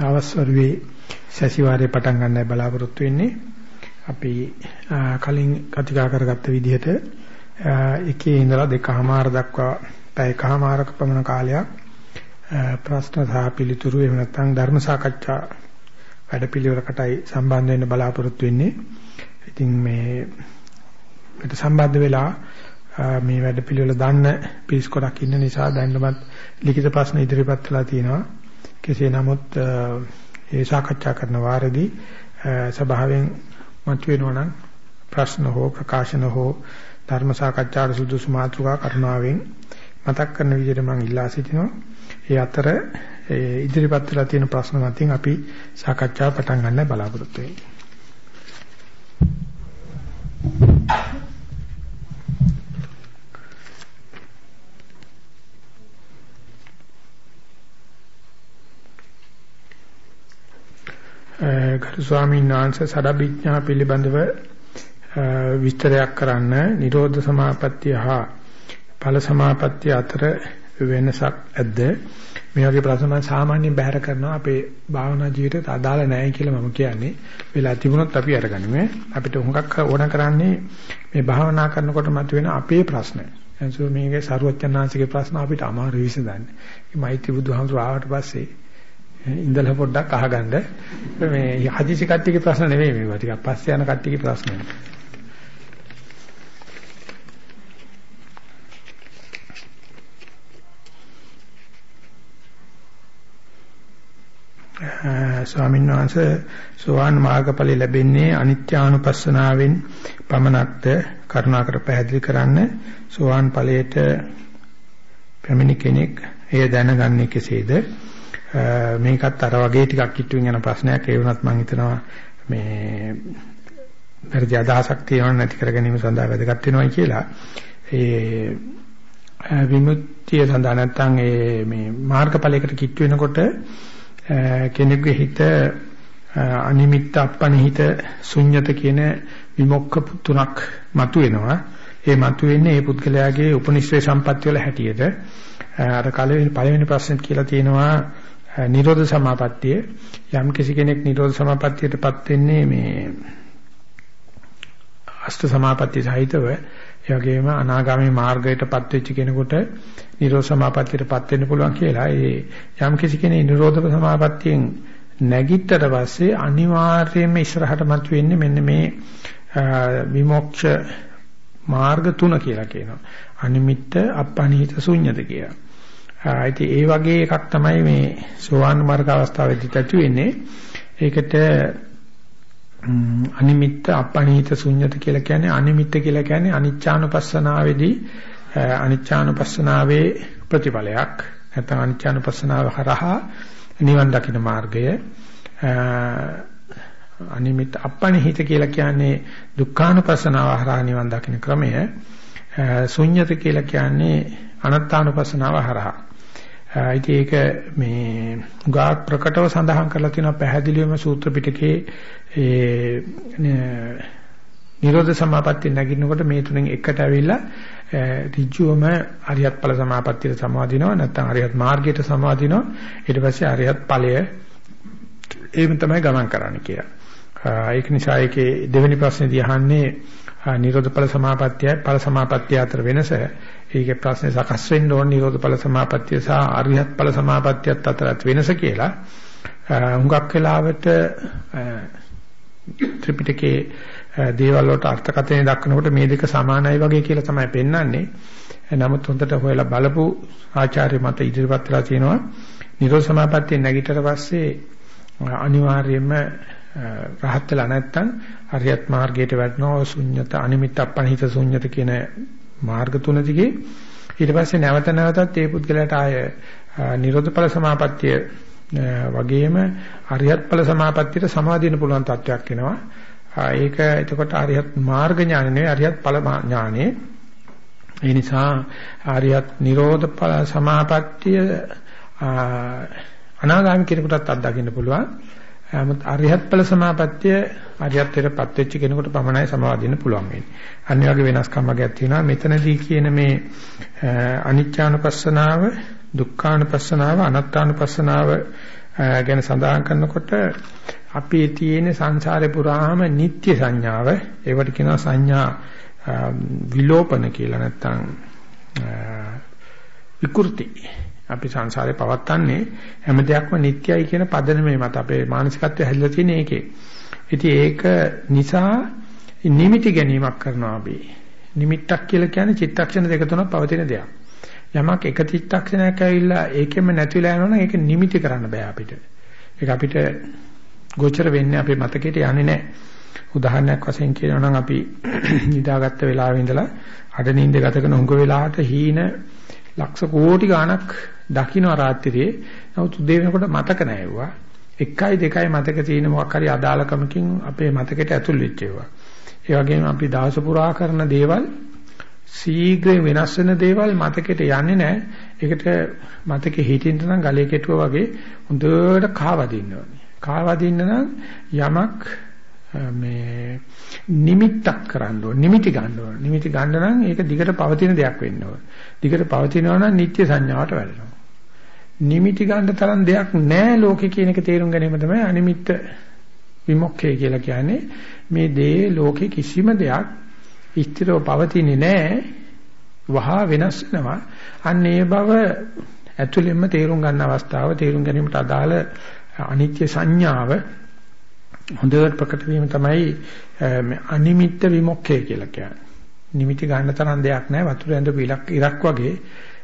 අවස්වරුවේ සැසිවාරේ පටන් ගන්නයි බලාපොරොත්තු වෙන්නේ. අපි කලින් කතිකා කරගත්ත විදිහට එකේ ඉඳලා දෙකමාර දක්වා පැය කමාරක පමණ කාලයක් ප්‍රශ්න සහ පිළිතුරු එහෙම නැත්නම් ධර්ම සාකච්ඡා වැඩපිළිවෙලකටයි සම්බන්ධ වෙන්න බලාපොරොත්තු වෙන්නේ. ඉතින් මේ මේකට සම්බන්ධ වෙලා මේ වැඩපිළිවෙල දන්න පිරිස් කොටක් ඉන්න නිසා දැන්වත් ලිඛිත ප්‍රශ්න ඉදිරිපත් කළා තියෙනවා. කෙසේ නමුත් ඒ සාකච්ඡා කරන වාරදී සභාවෙන් මතුවෙනවා නම් ප්‍රශ්න හෝ ප්‍රකාශන හෝ ධර්ම සාකච්ඡාට සුදුසු මාතෘකා කරුණාවෙන් මතක් කරන විදිහට මම ඉල්ලා සිටිනවා. ඒ අතර ඉදිරිපත් වෙලා තියෙන ප්‍රශ්න මතින් අපි සාකච්ඡාව පටන් ගන්න බලාපොරොත්තු වෙන්නේ. ගරු ස්වාමීන් වහන්සේ සඩබිඥා පිළිබඳව විස්තරයක් කරන්න. නිරෝධ සමාපත්තිය හා ඵල සමාපත්තිය අතර වෙනසක් ඇද්ද? මේ වගේ ප්‍රශ්න මම සාමාන්‍යයෙන් බැහැර කරනවා. අපේ භාවනා ජීවිතයට අදාළ නැහැ කියලා මම කියන්නේ. වෙලා තිබුණොත් අපි අරගනිමු අපිට හුඟක් ඕන කරන්නේ මේ භාවනා කරනකොට මතුවෙන අපේ ප්‍රශ්න. එනිසා මේකේ සරුවච්චන්හන්සේගේ ප්‍රශ්න අපිට අමාරු විසඳන්නේ. මේ මෛත්‍රී බුදුහාමුදුරුවෝ ආවට පස්සේ ඉඳලා පොඩ්ඩක් අහගන්න. මේ හදිසි කට්ටියගේ ප්‍රශ්න නෙවෙයි මේවා. ටිකක් පස්සේ යන කට්ටියගේ ප්‍රශ්න. ස්වාමීන් වහන්සේ සෝවාන් මාර්ගඵල ලැබෙන්නේ අනිත්‍යානුපස්සනාවෙන් පමණක්ද? කරුණාකර පැහැදිලි කරන්න. සෝවාන් ඵලයට පැමිණි කෙනෙක් එය දැනගන්නේ කෙසේද? මේකත් අර වගේ ටිකක් කිට්ටුවෙන් යන ප්‍රශ්නයක්. ඒ වුණත් මම හිතනවා මේ පරිදි අදහසක් තියෙනවා නැති කර ගැනීම සඳහා වැදගත් වෙනවා කියලා. ඒ විමුක්තිය සඳහා නැත්නම් ඒ මේ මාර්ගඵලයකට කිට්ටු වෙනකොට කෙනෙකුගේ හිත අනිමිත්ත අපනිහිත ශුන්්‍යත කියන විමුක්ඛ තුනක් මතුවෙනවා. ඒ මතුවෙන්නේ ඒ පුද්ගලයාගේ උපනිශ්‍රේ සම්පත්‍ය වල හැටියට අර කලින් පළවෙනි ප්‍රශ්නෙත් කියලා තියෙනවා නිරෝධ සමාපත්තිය. යම් කිසි කෙනෙක් නිරෝධ සමාපත්තියටපත් වෙන්නේ මේ අෂ්ට සමාපatti සහිතව ඒ වගේම අනාගාමී මාර්ගයටපත් වෙච්ච කෙනෙකුට නිරෝධ සමාපත්තියටපත් වෙන්න පුළුවන් කියලා. ඒ යම් කිසි කෙනෙක් නිරෝධ සමාපත්තියෙන් නැගිටතර පස්සේ අනිවාර්යයෙන්ම ඉස්සරහට මතුවෙන්නේ මෙන්න මේ විමුක්ෂ මාර්ග තුන කියලා කියනවා. අනිමිත්ත අපනිහිත ශුන්්‍යත කියලා. ඉතින් ඒ වගේ එකක් තමයි මේ සෝවාන් මාර්ග අවස්ථාවේදී ඇති වෙන්නේ. ඒකට අනිමිත්ත අපනිහිත ශුන්්‍යත කියලා කියන්නේ අනිමිත්ත කියලා කියන්නේ අනිච්ඡානුපස්සනාවේදී අනිච්ඡානුපස්සනාවේ ප්‍රතිඵලයක්. නැත්නම් අනිච්ඡානුපස්සනාව හරහා නිවන් දකින්න මාර්ගය අනිමිත් අපනිහිත කියලා කියන්නේ දුක්ඛානුපස්සනාව හරහා නිවන් දකින්න ක්‍රමය. ශුන්්‍යත කියලා කියන්නේ අනත්තානුපස්සනාව හරහා ඉතින් ඒක මේ ගා ප්‍රකටව සඳහන් කරලා තියෙනවා පැහැදිලිවම සූත්‍ර පිටකේ ඒ නිරෝධ සමාපatti නැගිනකොට මේ තුනෙන් එකට ඇවිල්ලා ඍජුවම අරියත් ඵල සමාපත්තියට සමාදිනවා නැත්නම් අරියත් මාර්ගයට සමාදිනවා ඊට පස්සේ අරියත් ඵලය එහෙම තමයි ගමන් කරන්න කියලා. ඒක නිසා ඒකේ දෙවෙනි ප්‍රශ්නේදී අහන්නේ නිරෝධ ඵල සමාපත්තියයි ඵල සමාපත්තිය අතර වෙනස ඒකේ ප්‍රශ්නේ සකස් වෙන්න ඕන නිරෝධ ඵල සමාපත්තිය සහ අරිහත් ඵල සමාපත්තියත් අතරත් වෙනස කියලා. හුඟක් වෙලාවට ත්‍රිපිටකයේ දේවල් වලට අර්ථකථනය දක්වනකොට මේ දෙක සමානයි වගේ කියලා තමයි පෙන්වන්නේ. නමුත් හොඳට හොයලා බලපු ආචාර්ය මත ඉදිරිපත් වෙලා තියෙනවා. නිරෝධ සමාපත්තිය නැගිටතර පස්සේ අනිවාර්යයෙන්ම රහත් වෙලා නැත්තම් අරියත් මාර්ගයට වැටෙනවා ශුන්්‍යත අනිමිත් අපනිහිත ශුන්්‍යත කියන මාර්ග තුන දිගේ ඊට පස්සේ නැවත නැවතත් ඒ පුද්ගලයාට ආය නිරෝධ ඵල සමාපත්තිය වගේම අරියත් ඵල සමාපත්තියට සමාදින්න පුළුවන් තත්වයක් එනවා. ඒක එතකොට අරියත් මාර්ග ඥාන නෙවෙයි අරියත් ඵල ඥානෙ. ඒ නිසා අරියත් නිරෝධ ඵල සමාපත්තිය අනාගාමී කෙනෙකුටත් අත්දකින්න පුළුවන්. නමුත් අරියත් ඵල සමාපත්තිය අරියත්තරපත් වෙච්ච කෙනෙකුට පමණයි සමාදින්න පුළුවන් වෙන්නේ. අනිත් වගේ වෙනස්කමක් තියෙනවා. මෙතනදී කියන මේ අනිච්චානුපස්සනාව, දුක්ඛානුපස්සනාව, අනාත්තානුපස්සනාව ගැන සඳහන් කරනකොට අපි තියෙන සංසාරේ පුරාම නිත්‍ය සංඥාව ඒවට කියනවා සංඥා විලෝපන කියලා නැත්නම් විකෘති අපි සංසාරේ පවත්තන්නේ හැම දෙයක්ම නිට්ටයයි කියන පදනමේ මත අපේ මානසිකත්වය හැදලා තියෙන එකේ. ඉතින් ඒක නිසා නිමිති ගැනීමක් කරනවා අපි. නිමිත්තක් කියලා කියන්නේ චිත්තක්ෂණ දෙක තුනක් පවතින දෙයක්. යමක් එක චිත්තක්ෂණයක් ඇවිල්ලා ඒකෙම නැතිලා යනවනම් ඒක නිමිති කරන්න බෑ අපිට. ඒක අපිට ගෝචර වෙන්නේ අපේ මතකයට යන්නේ නැහැ. උදාහරණයක් වශයෙන් කියනවා නම් අපි නිදාගත්ත වෙලාවේ ඉඳලා අඩ නිින්ද ගත කරන උඟ වෙලාවට හීන ලක්ෂ කෝටි ගණක් දකින්න රාත්‍රියේ නමුත් උදේ වෙනකොට මතක නැහැවුවා. එකයි දෙකයි මතක තියෙන මොකක් හරි අදාළකමකින් අපේ මතකයට ඇතුල් වෙච්ච ඒවා. ඒ වගේම අපි දවස පුරා කරන දේවල් ශීඝ්‍රයෙන් වෙනස් වෙන දේවල් මතකයට යන්නේ නැහැ. ඒකට මතකෙ හිටින්න නම් ගලේ කෙටුවා වගේ හොඳට කාවදින්න ඕනේ. කාවදින්න නම් යමක් මේ නිමිත්තක් කරන්න ඕන නිමිති ගන්න ඕන නිමිති ගන්න නම් ඒක දිගට පවතින දෙයක් වෙන්න ඕන දිගට පවතිනවා නම් නිත්‍ය සංඥාවට වැඩෙනවා නිමිති ගන්න තරම් දෙයක් නැහැ ලෝකේ කියන එක තේරුම් ගැනීම තමයි අනිමිත්ත විමුක්ඛය කියලා කියන්නේ මේ දේ ලෝකේ කිසිම දෙයක් ස්ථිරව පවතින්නේ නැහැ වහා වෙනස් වෙනවා අන්න ඒ බව ඇතුළෙන්ම තේරුම් ගන්න අවස්ථාව තේරුම් ගැනීමට අදාළ අනිත්‍ය සංඥාව හොඳට ප්‍රකට වීම තමයි අනිමිත්ත විමුක්ඛය කියලා කියන්නේ. නිමිති ගන්න තරම් දෙයක් නැහැ වතුර ඇඳ පිලක් ඉරක් වගේ.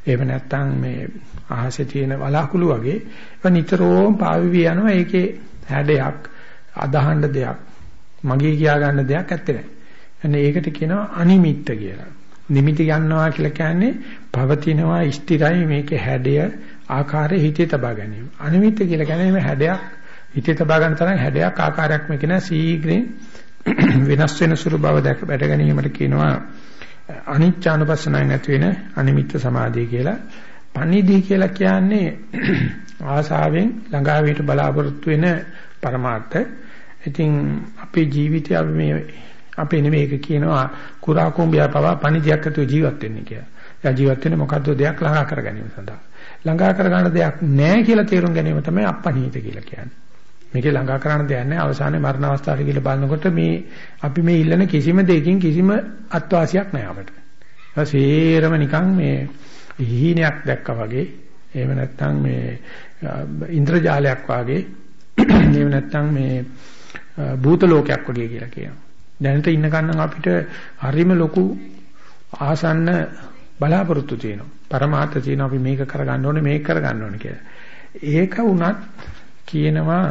එහෙම නැත්නම් මේ අහසේ තියෙන වලාකුළු වගේ. ඒක නිතරම පාවිවි යනවා. ඒකේ හැඩයක්, අදහන්න දෙයක්, මගේ කියා ගන්න දෙයක් ඇත්තේ නැහැ. එන්නේ ඒකට කියනවා අනිමිත්ත කියලා. නිමිති ගන්නවා කියලා කියන්නේ පවතිනවා ස්ථිරයි මේකේ හැඩය ආකාරය හිතේ තබා ගැනීම. අනිමිත්ත කියලා කියන්නේ මේ හැඩයක් හිතේ තබා ගන්න තරම් හැඩයක් ආකාරයක් මේක නෑ සීඝ්‍රයෙන් වෙනස් වෙන සුළු බව දැක බැට ගැනීමට කියනවා අනිච්චානුපස්සනාවෙන් ඇති වෙන අනිමිත්ත සමාධිය කියලා. පණිදී කියලා කියන්නේ ආසාවෙන් ළඟා වීට බලාපොරොත්තු වෙන પરමාර්ථ. ඉතින් අපේ ජීවිතය අපි මේ අපේ නෙමෙයි ඒක කියනවා කුරා කුඹියා පවා පණිදියක් ඇතුව ජීවත් වෙන්නේ කියලා. එයා ජීවත් වෙන්නේ මොකද්ද දෙයක් ළඟා කර ගැනීම සඳහා. ළඟා කර ගන්න දෙයක් නැහැ කියලා තේරුම් ගැනීම තමයි අපණීත කියලා කියන්නේ. මේකේ ළඟා කරන්න දෙයක් නැහැ. අවසානයේ මරණ අවස්ථාවට කියලා බලනකොට මේ අපි මේ ඉල්ලන කිසිම දෙයකින් කිසිම අත්වාසියක් නැහැ අපට. සේරම නිකන් මේ හීනයක් දැක්කා වගේ එහෙම නැත්නම් මේ ඉන්ද්‍රජාලයක් වගේ එහෙම නැත්නම් මේ භූත ලෝකයක් වගේ කියලා කියනවා. දැනට ඉන්න කන්නම් අපිට හරිම ලොකු ආසන්න බලාපොරොත්තු තියෙනවා. પરමාර්ථ තියෙනවා අපි මේක කරගන්න ඕනේ මේක කරගන්න ඕනේ කියලා. ඒක වුණත් කියනවා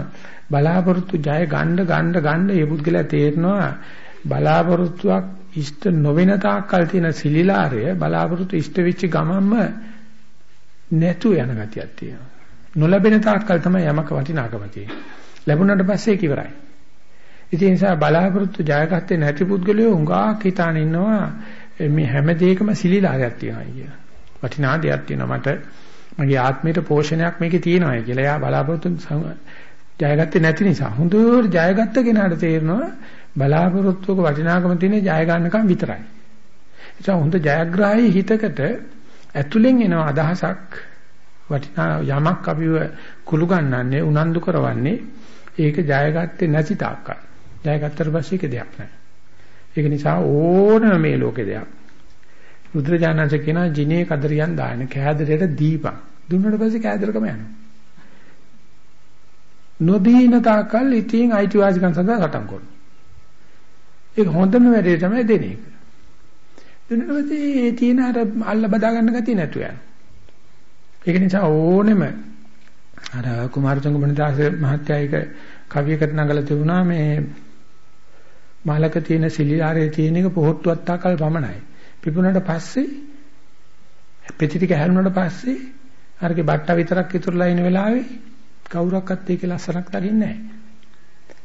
බලාපොරොත්තු ජය ගන්න ගන්න ගන්න මේ පුද්ගලයා තේරෙනවා බලාපොරොත්තුවක් ඉෂ්ට නොවන තාක්කල් තියෙන සිලිලාරය බලාපොරොත්තු ඉෂ්ට වෙච්ච ගමන්ම නැතු යන ගතියක් තියෙනවා. නොලැබෙන තාක්කල් තමයි යමක වටිනාකම තියෙන්නේ. ලැබුණාට පස්සේ ඒක ඉවරයි. ඉතින් ඒ නිසා බලාපොරොත්තු ජයගත්තේ නැති පුද්ගලයෝ හුඟක් හිතාන ඉන්නවා මේ හැම දෙයකම සිලිලාරයක් තියෙනවා කියලා. වටිනා දෙයක් තියෙනවා මට මගේ ආත්මයට පෝෂණයක් මේකේ තියෙනවා කියලා. එයා බලාපොරොත්තු ජයගත්තේ නැති නිසා හොඳට ජයගත්ත කෙනාට තේරෙනවා බලාපොරොත්තුක වටිනාකම තියෙන ජය ගන්නකම් විතරයි. ඒ හොඳ ජයග්‍රාහී හිතකට ඇතුලෙන් එන අදහසක් වටිනා යමක් අපිව කුළු ගන්නන්නේ උනන්දු කරවන්නේ ඒක ජයගත්තේ නැති තාක්කල්. ජයගත්තට පස්සේ ඒක දෙයක් නැහැ. ඒක නිසා ඕනම මේ ලෝකේ දෙයක්. රුද්‍රජානන්සේ කියනවා ජිනේ කදරියන් දාන කෑදරයට දීපන්. දුන්නට පස්සේ කෑදරකම යනවා. නොදීන තාකල් ඉතින් අයිතිවාසිකම් සඳහා සටන් කරනවා. ඒක හොඳම වැඩේ තමයි දෙන එක. දුන්නොත් ඒ තියෙන අර අල්ල බදා ගන්න ගතිය නැතු යන. ඒක නිසා ඕනෙම අර කුමාරතුංග බණදාස මහත්තයා එක කවියකට නගලා තිබුණා මේ මාලක තියෙන සිලිආරේ තියෙන එක පොහොට්ටුවක් තාකල් පමණයි. පිපුණාට පස්සේ පෙති ටික හැරුණාට පස්සේ අරගේ බට්ටා විතරක් ඉතුරුලා ඉන වෙලාවේ කවුරක්වත් ඒකේ ලස්සනක් දකින්නේ නැහැ.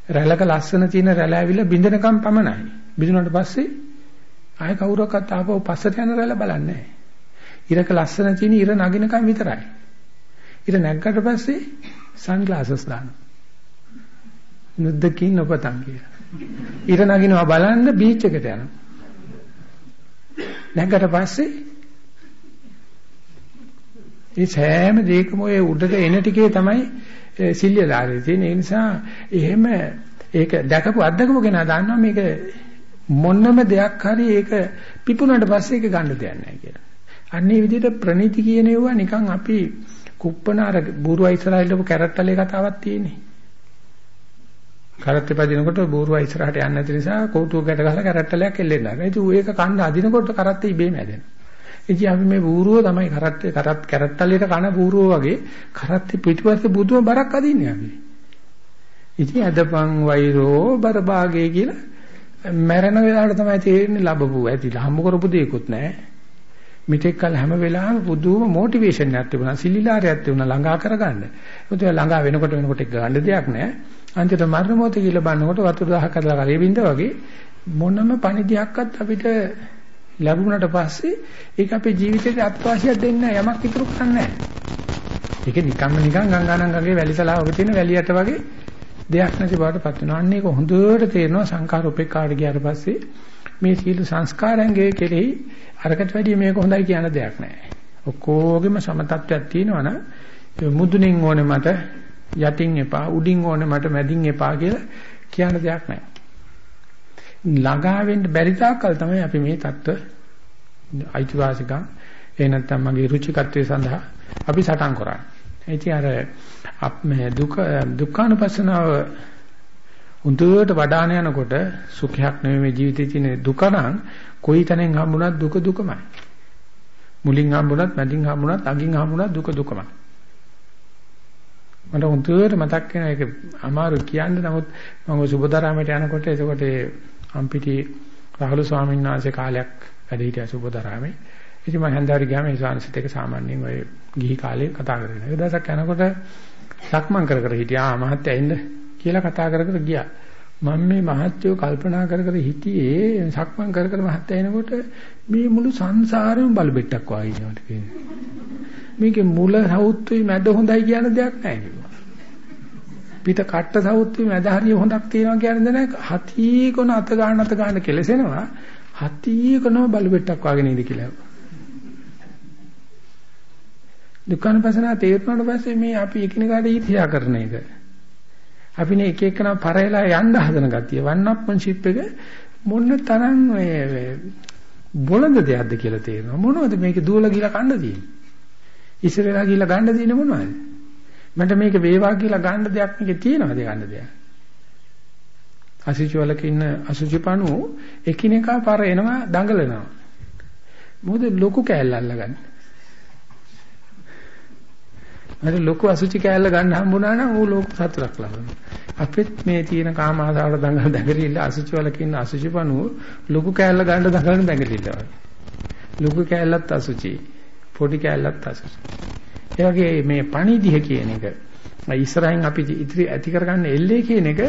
රැළක ලස්සන තියෙන රැළ ඇවිල්ලා බින්දනකම් පමණයි. බිඳුනට පස්සේ ආය කවුරක්වත් ආපහු පස්සට යන රැළ බලන්නේ නැහැ. ඉරක ලස්සන තියෙන ඉර නගිනකම් විතරයි. ඉර නැග්ගට පස්සේ සන් ග්ලාසස් දානවා. නුද්දකින් නොපතන් කියලා. ඉර නගිනවා බලන්න බීච් එකට යනවා. නැග්ගට පස්සේ ඒ සෑම දෙයකම ඔය උඩට එන ටිකේ තමයි සිල්ලිලාරේ තියෙන ඒ නිසා එහෙම ඒක දැකපු අත්දකපු කෙනා දන්නවා මේක මොනම දෙයක් හරි ඒක පිපුණාට පස්සේ ඒක ගන්න දෙයක් නැහැ කියලා. අන්නේ විදිහට ප්‍රණීති කියන ඒවා නිකන් අපි කුප්පන අර බూరుවා ඉස්සරහින් කැරට්ටලේ කතාවක් තියෙන්නේ. කරත්ත පදිනකොට බෝරුවා ඉස්සරහට යන්නේ නැති නිසා කෝටුව ගැට ගහලා කරත්තලයක් එල්ලෙන්න ගන්නවා. ඒ කිය ඒක කන්න අදිනකොට කරත්ත ඉබේම ඇදෙනවා. ඒ කිය අපි මේ බෝරුව තමයි කරත්තේ කරත් කරත්තලයට කන බෝරුව වගේ කරත්ති පිටිපස්සේ බුදුම බරක් අදින්නේ අපි. ඉතින් අදපන් වෛරෝ බරභාගේ කියලා මැරෙන වෙලාවට තමයි තේරෙන්නේ ලැබපු ඇතිලා හම්බ කරපු දෙයක්වත් නැහැ. මෙතෙක් කල හැම වෙලාවෙම පුදුම මොටිවේෂන් එකක් තිබුණා. සිලිලාරයක් තිබුණා ළඟා කරගන්න. ඒත් ළඟා වෙනකොට වෙනකොට ගන්න දෙයක් නැහැ. අන්තිමට මරණ මොහොතේ කියලා බලනකොට වතුර දහහක් කරලා කරේ බින්ද වගේ මොනම පණිදියක්වත් අපිට ලැබුණාට පස්සේ ඒක අපේ ජීවිතේට අත්වාසියක් දෙන්නේ නැහැ. යමක් ඉතුරු කරන්නේ නැහැ. ඒක නිකම්ම නිකන් ගංගානංගගේ වැලිසලාවක තියෙන වැලියට වගේ දෙයක් නැති බවට පත් වෙනවා. අන්න ඒක හොඳට තේරෙනවා සංකාර උපේක්ඛාට ගියාට පස්සේ මේ සීල සංස්කාරයන්ගේ කෙරෙහි අරකට වැඩිය මේක හොඳයි කියන දෙයක් නැහැ. ඔක්කොගෙම සමතත්වයක් තියෙනවනම් මුදුනින් ඕනේ මට යටින් එපා උඩින් ඕනේ මට මැදින් එපා කියලා කියන දෙයක් නැහැ. ළඟා වෙන්න බැරි තාක්කල් තමයි අපි මේ தত্ত্ব අයිතිවාසිකම් ඒ නැත්තම් මගේ රුචිකත්වයේ සඳහා අපි සටන් කරන්නේ. ඒ කිය අර අප මේ දුක දුක්ඛානුපස්සනාව උන්දුවට වඩාන යනකොට සුඛයක් නෙමෙයි මේ ජීවිතේ තියෙන දුක නම් කොයි තැනෙන් හම්බුණත් දුක දුකමයි. මුලින් හම්බුණත් මැදින් හම්බුණත් අගින් හම්බුණත් දුක දුකමයි. මට උන්දුවට මතක් වෙන එක අමාරු කියන්න නමුත් මම සුබදරාමයට යනකොට එතකොට අම්පිටි රාහුල ස්වාමීන් වහන්සේ කාලයක් වැඩ හිටියා සුබදරාමේ. ඉතින් මම හන්දාරි ගියාම ඒ ස්වාමීන්සත් එක්ක සාමාන්‍යයෙන් ඔය ගිහි කාලේ කතා කරගෙන. ඒ දවසක් යනකොට සක්මන් කර කර හිටියා මහත්තයා එන්න කියලා කතා කර කර ගියා. මම මේ මහත්යෝ කල්පනා කර කර හිටියේ සක්මන් කර කර මහත්තයා එනකොට මේ මුළු සංසාරෙම බලබෙට්ටක් වගේ ඉන්නවට කියන්නේ. මේකේ මුල සවුත්තුයි මැද හොඳයි කියන දෙයක් නැහැ කිව්වා. පිට කට්ට සවුත්තුයි මැද හරිය හොඳක් තියෙනවා කියන දේ නැහැ. හති කොන අත ගන්න අත ගන්න කෙලසෙනවා. හති කොනම බලබෙට්ටක් වගේ නේද කියලා. දුක්ඛානුපසනාව තේරුණාට පස්සේ මේ අපි එකිනෙකාට ඊර්ෂ්‍යා කරන එක. අපි නේ එක එකනා පරයලා යන්න හදන ගතිය වන්නප්මන්ෂිප් එක මොන තරම් මේ බොළඳ දෙයක්ද කියලා තේරෙනවා. මොනවද මේක දුවලා ගිහලා කන්න තියෙන්නේ? ඉස්සරලා ගිහලා ගන්න තියෙන්නේ මොනවද? මට මේක වේවා කියලා ගන්න දෙයක් මේකේ තියෙනවද ගන්න දෙයක්? අසුචි වලක ඉන්න අසුචි පණු එකිනෙකා පර එනවා දඟලනවා. මොකද ලොකු කෑල්ල අල්ලගන්නේ. මට ලොකු අසුචි කෑල්ල ගන්න හම්බුණා නම් ඌ ලොකු සතුටක් ලබනවා. අපිත් මේ තියෙන කාම ආසාවට දඟල දඟලිල්ල අසුචි වලක ඉන්න අසුචි පණුව ලොකු කෑල්ල ගන්න දඟලන දඟලිල්ල වගේ. ලොකු කෑල්ලත් අසුචි, පොඩි කෑල්ලත් අසුචි. ඒ වගේ මේ පණිදිහ කියන එක ඉස්සරහින් අපි ඉදිරි ඇති කරගන්න එල්ලේ කියන එක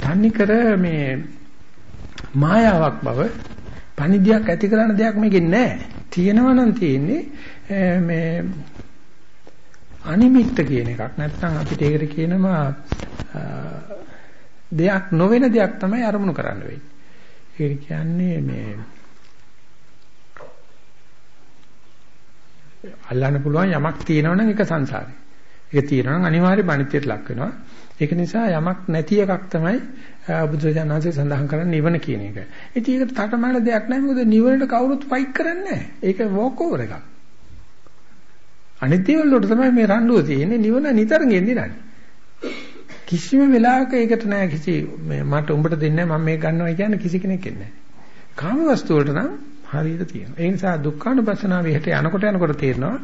තන්නේ කර මේ මායාවක් බව පණිදියක් ඇති කරන දෙයක් මේකේ නැහැ. තියෙනවා නම් තියෙන්නේ මේ අනිමිත්ත කියන එකක් නැත්නම් අපිට ඒකට කියනවා දෙයක් නොවන දෙයක් තමයි අරමුණු කරන්න වෙන්නේ. ඒක කියන්නේ මේ අල්ලන්න පුළුවන් යමක් තියෙනවනම් ඒක සංසාරේ. ඒක තියෙනවනම් අනිවාර්යයෙන්ම අනිත්‍යයට ලක් වෙනවා. ඒක නිසා යමක් නැති එකක් තමයි බුදුරජාණන්සේ සඳහන් කරන්නේ නිවන කියන එක. ඉතින් ඒකට තටමැල දෙයක් නැහැ මොකද නිවනට කවුරුත් ෆයිට් කරන්නේ නැහැ. ඒක වෝක් ඕවර් එකක්. අනිත් දේවල් වලට තමයි මේ රණ්ඩුව තියෙන්නේ නිවන නිතරම ගෙන්දිනන්නේ. කිසිම වෙලාවක ඒකට නෑ කිසි මේ මට උඹට දෙන්නේ මම මේක ගන්නවා කියන්නේ කිසි කෙනෙක් එන්නේ නෑ. කාම වස්තු වලට නම් හරියට තියෙනවා. ඒ නිසා දුක්ඛානුපස්සනාව විහෙට යනකොට යනකොට තේරෙනවා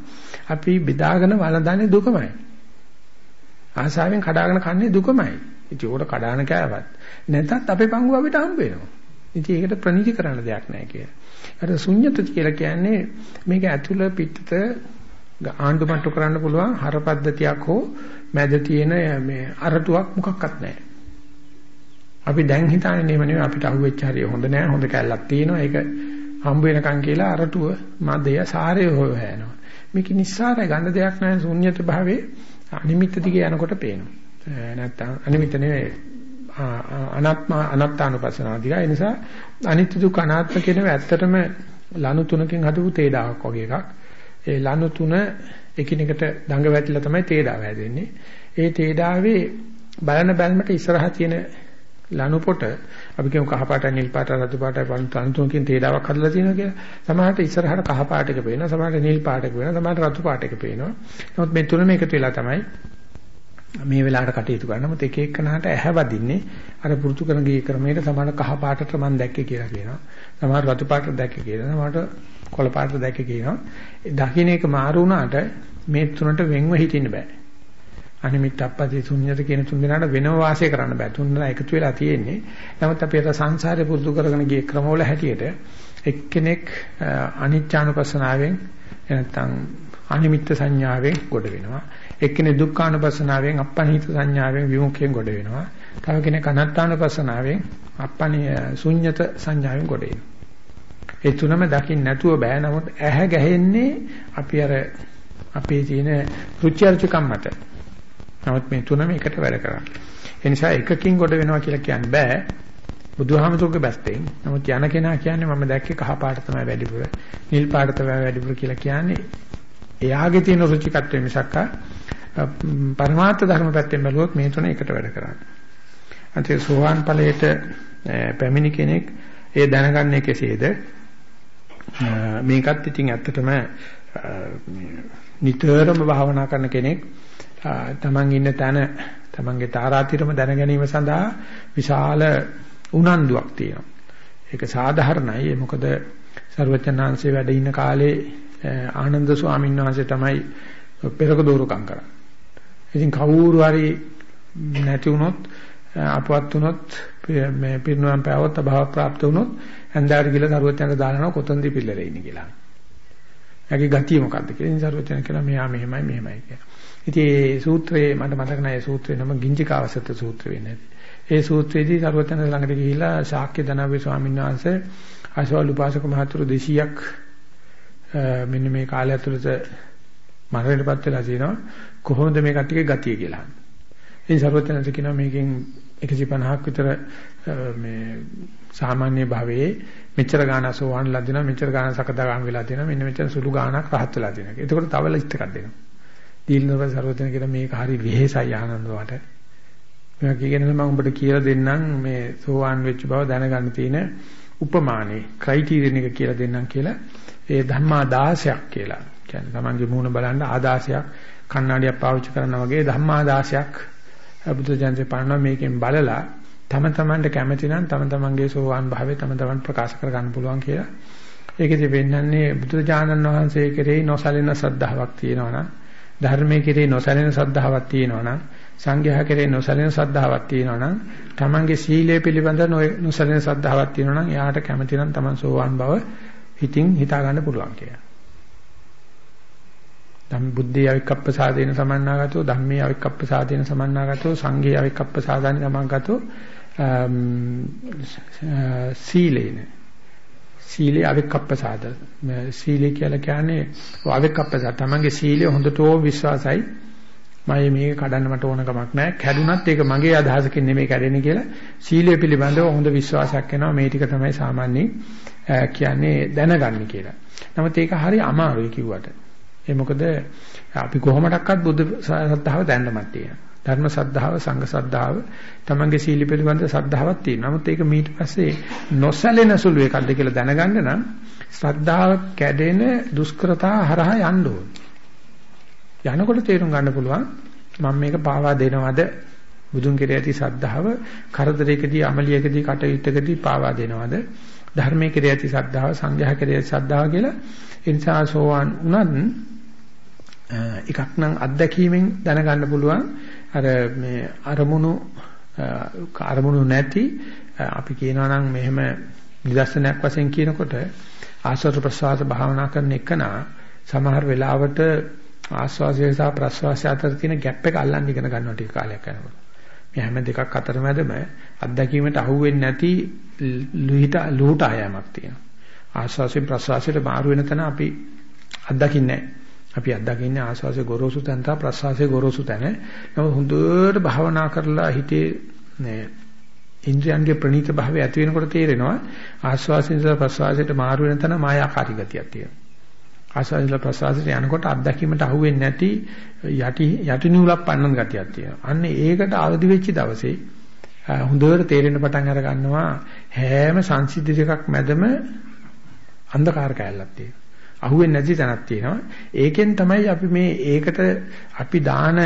අපි බෙදාගෙන වළඳන්නේ දුකමයි. ආසාවෙන් කඩාගෙන කන්නේ දුකමයි. ඉතින් උකට කඩාන කෑවත් නැත්නම් අපේ පංගුව අපිට හම්බ වෙනවා. ඉතින් ඒකට ප්‍රණීති කරන්න දෙයක් නැහැ කියලා. අර ශුන්්‍යත කියලා කියන්නේ මේක ඇතුළ පිටත ආණ්ඩු මට්ටු කරන්න පුළුවන් හර පද්ධතියක් හෝ මැද තියෙන මේ අරටුවක් මොකක්වත් නැහැ. අපි දැන් හිතන්නේ නෙමෙයි නෙමෙයි අපිට අහුවෙච්ච හරිය හොඳ නැහැ හොඳ කැලලක් තියෙනවා ඒක හම්බ වෙනකන් කියලා අරටුව මදය සාරය හොයනවා. මේක නිස්සාරය ගන්න දෙයක් නැහැ ශුන්්‍යත භාවයේ අනිමිත්ත දිගේ යනකොට පේනවා. නැත්තම් අනිමිත්ත නෙවෙයි අනාත්ම අනාත්තානුපස්සනාව දිගා ඒ නිසා අනිත්‍ය දුක්ඛ අනාත්ම කියනවා ඇත්තටම ලනු තුනකින් හදපු තේඩාවක් වගේ එකක්. ඒ ලනු තුන එකිනෙකට දඟ වැටිලා තමයි තේඩාව හැදෙන්නේ. ඒ තේඩාවේ බලන බැලමට ඉස්සරහා තියෙන ලනු පොට අපි කියමු කහ පාට නිල් පාට රතු පාට පන් තුනකින් තේඩාවක් හදලා තියෙනවා කියලා. සමහරට ඉස්සරහට කහ පාටක පේනවා, සමහරට නිල් පාටක පේනවා, සමහරට රතු පාටක පේනවා. නමුත් මේ තුනම එකතු වෙලා තමයි මේ වෙලාවට කටයුතු කරන මොකද එක එකනහට ඇහැ වදින්නේ අර පුරුදු කරන ගිය ක්‍රමයට සමහර කහ පාටට මම දැක්කේ කියලා කියනවා. සමහර රතු පාටට දැක්කේ කියලා. සමහරට කොළ පාටට දැක්කේ කියනවා. දකින්න එක මාරු වුණාට මේ තුනට වෙන්ව හිටින්න බෑ. අනිමිත් අපපති ශුන්‍යත කියන තුන් දෙනාට වෙනව වාසය කරන්න බෑ. තුන් දෙනා එකතු වෙලා තියෙන්නේ. නමුත් අපි අර සංසාරේ පුරුදු කරගෙන ගිය ක්‍රමවල හැටියට එක්කෙනෙක් අනිච්චානුපස්සනාවෙන් නැත්නම් අනිමිත්ත සංඥාවෙන් ගොඩ වෙනවා. එක්කෙනෙක් දුක්ඛානුපස්සනාවෙන් අපනිහිත සංඥාවෙන් විමුක්තියෙන් ගොඩ වෙනවා. තව කෙනෙක් අනාත්මානුපස්සනාවෙන් අපනි ශුන්්‍යත සංඥාවෙන් ගොඩ වෙනවා. ඒ තුනම දකින්න නැතුව බෑ. නමුත් ඇහැ ගැහෙන්නේ අපි අර අපේ තියෙන රුචිර්චකම් මත. නමුත් මේ තුනම එකට වැඩ කරන්නේ. ඒ නිසා එකකින් ගොඩ වෙනවා කියලා කියන්න බෑ. බුදුහාමතුගේ බැස්තෙන්. නමුත් යන කෙනා කියන්නේ මම දැක්කේ කහ පාට තමයි වැඩිපුර. නිල් පාට තමයි වැඩිපුර කියලා කියන්නේ එයාගේ තියෙන රුචිකත්වය මිසක් පරමාර්ථ ධර්ම පැත්තෙන් බැලුවොත් මේ තුන එකට වැඩ කරන්නේ. අන්තිම සෝවාන් ඵලයට පැමිණි කෙනෙක් ඒ දැනගන්නේ කෙසේද? මේකත් ඉතින් ඇත්තටම නිතරම භාවනා කරන කෙනෙක් තමන් ඉන්න තැන තමන්ගේ තාරාතිරම දැන ගැනීම සඳහා විශාල උනන්දුවක් තියෙනවා. ඒක සාධාරණයි. ඒ මොකද ਸਰවචනාංශේ වැඩ ඉන්න කාලේ ආනන්ද ස්වාමීන් වහන්සේ තමයි පෙරක දෝරුකම් කරන්නේ. ඉතින් කවුරු හරි නැති වුණොත් අපවත් වුණොත් මේ පිරිනුවම් පෑවොත් අභාව ප්‍රාප්ත වුණොත් හන්දාට ගිහලා සරුවචනට දානවා කොතනදී පිල්ලරේ ඉන්නේ කියලා. එයාගේ ගතිය මොකද්ද කියලා. ඉතින් සරුවචන කියලා මෙයා මෙහෙමයි මෙහෙමයි කියලා. ඉතින් මේ සූත්‍රයේ මට මතක නැහැ සූත්‍රේ නම ගිංජිකාවසත සූත්‍රය වෙන්නේ. ඒ සූත්‍රයේදී සරුවචන ළඟට ගිහිලා ශාක්‍ය දනව්‍ය ස්වාමීන් වහන්සේ අශෝල් උපාසක මහතුරු 200ක් මෙන්න මේ කාලය ඇතුළත මරණයටපත් වෙලා තියෙනවා කොහොමද මේ කට්ටියගේ ගතිය කියලා. ඉතින් සරුවචනන්ත කියනවා මේකෙන් 150ක් විතර මේ සාමාන්‍ය භාවයේ මෙච්චර ගාණ සෝවාන් ලදිනවා මෙච්චර ගාණ සකදා ගන්න වෙලා තියෙනවා මෙන්න මෙච්චර සුළු ගාණක් රහත් වෙලා තියෙනවා. එතකොට තව ලිස්ට් එකක් දෙනවා. දීල්නව සර්වතන කියන මේක හරි විහෙසයි ආනන්ද වට. මම කියන්නේ මම උඹට කියලා දෙන්නම් මේ සෝවාන් වෙච්ච බව දැනගන්න තියෙන උපමානේ ක්‍රයිටීරියන් එක කියලා දෙන්නම් කියලා ඒ ධම්මා 16ක් කියලා. කියන්නේ තමන්ගේ මූණ බලන්න ආදාසයක් කණ්ණාඩියක් පාවිච්චි කරනා වගේ ධම්මා 16ක් බුදුජානකේ පානවා මේකෙන් බලලා තම තමන්ට කැමති නම් තම තමන්ගේ සෝවාන් භාවය තම තමන් ප්‍රකාශ කර ගන්න පුළුවන් කියලා. ඒකෙදි වෙන්නන්නේ බුදුජානන් වහන්සේ කෙරෙහි නොසලින ශ්‍රද්ධාවක් තියෙනවා නම් ධර්මයේ කෙරෙහි නොසැලෙන ශ්‍රද්ධාවක් තියෙනවා නම් සංඝයා කෙරෙහි නොසැලෙන ශ්‍රද්ධාවක් තියෙනවා නම් තමන්ගේ සීලය පිළිබඳ නොසැලෙන ශ්‍රද්ධාවක් තියෙනවා නම් එයාට කැමති නම් තමන් සෝවාන් බව හිතින් හිතා ගන්න පුළුවන් කියලා. ධම් බුද්ධේ අවික්කප්පසාදේන සමන්නාගතෝ ධම්මේ අවික්කප්පසාදේන සමන්නාගතෝ සංඝේ අවික්කප්පසාදානි සමන්නාගතෝ සීලේන. සීලේ අවික්කප්පසාද. සීලේ කියලා කියන්නේ අවික්කප්පසාද. තමන්ගේ සීලය හොඳටම විශ්වාසයි. මම මේක කඩන්න මට ඕන කමක් නැහැ. කැඩුනත් ඒක මගේ අදහසකින් නෙමෙයි කැඩෙන්නේ කියලා සීලය පිළිබඳව හොඳ විශ්වාසයක් එනවා. මේ ටික තමයි සාමාන්‍යයෙන් කියන්නේ දැනගන්නේ කියලා. නමුත් ඒක හරි අමාරුයි කිව්වට. ඒ මොකද අපි කොහොමඩක්වත් බුද්ධ ශ්‍රද්ධාව දැන්නමත් තියෙනවා. ධර්ම ශ්‍රද්ධාව, සංඝ ශ්‍රද්ධාව, තමන්ගේ සීල පිළිබඳ ශ්‍රද්ධාවක් තියෙනවා. නමුත් ඒක ඊට පස්සේ නොසැලෙන සුළු එකක්ද කියලා දැනගන්න නම් ශ්‍රද්ධාව කැඩෙන දුෂ්කරතා හරහා යන්න ඕනේ. යනකොට තේරුම් ගන්න පුළුවන් මම මේක පාවා දෙනවද බුදුන් කෙරේ ඇති ශ්‍රද්ධාව කරදරයකදී අමලියකදී කටයුත්තකදී පාවා දෙනවද ධර්මයේ කෙරේ ඇති ශ්‍රද්ධාව සංඝයා කෙරේ ඇති ශ්‍රද්ධාව කියලා ඒ නිසා සෝවාන් උනත් එකක් නම් අත්දැකීමෙන් දැනගන්න පුළුවන් අර මේ අරමුණු අරමුණු නැති අපි කියනවා නම් මෙහෙම නිදර්ශනයක් වශයෙන් කියනකොට ආස්වාද ප්‍රසවාස භාවනා කරන එකනා සමහර වෙලාවට ආස්වාසය සහ ප්‍රසවාසය අතර තියෙන ગેප් එක අල්ලන්න ඉගෙන ගන්නවා ටික කාලයක් යනකොට. මේ හැම දෙකක් අතරමැදම අත්දැකීමට අහුවෙන්නේ නැති ලුහිට ලුහුට ආයමක් තියෙනවා. ආස්වාසයෙන් ප්‍රසවාසයට මාරු වෙන තැන අපි අත්දකින්නේ නැහැ. අපි අත්දකින්නේ ආස්වාසේ ගොරෝසු තැන තා ප්‍රස්වාසේ ගොරෝසු තැන. නමුත් හොඳට භාවනා කරලා හිතේ මේ ඉන්ද්‍රියන්ගේ ප්‍රණීත භාවය ඇති වෙනකොට තේරෙනවා ආස්වාසයෙන් ප්‍රස්වාසයට මාරු වෙන තැන මායාකාරී ගතියක් තියෙනවා. ආස්වාදල ප්‍රසවාසයට යනකොට අත්දැකීමට අහුවෙන්නේ නැති යටි යටි නූලක් පන්නන ගතියක් තියෙනවා. අන්න ඒකට අවදි වෙච්ච දවසේ හොඳට තේරෙන පටන් අර ගන්නවා හැම සංසිද්ධි දෙකක් මැදම අන්ධකාර කැලලක් තියෙනවා. අහුවෙන්නේ නැති තැනක් තියෙනවා. ඒකෙන් තමයි අපි මේ ඒකට අපි දාන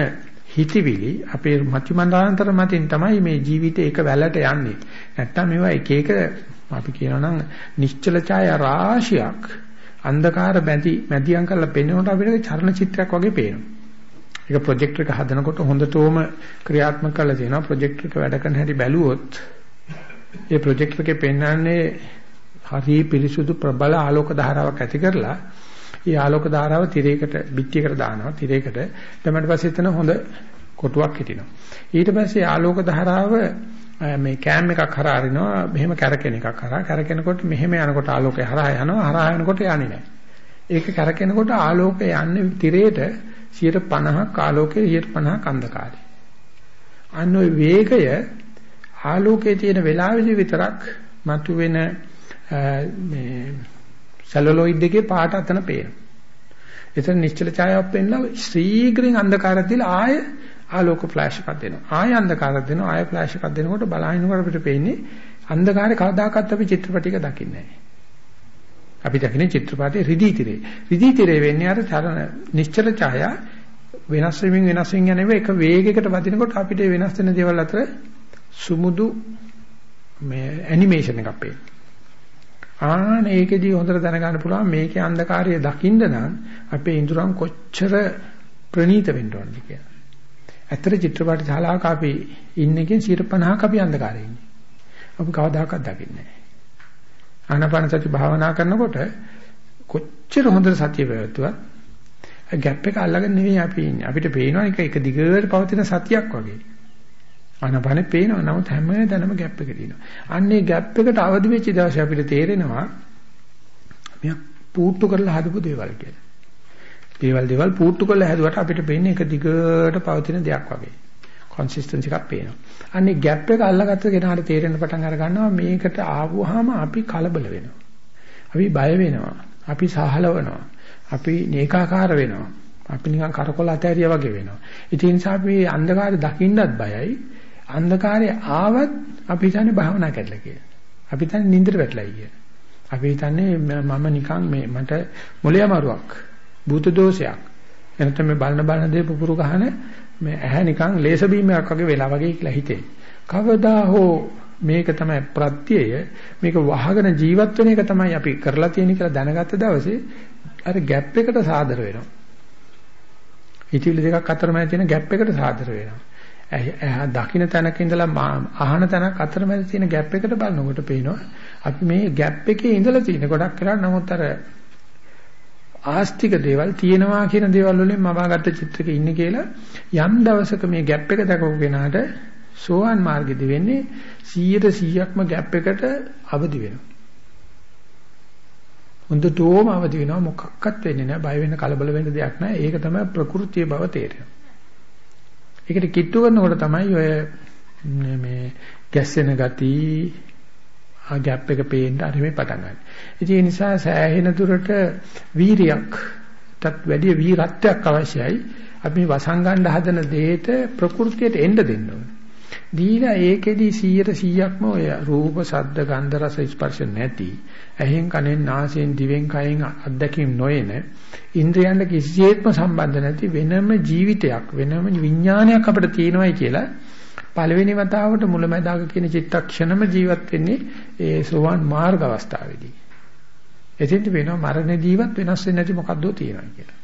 හිතවිලි අපේ මතිමන්දාන්තර මතින් තමයි මේ ජීවිතේ එක වැලට යන්නේ. නැත්තම් මේවා එක එක අපි කියනවා නම් නිශ්චල ඡාය රාශියක් අන්ධකාර බැඳි මැදියම් කරලා පෙන්වනකොට අපිට චර්ණ චිත්‍රයක් වගේ පේනවා. ඒක ප්‍රොජෙක්ටර් එක හදනකොට හොඳටම ක්‍රියාත්මක කරලා තියෙනවා. ප්‍රොජෙක්ටර් එක වැඩ කරන හැටි බැලුවොත් ඒ ප්‍රොජෙක්ටර් එකේ පෙන්වන්නේ හරි පිරිසුදු ප්‍රබල ආලෝක ධාරාවක් ඇති කරලා ඒ ආලෝක ධාරාව තිරයකට පිටියකට දානවා. තිරයකට ඊට පස්සේ එතන හොඳ කොටුවක් හිටිනවා. ඊට පස්සේ ආලෝක ධාරාව මේ කෑම් එකක් හරහා අරිනවා. මෙහෙම කැරකෙන එකක් හරහා. කැරකෙනකොට මෙහෙම යනකොට ආලෝකය හරහා යනවා. හරහා යනකොට යන්නේ නැහැ. ඒක කැරකෙනකොට ආලෝකය යන්නේ තිරයට 50ක් ආලෝකයේ 50ක් අන්ධකාරය. අන්න ওই වේගය ආලෝකයේ තියෙන වෙලාවෙදි විතරක් මතුවෙන මේ සෙලුලොයිඩ් එකේ පාට අතන පේනවා. එතන නිශ්චල ඡායාවක් පෙන්නලා ශීඝ්‍රයෙන් අන්ධකාරය තියලා ආය ආලෝක ෆ්ලෑෂ් එකක් දෙනවා. ආය අන්ධකාරයක් දෙනවා. ආය ෆ්ලෑෂ් එකක් දෙනකොට බලහිනකොට අපිට පේන්නේ අන්ධකාරය කවදාකවත් අපි චිත්‍රපටියක දකින්නේ නැහැ. අපි දකින්නේ චිත්‍රපටයේ රිදී තිරේ. රිදී තිරේ වෙන්නේ අර තරණ නිශ්චල ඡායා වෙනස් වෙමින් වෙනස් වෙමින් යන එක වේගයකට වදිනකොට අපිට වෙනස් වෙන දේවල් අතර සුමුදු මේ ඇනිමේෂන් එකක් පේනවා. ආන ඒකෙදී හොඳට දැනගන්න පුළුවන් මේකේ අන්ධකාරය දකින්න නම් අපේ ඉඳුරන් කොච්චර ප්‍රනීත වෙන්න ඕනද කියලා. ඇත්තට චිත්‍රපට ශාලාවක අපි ඉන්නකින් 50ක අපි අන්ධකාරයේ ඉන්නේ. අපි කවදාකවත් දකින්නේ නැහැ. ආනාපාන සති භාවනා කරනකොට කොච්චර හොඳට සතිය පැවැත්වුවත් ගැප් එක අල්ලගෙන නෙවෙයි අපි ඉන්නේ. අපිට පේනවා එක එක දිගට පවතින සතියක් වගේ. ආනපනේ පේනවා. නමුත් හැමදැනම ગેප් එක තියෙනවා. අන්නේ ગેප් එකට අවදි වෙච්ච දවසේ අපිට තේරෙනවා මේ පූට්ටු කරලා හදපු දේවල් කියලා. දේවල් දේවල් පූට්ටු කරලා හැදුවට අපිට පේන්නේ එක දිගට පවතින දෙයක් වගේ. කන්සිස්ටන්සි එකක් පේනවා. අන්නේ ગેප් එක අල්ලගත්ත කෙනාට තේරෙන්න පටන් අර ගන්නවා මේකට ආවොහම අපි කලබල වෙනවා. අපි බය වෙනවා. අපි සහලවනවා. අපි නේකාකාර වෙනවා. අපි නිකන් කරකොල අතෑරියා වගේ වෙනවා. ඉතින් නිසා අපි අන්ධකාරය දකින්නත් බයයි. අන්ධකාරය ආවත් අපි හිතන්නේ භාවනා කරලා කියලා. අපි හිතන්නේ නින්දට වැටලයි කියලා. අපි හිතන්නේ මම නිකන් මේ මට මොලේ අමාරුවක්, භූත දෝෂයක්. එනතම මේ බලන බලන දේ පුපුරු ගහන මේ ඇහැ නිකන් ලේස බීමයක් වගේ වෙලා වගේ කියලා හිතේ. කවදා හෝ මේක තමයි ප්‍රත්‍යය මේක වහගෙන ජීවත් වෙන එක තමයි අපි කරලා තියෙන කියලා දැනගත්ත දවසේ අර ગેප් එකට සාදර වෙනවා. හිතවිලි දෙකක් අතරමැද තියෙන ગેප් එකට සාදර වෙනවා. දකින්න තැනක ඉඳලා අහන තැනක් අතරමැද තියෙන ગેප් එකට බලනකොට පේනවා අපි මේ ગેප් එකේ ඉඳලා තියෙන ගොඩක් කරා නමුත් අර ආස්තික දේවල් තියෙනවා කියන දේවල් වලින් මවාගත්ත චිත්‍රක ඉන්නේ කියලා යම් දවසක මේ ગેප් එක දක්වපු වෙනාට සෝවන් මාර්ගෙදි වෙන්නේ 100ට 100ක්ම ગેප් එකට අවදි වෙනවා. හොඳටම අවදි වෙනවා මොකක්වත් වෙන්නේ නැහැ බය වෙන්න කලබල වෙන්න දෙයක් නැහැ. ඒක තමයි ප්‍රകൃතිය බව තේරෙන්නේ. ඒකට කිට්ටු කරනකොට තමයි ඔය මේ ගැස්සෙන ගති ආ ગેප් එක පේන්න අර මේ පටන් ගන්න. ඉතින් ඒ නිසා සෑහෙන දුරට වීරියක් තත් වැඩි වීරත්වයක් අවශ්‍යයි. අපි වසංගණ්ඩ හදන දෙයට ප්‍රകൃතියට එන්න දෙන්න ඕනේ. දීලා ඒකෙදි 100%ක්ම ඔය රූප, ශබ්ද, ගන්ධ, රස, ස්පර්ශ නැති, ඇහෙන්, කනෙන්, නාසයෙන්, දිවෙන්, කයෙන් අත්දැකීම් නොයන, ඉන්ද්‍රයන්ට කිසිසේත්ම සම්බන්ධ නැති වෙනම ජීවිතයක්, වෙනම විඥානයක් අපිට තියෙනවායි කියලා පළවෙනි වතාවට මුලැමැදාක කියන චිත්තක්ෂණම ජීවත් වෙන්නේ ඒ සෝවාන් මාර්ග අවස්ථාවේදී. එතෙන්ට වෙනවා මරණ ජීවත් වෙනස් වෙන්නේ නැති මොකද්දෝ තියෙනවා කියලා.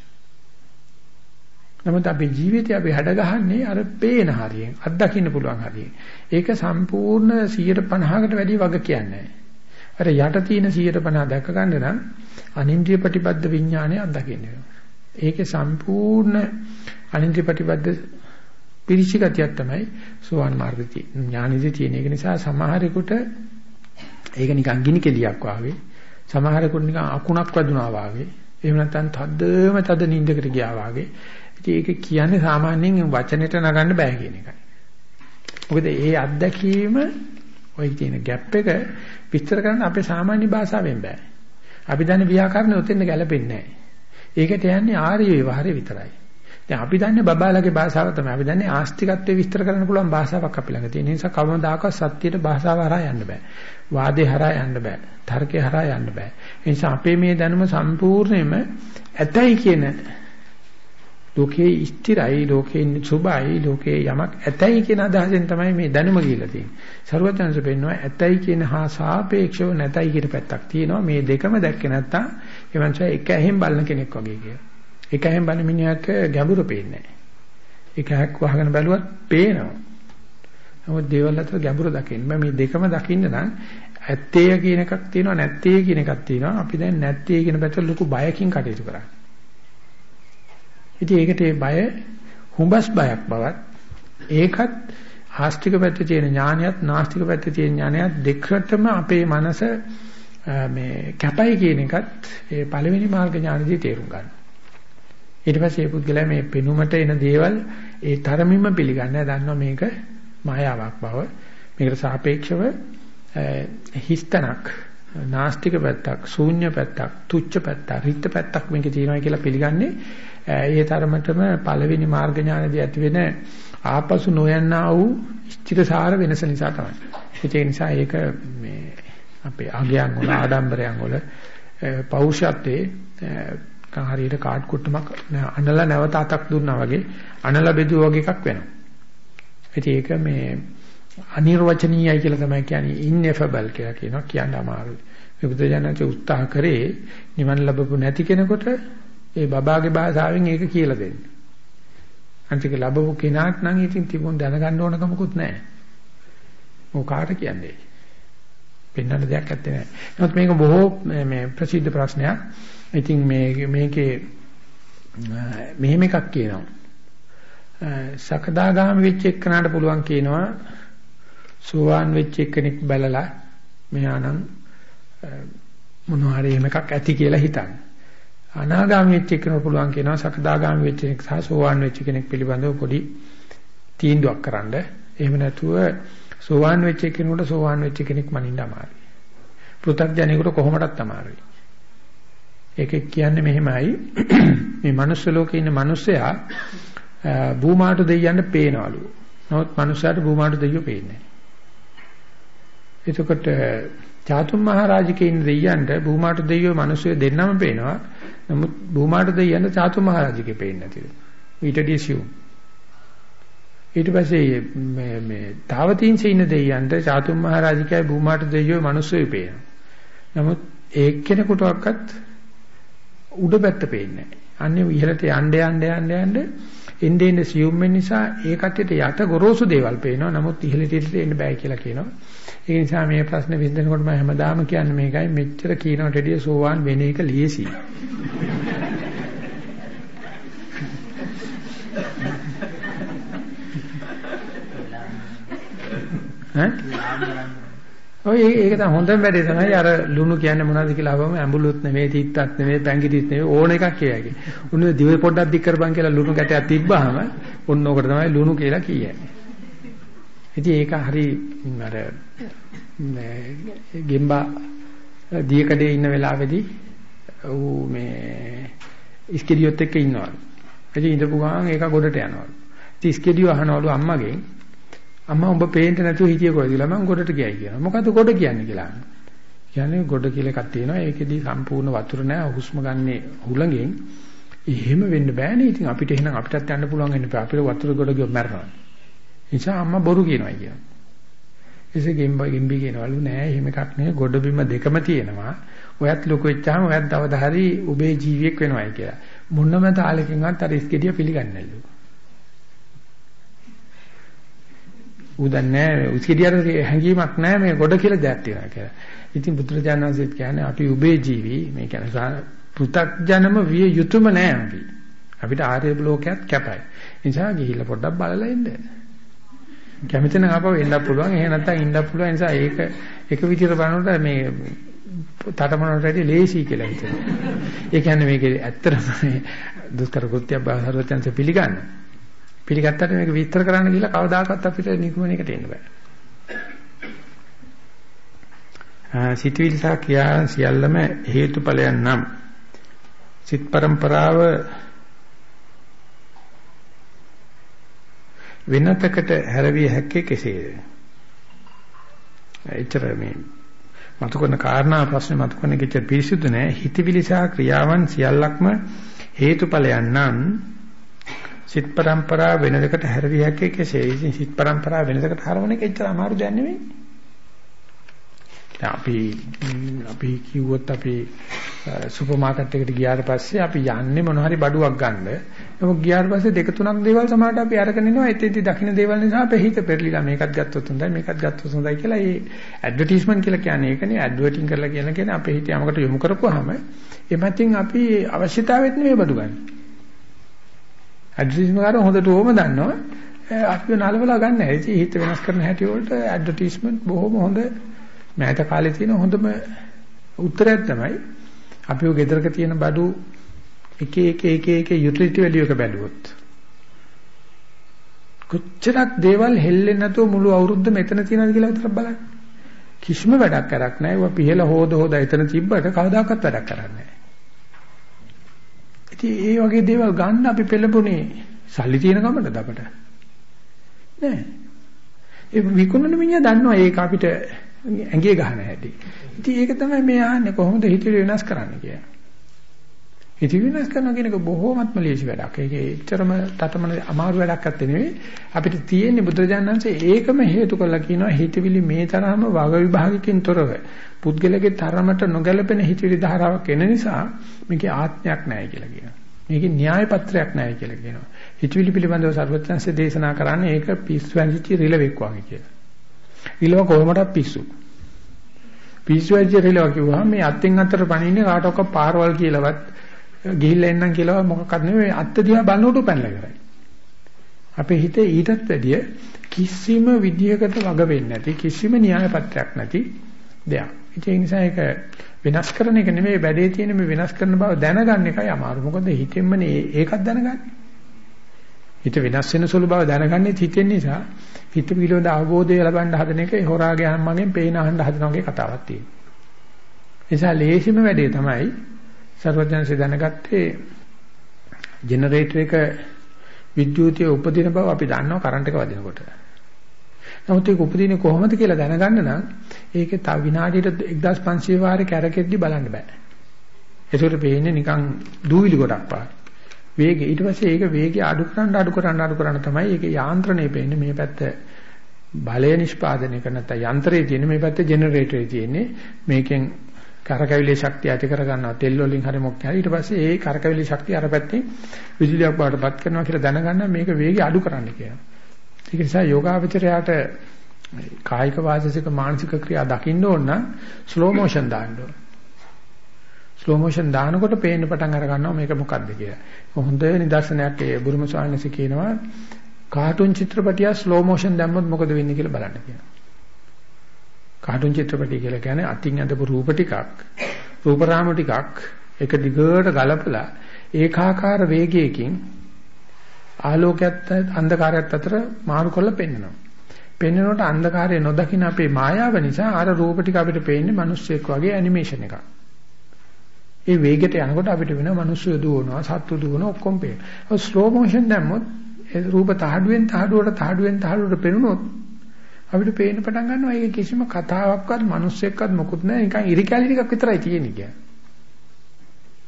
නමුත් අපේ ජීවිතය අපි හැඩගහන්නේ අර පේන හරියෙන් අත්දකින්න පුළුවන් හරියෙන්. ඒක සම්පූර්ණ 150කට වැඩි වග කියන්නේ අර යට තියෙන 150 දැක ගන්න නම් අනින්ද්‍රිය ප්‍රතිපද විඥානය අත්දකින්න වෙනවා. ඒකේ සම්පූර්ණ අනින්ද්‍රිය ප්‍රතිපද පිරිචිගතියක් තමයි සෝවාන් මාර්ගදී ඥානෙදී තියෙන. ඒක නිසා සමහරෙකුට ඒක නිකන් ගිනි කෙලියක් වාගේ සමහරෙකුට නිකන් අකුණක් වැදුනා වාගේ එහෙම නැත්නම් තද්දම තද නිින්දකට ගියා වාගේ ඉතින් ඒක කියන්නේ සාමාන්‍යයෙන් වචනෙට නගන්න බෑ කියන එකයි. මොකද ඒ අත්දැකීම ඔය කියන ગેප් එක විස්තර කරන්න අපේ සාමාන්‍ය භාෂාවෙන් බෑ. අපි දන්නේ ව්‍යාකරණ උතෙන් ගැලපෙන්නේ නැහැ. ඒකට යන්නේ ආර්ය ව්‍යවහාරය විතරයි. දැන් අපි දන්නේ බබාලගේ භාෂාව තමයි. අපි දන්නේ ආස්තිකත්වයේ විස්තර කරන්න පුළුවන් භාෂාවක් අපි ළඟ තියෙන නිසා කවමදාකවත් සත්‍යයට භාෂාව හරහා යන්න බෑ. වාදේ හරහා යන්න බෑ. තර්කේ හරහා යන්න බෑ. ඒ නිසා අපේ මේ දැනුම සම්පූර්ණයෙන්ම ඇතයි කියන ලෝකේ ස්ථිරයි ලෝකේ සුභයි ලෝකේ යමක් ඇතයි කියන අදහසෙන් තමයි මේ දැනුම කියලා තියෙන්නේ. ਸਰවඥංශ පෙන්නවා ඇතයි කියන හා සාපේක්ෂව නැතයි කියන පැත්තක් තියෙනවා. මේ දෙකම දැක්කේ නැත්තම් එවන්ස එක ඇහෙන් බලන කෙනෙක් වගේ කියලා. එක ඇහෙන් බලන මිනිහට ගැඹුරු පේන්නේ නැහැ. එක ඇහක් වහගෙන බැලුවත් පේනවා. නමුත් දේවල් අතර ගැඹුරු දකින්න බෑ. මේ දෙකම දකින්න නම් ඇත්තේ කියන එකක් තියෙනවා නැත්තේ කියන එකක් තියෙනවා. අපි දැන් නැත්තේ කියන පැත්තට ලොකු බයකින් කටයුතු කරන්නේ. ඉතින් ඒකට ඒ බය හුඹස් බයක් බවත් ඒකත් ආස්තික පැත්තේ තියෙන ඥානයත් නාස්තික පැත්තේ තියෙන ඥානයත් දෙකටම අපේ මනස මේ කැපයි කියන එකත් ඒ පළවෙනි මාර්ග ඥානදී තේරුම් ගන්න. ඊට පස්සේ මේ පුද්ගලයා මේ පෙනුමට එන දේවල් ඒ තරමින්ම පිළිගන්නේ දන්නවා මේක මායාවක් බව. මේකට සාපේක්ෂව හිස්තනක් නාස්තික පැත්තක්, ශූන්‍ය පැත්තක්, තුච්ච පැත්තක්, රිත් පැත්තක් මේකේ තියෙනවා කියලා පිළිගන්නේ ඒ තරමටම පළවෙනි මාර්ග ඥානදී ඇති වෙන ආපසු නොයන්නා වූ ස්ථිරසාර වෙනස නිසා තමයි. ඒ නිසා ඒක මේ අපේ අගයන් වල ආඩම්බරයන් වල පෞරුෂත්වයේ හරියට කාඩ් කුට්ටමක් අනලා නැවත අතක් දුන්නා වගේ අනලා බෙදුවා වගේ එකක් වෙනවා. ඉතින් ඒක මේ අනිර්වචනීයයි කියලා තමයි කියන්නේ ineffable කියලා කියනවා කියන්න අමාරුයි. මේ බුදුජානක උත්සාහ කරේ නිවන් ලැබපු නැති කෙනෙකුට ඒ බබාගේ භාෂාවෙන් ඒක කියලා දෙන්න. අන්තික ලැබපු කෙනාට නම් ඉතින් තිබුණ දැනගන්න ඕන කමකුත් නැහැ. මොක කාට කියන්නේ? පෙන්වන්න දෙයක් නැත්තේ නෑ. නමුත් මේක බොහෝ මේ ප්‍රසිද්ධ ප්‍රශ්නයක්. ඉතින් මේ මේකේ මෙහෙම එකක් කියනවා. සකදාගාම වෙච්ච එක්කනට පුළුවන් කියනවා සෝවාන් වෙච්ච එක්කෙනෙක් බැලලා මෙයා නම් මොනවා හරි එකක් ඇති කියලා හිතන්නේ. අනාගාමී වෙච්ච කෙනෙකුට පුළුවන් කියනවා සකදාගාමී වෙච්ච කෙනෙක් සහ සෝවාන් වෙච්ච කෙනෙක් පිළිබඳව පොඩි තීන්දුවක් කරන්න. එහෙම නැතුව සෝවාන් වෙච්ච කෙනෙකුට සෝවාන් වෙච්ච කෙනෙක් මනින්න අමාරුයි. පෘථග්ජනෙකුට කොහොමදත් අමාරුයි. ඒක කියන්නේ මෙහෙමයි මේ මනුස්ස ලෝකේ ඉන්න මිනිස්සයා භූමාට දෙයියන්න පේනවලු. නමුත් මනුස්සයාට භූමාට දෙයියෝ පේන්නේ නැහැ. එතකොට චාතුම් මහරජකේ ඉන්න දෙයියන්ට භූමාට දෙයියෝ මිනිස්සු දෙන්නම පේනවා. නමුත් භූමාට දෙයියන්ට චාතුම් මහරජකේ පේන්නේ නැතිලු. ඊටදී සිව්. ඊට පස්සේ මේ මේ තාවතින්සේ ඉන්න දෙයියන්ට චාතුම් මහරජකයි භූමාට දෙයියෝ මිනිස්සු පේනවා. නමුත් ඒක්කෙනෙකුටවත් උඩ පැත්ත පේන්නේ නැහැ. අන්නේ ඉහළට යන්න යන්න යන්න යන්න එන්නේ එන්නේ සියුම් වෙන නිසා ඒ කට්ටියට යට ගොරෝසු දේවල් පේනවා. නමුත් ඉහළට ඉහළට එන්න බෑ කියලා කියනවා. ඒ නිසා මේ ප්‍රශ්නේ විසඳනකොට මම හැමදාම කියන්නේ මේකයි මෙච්චර කියනකට වැඩිය සෝවාන් වෙන එක ලියසි. ඔය ඒක තමයි හොඳම වැඩේ තමයි අර ලුණු කියන්නේ මොනවද කියලා අහවම ඇඹුලුත් නෙමෙයි තිත්තත් නෙමෙයි පැංගිටිත් නෙමෙයි ඕන එකක් කියයි. උන්නේ දිව පොඩ්ඩක් දික් කරපන් කියලා ලුණු ගැටයක් තිබ්බහම ඔන්න ඕකට තමයි ලුණු කියලා කියන්නේ. ඉතින් ඒක හරි අර ගෙම්බා දියකඩේ ඉන්න වෙලාවේදී ඌ මේ ඉස්කෙඩියොත් එක්ක ඉන්නවලු. ඉතින් ඉඳපු ගමන් ඒක ගොඩට යනවලු. ඉතින් ඉස්කෙඩියෝ අහනවලු අම්මගෙන් අම්මා උඹ පේන්න නැතුව හිටියේ කොහෙද කියලා මම ගොඩට ගියයි කියනවා. මොකද්ද ගොඩ කියන්නේ කියලා අහනවා. කියන්නේ ගොඩ කියලා එකක් තියෙනවා. ඒකෙදී සම්පූර්ණ වතුර නැහැ. හුස්ම ගන්නේ හුලඟෙන්. එහෙම වෙන්න බෑනේ. ඉතින් අපිට එහෙනම් අපිටත් යන්න පුළුවන් වෙන්න බෑ. අපිට වතුර ගොඩ ගියොත් මැරෙනවා. නිසා අම්මා බොරු කියනවා කියනවා. එසේ ගෙම්බ ගෙම්බි කියනවලු නෑ එහෙම එකක් නෙවෙයි ගොඩ බිම දෙකම තියෙනවා. ඔයත් ලොකු වෙච්චාම ඔයත් දවදා හරි ඔබේ ජීවියෙක් වෙනවයි කියලා. මොනම තාලකින්වත් අර ඉස්කෙඩිය පිළිගන්නේ නැල්ලු. උදන්නේ ඉස්කෙඩියට හැංගීමක් නෑ මේ ගොඩ කියලා දෙයක් තියෙනවා කියලා. ඉතින් බුදුරජාණන් වහන්සේත් කියන්නේ අපි ඔබේ ජීවි මේ කියන්නේ පෘ탁ජනම විය යුතුයම නෑ අපි. අපිට ආර්ය බ්ලෝකයක් කැපයි. ඒ නිසා ගිහිල්ලා පොඩ්ඩක් බලලා ඉන්න. කැමති නම් ආපහු එන්නත් පුළුවන්. එහෙ නැත්නම් ඉන්නත් පුළුවන්. ඒ නිසා ඒක එක විදිහට බලනකොට මේ තටමනට වැඩි ලේසි කියලා හිතෙනවා. ඒ කියන්නේ මේකේ ඇත්තටම මේ දුෂ්කර කෘත්‍ය බාහිරවචන්ස පිළිගන්න. පිළිගත්තට මේක විස්තර කරන්න ගිහලා කවදාකවත් අපිට නිගමනයකට එන්න බෑ. සිතවිලි සහ ක්‍රියා සියල්ලම හේතුඵලයන් නම් සිත් પરම්පරාව වෙනතකට හැරවිය හැක්කේ කෙසේද? එච්චර මේ මතු කරන කාරණා ප්‍රශ්නේ මතු කරන කිච්ච පිරිසුදු නෑ හිතවිලි සහ ක්‍රියාවන් සියල්ලක්ම හේතුඵලයන් නම් සිත් પરම්පරා වෙනදකට හැරවිය හැක්කේ කෙසේ? ඉතින් සිත් પરම්පරා වෙනදකට හරවන එක එච්චර අමාරු දෙයක් නෙමෙයි. දැන් අපි අපි කිව්වොත් අපි සුපර් මාකට් එකට ගියාට පස්සේ අපි යන්නේ මොන හරි බඩුවක් ගන්න. නමුත් ගියාට පස්සේ දෙක තුනක් දේවල් සමහරට අපි අරගෙන ඉනවා. එතෙන්දී දකින්න දේවල් නිසා අපේ හිත පෙරලිලා මේකත් ගත්තොත් හොඳයි මේකත් ගත්තොත් හොඳයි කියලා ඒ ඇඩ්වර්ටයිස්මන්ට් කියලා කියන්නේ ඒකනේ ඇඩ්වර්ටින් කරලා කියන කියන්නේ අපේ හිත යමකට යොමු කරපුවාම එමත්ින් අපි අවශ්‍යතාවෙත් නෙවෙයි බඩු ගන්න. ඇඩ්වර්ටයිස්මන්ට් කාරෝ හොඳට ඕම දන්නවා. අපිව නලවලා ගන්න හැටි හිත වෙනස් කරන හැටි වලට ඇඩ්වර්ටයිස්මන්ට් බොහොම හොඳ මෑත කාලේ තියෙන හොඳම උත්තරයක් තමයි අපිව ගෙදරක තියෙන බඩු එක එක එක එක යුටිලිටි වැලියු එක බැලුවොත් කොච්චරක් දේවල් හෙල්ලෙන්නේ නැතුව මුළු අවුරුද්ද මෙතන තියනද කියලා විතරක් බලන්න. කිසිම වැඩක් කරක් නැහැ. ඒවා පිහලා හොද හොද එතන තිබ්බට කවදාකවත් වැඩක් කරන්නේ නැහැ. ඉතින් ඒ වගේ දේවල් ගන්න අපි පෙළඹුණේ සල්ලි තියෙන ගමනද අපට? නෑ. ඒ විකුණන මිනිහා දන්නවා ඒක අපිට ඇඟේ ගහන හැටි. ඉතින් ඒක තමයි මේ ආන්නේ කොහොමද හිතේ වෙනස් කරන්න කියලා. හිතේ වෙනස් කරනවා කියන එක බොහෝමත්ම ලේසි වැඩක්. ඒක එච්චරම තටමන අමාරු වැඩක් නැත්තේ නෙවෙයි. අපිට තියෙන්නේ බුදුරජාණන්සේ ඒකම හේතු කරලා කියනවා හිතවිලි මේ තරම වග විභාගකින් තොරව පුද්ගලගේ තරමට නොගැලපෙන හිතවිලි ධාරාවක් එන නිසා මේකේ ආත්මයක් නැහැ කියලා කියනවා. මේකේ න්‍යාය පත්‍රයක් නැහැ කියලා කියනවා. හිතවිලි පිළිබඳව සර්වඥාන්සේ දේශනා කරන්නේ ඒක පිස්සු වැඳිච්ච රිලෙවෙක් වගේ කියලා. රිලව කොහොමදක් පිස්සු. පිස්සු වැදිච්ච රිලව කිව්වහම මේ අත්ෙන් අතට පණින්නේ කාටවත් පාරවල් කියලාවත් ගිහිල්ලා එන්නම් කියලා මොකක්වත් නෙවෙයි අත්ත දිහා බලනකොට පැනලා කරයි. අපේ හිතේ ඊටත් වැඩිය කිසිම විදියකට වග වෙන්නේ නැති කිසිම න්‍යාය පත්‍රයක් නැති දෙයක්. ඒ නිසා ඒක වෙනස් කරන එක නෙමෙයි වැඩේ තියෙන මේ වෙනස් කරන බව දැනගන්න එකයි අමාරු. මොකද හිතෙන්මනේ ඒකත් දැනගන්නේ. හිත වෙනස් වෙන සුළු බව දැනගන්නේ හිතෙන් නිසා හිත පිළිබඳ අවබෝධය ලබන්න හදන එක හොරාගේ අම්මගෙන් පේන අහන්න හදන වගේ කතාවක් තියෙනවා. නිසා ලේසිම වැඩේ තමයි සර්වඥන්සේ දැනගත්තේ ජෙනරේටර් එක විද්‍යුතිය උපදින බව අපි දන්නවා කරන්ට් එක වදිනකොට. නමුත් ඒක උපදින්නේ කොහොමද කියලා දැනගන්න නම් ඒකේ තව විනාඩියට 1500 වාරේ කැරකෙද්දි බලන්න බෑ. ඒකට පේන්නේ නිකන් දූවිලි ගොඩක් පාට. වේගය. ඊට පස්සේ ඒක වේගය අඩු කරන්න අඩු කරන්න අඩු කරන්න තමයි ඒකේ යාන්ත්‍රණය පෙන්නේ. මේ පැත්ත බලය නිෂ්පාදනය කරන නැත්නම් යන්ත්‍රයේ තියෙන මේ පැත්ත ජෙනරේටරේ තියෙන්නේ. මේකෙන් කරකැවිලි ශක්තිය ඇති කර ගන්නවා තෙල් වලින් හරි මොකක් හරි. ඊට පස්සේ ඒ කරකැවිලි ශක්තිය අර පැත්තේ විදුලියක් බාටපත් කරනවා කියලා දැනගන්න මේක වේගය අඩු කරන්න කියනවා ඒක නිසා යෝගාවචරයට කායික වාචික මානසික ක්‍රියා දකින්න ඕන නම් ස්ලෝ මොෂන් දාන්න ඕන. ස්ලෝ මොෂන් දානකොට පේන්න පටන් අර ගන්නවා මේක මොකද්ද කියලා. හොඳ නිදර්ශනයක් ඒ බුරුම ස්වාමීන් කියනවා කාටුන් චිත්‍රපටිය ස්ලෝ මොෂන් දැම්මොත් මොකද වෙන්නේ කියලා බලන්න කියනවා. කාටුන් චිත්‍රපටිය කියලා කියන්නේ අතින් අදපු රූප ටිකක් රූප රාම ටිකක් එක දිගට ගලපලා ඒකාකාර වේගයකින් ආලෝකයත් අන්ධකාරයත් අතර මාරු කරලා පෙන්නනවා. පෙන්නනකොට අන්ධකාරය නොදකින අපේ මායාව නිසා අර රූප ටික අපිට පේන්නේ මිනිස්සෙක් වගේ ඇනිමේෂන් එකක්. ඒ වේගයට යනකොට අපිට වෙන මිනිස්සු දුවනවා, සත්තු දුවනවා ඔක්කොම පේනවා. ස්ලෝ මොෂන් දැම්මොත් ඒ රූප තහඩුවෙන් තහඩුවට තහඩුවෙන් තහඩුවට පෙනුනොත් අපිට පේන්න පටන් ගන්නවා ඒක කිසිම කතාවක්වත් මිනිස්සෙක්වත් මොකුත් නැහැ නිකන් ඉරිකැලි ටිකක් විතරයි තියෙන්නේ කියන්නේ.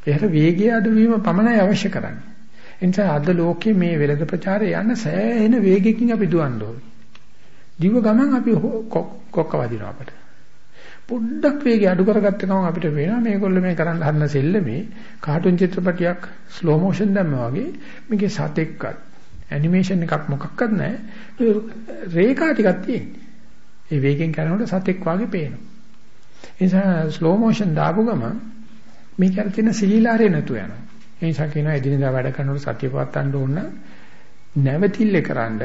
ඒකට වේගය අඩුවීම පමණයි අවශ්‍ය කරන්නේ. ඒ නිසා අද ලෝකයේ මේ වෙළඳ ප්‍රචාරය යන සෑහෙන වේගයකින් අපි දුවන්න ඕනේ. දිව ගමන් අපි කොක්ක වදිනවා අපට. පොඩ්ඩක් වේගය අඩු කරගත්ත ගමන් අපිට වෙනවා. මේගොල්ලෝ මේ කරන්න හදන සෙල්ලමේ කාටුන් චිත්‍රපටියක් ස්ලෝ මොෂන් දැම්මා වගේ මේකේ සතෙක්වත් ඇනිමේෂන් එකක් මොකක්වත් නැහැ. රේඛා ටිකක් තියෙන්නේ. ඒ වේගෙන් කරනකොට සතෙක් වගේ පේනවා. ඒ නිසා ස්ලෝ මොෂන් දාපු ගමන් මේක අර තියෙන සීලාරේ නැතු යනවා. ඒ නිසා කියනවා එදිනෙදා වැඩ කරනකොට සතිය පවත්වන්න ඕන නැවතිල්ලේ කරන්න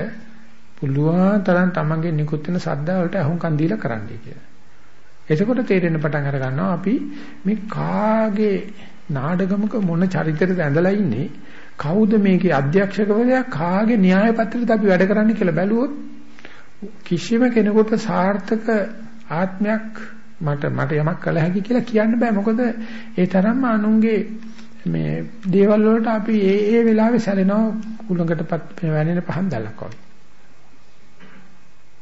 පුළුවන් තරම් තමන්ගේ නිකුත් වෙන සද්දා වලට අහුම්කම් දීලා කරන්නයි කියලා. එතකොට තේරෙන්න පටන් අර ගන්නවා අපි මේ කාගේ නාඩගමක මොන චරිතයකද ඇඳලා ඉන්නේ කවුද මේකේ අධ්‍යක්ෂකවරයා කාගේ න්‍යාය පත්‍රයද අපි වැඩ කරන්නේ කියලා බැලුවොත් කිසිම කෙනෙකුට සාර්ථක ආත්මයක් මට මට යමක් කළ හැකි කියලා කියන්න බෑ මොකද ඒ තරම්ම අනුන්ගේ මේ දේවල් වලට අපි ඒ ඒ වෙලාවේ සැලෙනවා කුලඟටපත් වැනෙන පහන් දැලක් වගේ.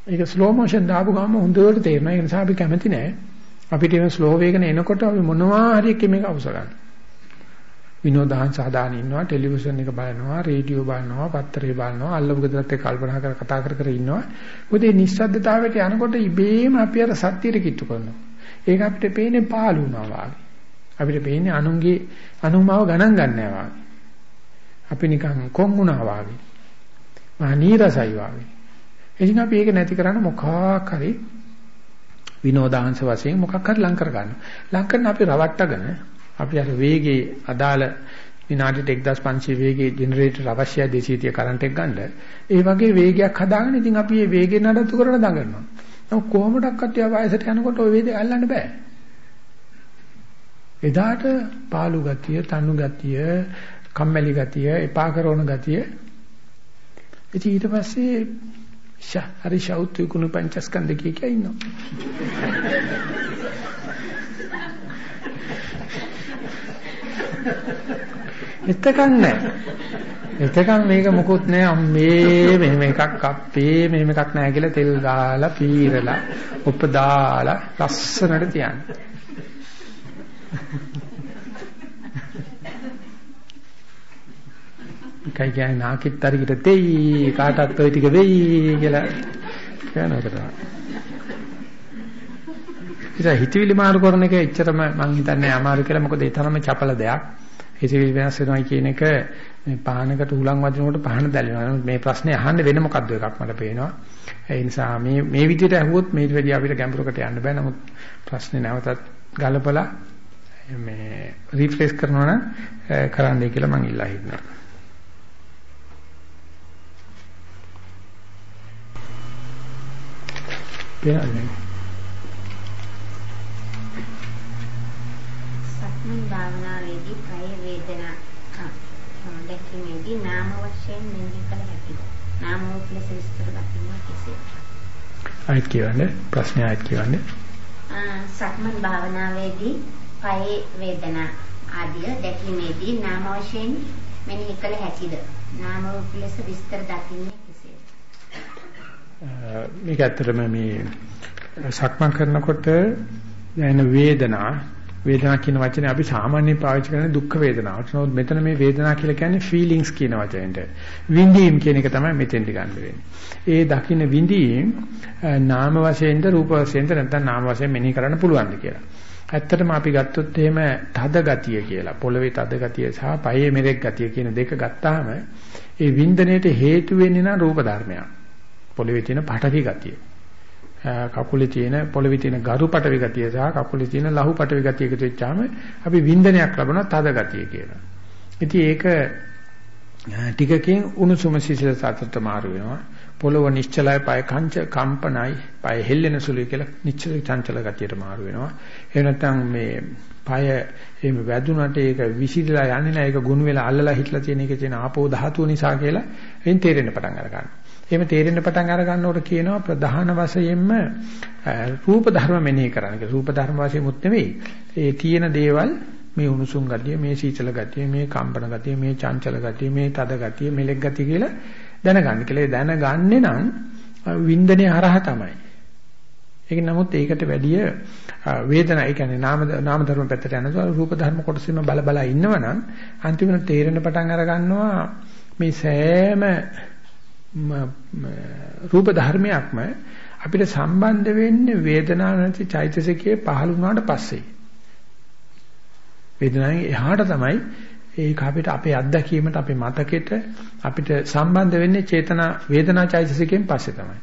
ඒක ස්ලෝ මොෂන් දාපු ගමන් හොඳට තේරෙනවා. ඒ නිසා අපි කැමති නෑ. අපිට මේ ස්ලෝ වේගන එනකොට අපි මොනවා හරි එකක මේක අවශ්‍ය ගන්න. විනෝදාංශ සාදාන ඉන්නවා, ටෙලිවිෂන් එක බලනවා, රේඩියෝ බලනවා, පත්තරේ බලනවා, අල්ලපු ගෙදරත් එක්ක කල්පනා කර කතා කර කර ඉන්නවා. මොකද මේ නිස්සද්දතාවයට යනකොට ඉබේම අපි අර සත්‍යයට කිට්ටු කරනවා. ඒක අපිට පේන්නේ පාළු වුණා වගේ. අපිට පේන්නේ අනුන්ගේ අනුමාව ගණන් ගන්නවා වගේ. අපි නිකන් කොන් වුණා වගේ. මහා නීරසයි වගේ. එදින අපි ඒක නැති කරන්න මොකක් හරි විනෝදාංශ වශයෙන් මොකක් හරි ලං කර ගන්න. ලං කරන අපි රවට්ටගෙන අපි අර වේගයේ අදාළ විනාඩියට 1500 වේගයේ ජෙනරේටර් අවශ්‍යයි 230 කරන්ට් එක ගන්න. ඒ වගේ වේගයක් හදාගෙන ඉතින් අපි මේ වේගය නඩත්තු කරලා දඟනවා. නමුත් කොහොමඩක්වත් යා වයසට යනකොට ওই වේදේ අල්ලන්න බෑ. එදාට පාළු ගතිය, තනු ගතිය, කම්මැලි ගතිය, එපා කරන ගතිය. ඉතින් ඊට පස්සේ ෂා හරි ෂවුත් කුණු පංචස්කන්ධ කිය කිය ඉන්නවා. එතකන් නෑ. එතකන් මේක මොකුත් නෑ අම්මේ මෙහෙම එකක් අප්පේ මෙහෙම එකක් නෑ කියලා තෙල් ගාලා පීරලා උපදාලා ලස්සනට තියන්නේ. කයි කියන්නේ නාකිට අරිකට දෙයි කාටත් ওই ටික වෙයි කියලා කියනකට. ඉතින් හිතවිලි මාරු කරන එක එච්චරම මං හිතන්නේ අමාරු කියලා මොකද ඒ තරම චපල දෙයක්. හිතවිලි වෙනස් වෙනවා කියන එක මේ පහනකට උලන් වදිනකොට පහන දැලෙනවා. මේ ප්‍රශ්නේ අහන්න වෙන මොකද්ද එකක් මට පේනවා. ඒ නිසා මේ මේ විදිහට අහුවොත් මේ විදිහ අපිට ගැඹුරකට යන්න බෑ. නමුත් ප්‍රශ්නේ නැවතත් ගලපලා මේ රිෆ්‍රෙෂ් කරනවා නම් කරන්නයි කියලා මම ඉල්ලා හිටිනවා. පේනවද? සක්මන් භාවනාවේදී කය වේදනා දැකීමේදී නාම වශයෙන් මෙනෙහි කළ හැකිද? නාම වූ විස්තර දක්වන්නේ කෙසේ? ආයත් කියවන්නේ ප්‍රශ්නය ආයත් කියවන්නේ. සක්මන් භාවනාවේදී කයේ වේදනා ආදිය දැකීමේදී නාම වශයෙන් මෙනෙහි කළ හැකිද? නාම ලෙස විස්තර කෙසේද? මේක ඇත්තටම මේ සක්මන් කරනකොට දැනෙන වේදනා වේදනා කියන වචනේ අපි සාමාන්‍යයෙන් පාවිච්චි කරන්නේ දුක් වේදනාවට. නමුත් මෙතන මේ වේදනා කියලා කියන්නේ feelings කියන වචනෙට. විඳීම් කියන එක තමයි මෙතෙන්ට ගන්න වෙන්නේ. ඒ දකින්න විඳීම් නාම වශයෙන්ද රූප වශයෙන්ද නැත්නම් නාම වශයෙන් මෙනෙහි කරන්න පුළුවන්ද කියලා. ඇත්තටම අපි ගත්තොත් එහෙම තද ගතිය කියලා පොළවේ තද ගතිය සහ පයේ මෙරෙක් ගතිය කියන දෙක ගත්තාම ඒ වින්දනයේට හේතු වෙන්නේ නම් රූප ධර්මයක්. පොළවේ තියෙන පටවි ගතිය. කකුලේ තියෙන පොළවේ තියෙන ගරු පටවි ගතිය සහ කකුලේ තියෙන ලහු පටවි ගතිය එකතු වෙච්චාම අපි වින්දනයක් ලබනවා තද ගතිය කියලා. ඉතින් ඒක ටිකකින් උණුසුම සිසිල සාතට මාරු වෙනවා. පොළව නිශ්චලයි පය කංච කම්පනයි පය හෙල්ලෙන සුළුයි කියලා නිශ්චල චංචල ගතියට මාරු වෙනවා. එහෙම නැත්නම් මේ පය එහෙම වැදුනට ඒක විසිරලා යන්නේ නැහැ ඒක ගුණ වෙලා අල්ලලා හිටලා තියෙන එකේ තියෙන ආපෝ ධාතුව නිසා කියලා එයින් තේරෙන්න පටන් අර ගන්නවා. එහෙම තේරෙන්න පටන් අර ගන්නකොට කියනවා ප්‍රධාන වශයෙන්ම රූප ධර්ම මෙනෙහි කරන්න කියලා. රූප ධර්ම වශයෙන් මුත් නෙවෙයි. ඒ තියෙන දේවල් මේ උණුසුම් ගතිය, මේ සීතල ගතිය, මේ කම්පන ගතිය, මේ චංචල ගතිය, මේ තද ගතිය, මෙලෙක් ගතිය කියලා දැනගන්න කියලා. දැනගන්නේ නම් වින්දනයේ හරහා තමයි. ඒක නමුත් ඒකට වැඩිය වේදනා ඒ කියන්නේ නාම නාම ධර්ම පැත්තට යනකොට රූප ධර්ම කොටසෙම බල බල ඉන්නවනම් අන්තිමට තේරෙන පටන් අර ගන්නවා මේ සෑම රූප ධර්මයක්ම අපිට සම්බන්ධ වෙන්නේ වේදනාව නැති චෛතසිකයේ පහළ වුණාට පස්සේ වේදනාවෙන් එහාට තමයි ඒක අපිට අපේ අත්දැකීමට අපේ මතකෙට අපිට සම්බන්ධ වෙන්නේ චේතනා වේදනා චෛතසිකයෙන් පස්සේ තමයි.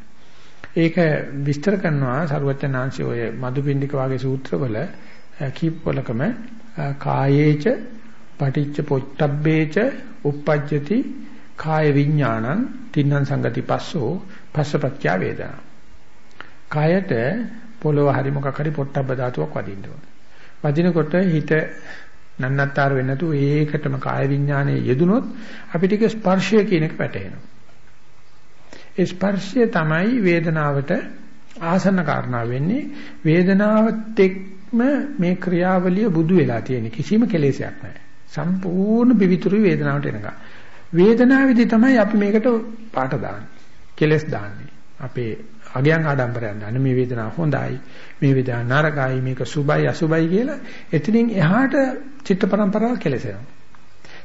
ඒක විස්තර කරනවා සරුවචනාංශي ඔය මදුපිණ්ඩික වාගේ සූත්‍රවල කීප වලකම කායේච පටිච්ච පොට්ටබ්බේච uppajjati කාය විඥානං තින්නම් සංගති පස්සෝ පස්සපච්චා වේදනා. කායට පොළව හරි මොකක් හරි පොට්ටබ්බ ධාතුවක් වදින්න ඕන. වදිනකොට හිත නන්නත්තර වෙන්නේ නැතු ඒකටම කාය විඥානයේ යෙදුනොත් අපිට ඒක ස්පර්ශය කියන එක වැටහෙනවා. ඒ ස්පර්ශය තමයි වේදනාවට ආසන්න කාරණා වෙන්නේ වේදනාවත් එක්ම මේ ක්‍රියාවලිය බුදු වෙලා තියෙන කිසිම කෙලෙසයක් නැහැ. සම්පූර්ණ පිවිතුරු වේදනාවට එනකම්. වේදනාවේදී තමයි අපි මේකට පාට දාන්නේ. කෙලස් දාන්නේ. අපේ අගයන් ආඩම්බරයන් දාන්නේ මේ වේදනාව හොඳයි, මේ වේදනාව නරකයි, මේක සුබයි අසුබයි කියලා එතනින් එහාට චිත්ත පරම්පරාව කෙලසෙනවා.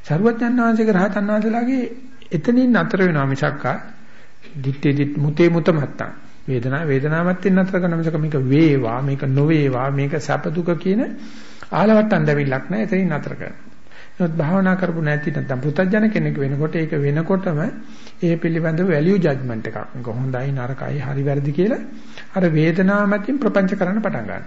සරුවඥාන් වහන්සේගේ රහතන් වහන්සේලාගේ එතනින් නතර වෙනවා මිසක්කා දිත්තේ දිත් මුතේ මුත මත්තම් වේදනාව වේදනාවත් වෙන නතර කරන මිසක මේක වේවා මේක නොවේවා මේක සැප දුක කියන ආලවට්ටම් දෙවිලක් නැහැ එතනින් නතර කරනවා නමුත් භාවනා කරපු නැති නැත්නම් පුතඥ කෙනෙක් වෙනකොට ඒක වෙනකොටම ඒ පිළිබඳව වැලියු ජජ්මන්ට් එකක්. මේක හොඳයි නරකයි හරි වැරදි කියලා අර වේදනාව මතින් ප්‍රපංච කරන්න පටන් ගන්නවා.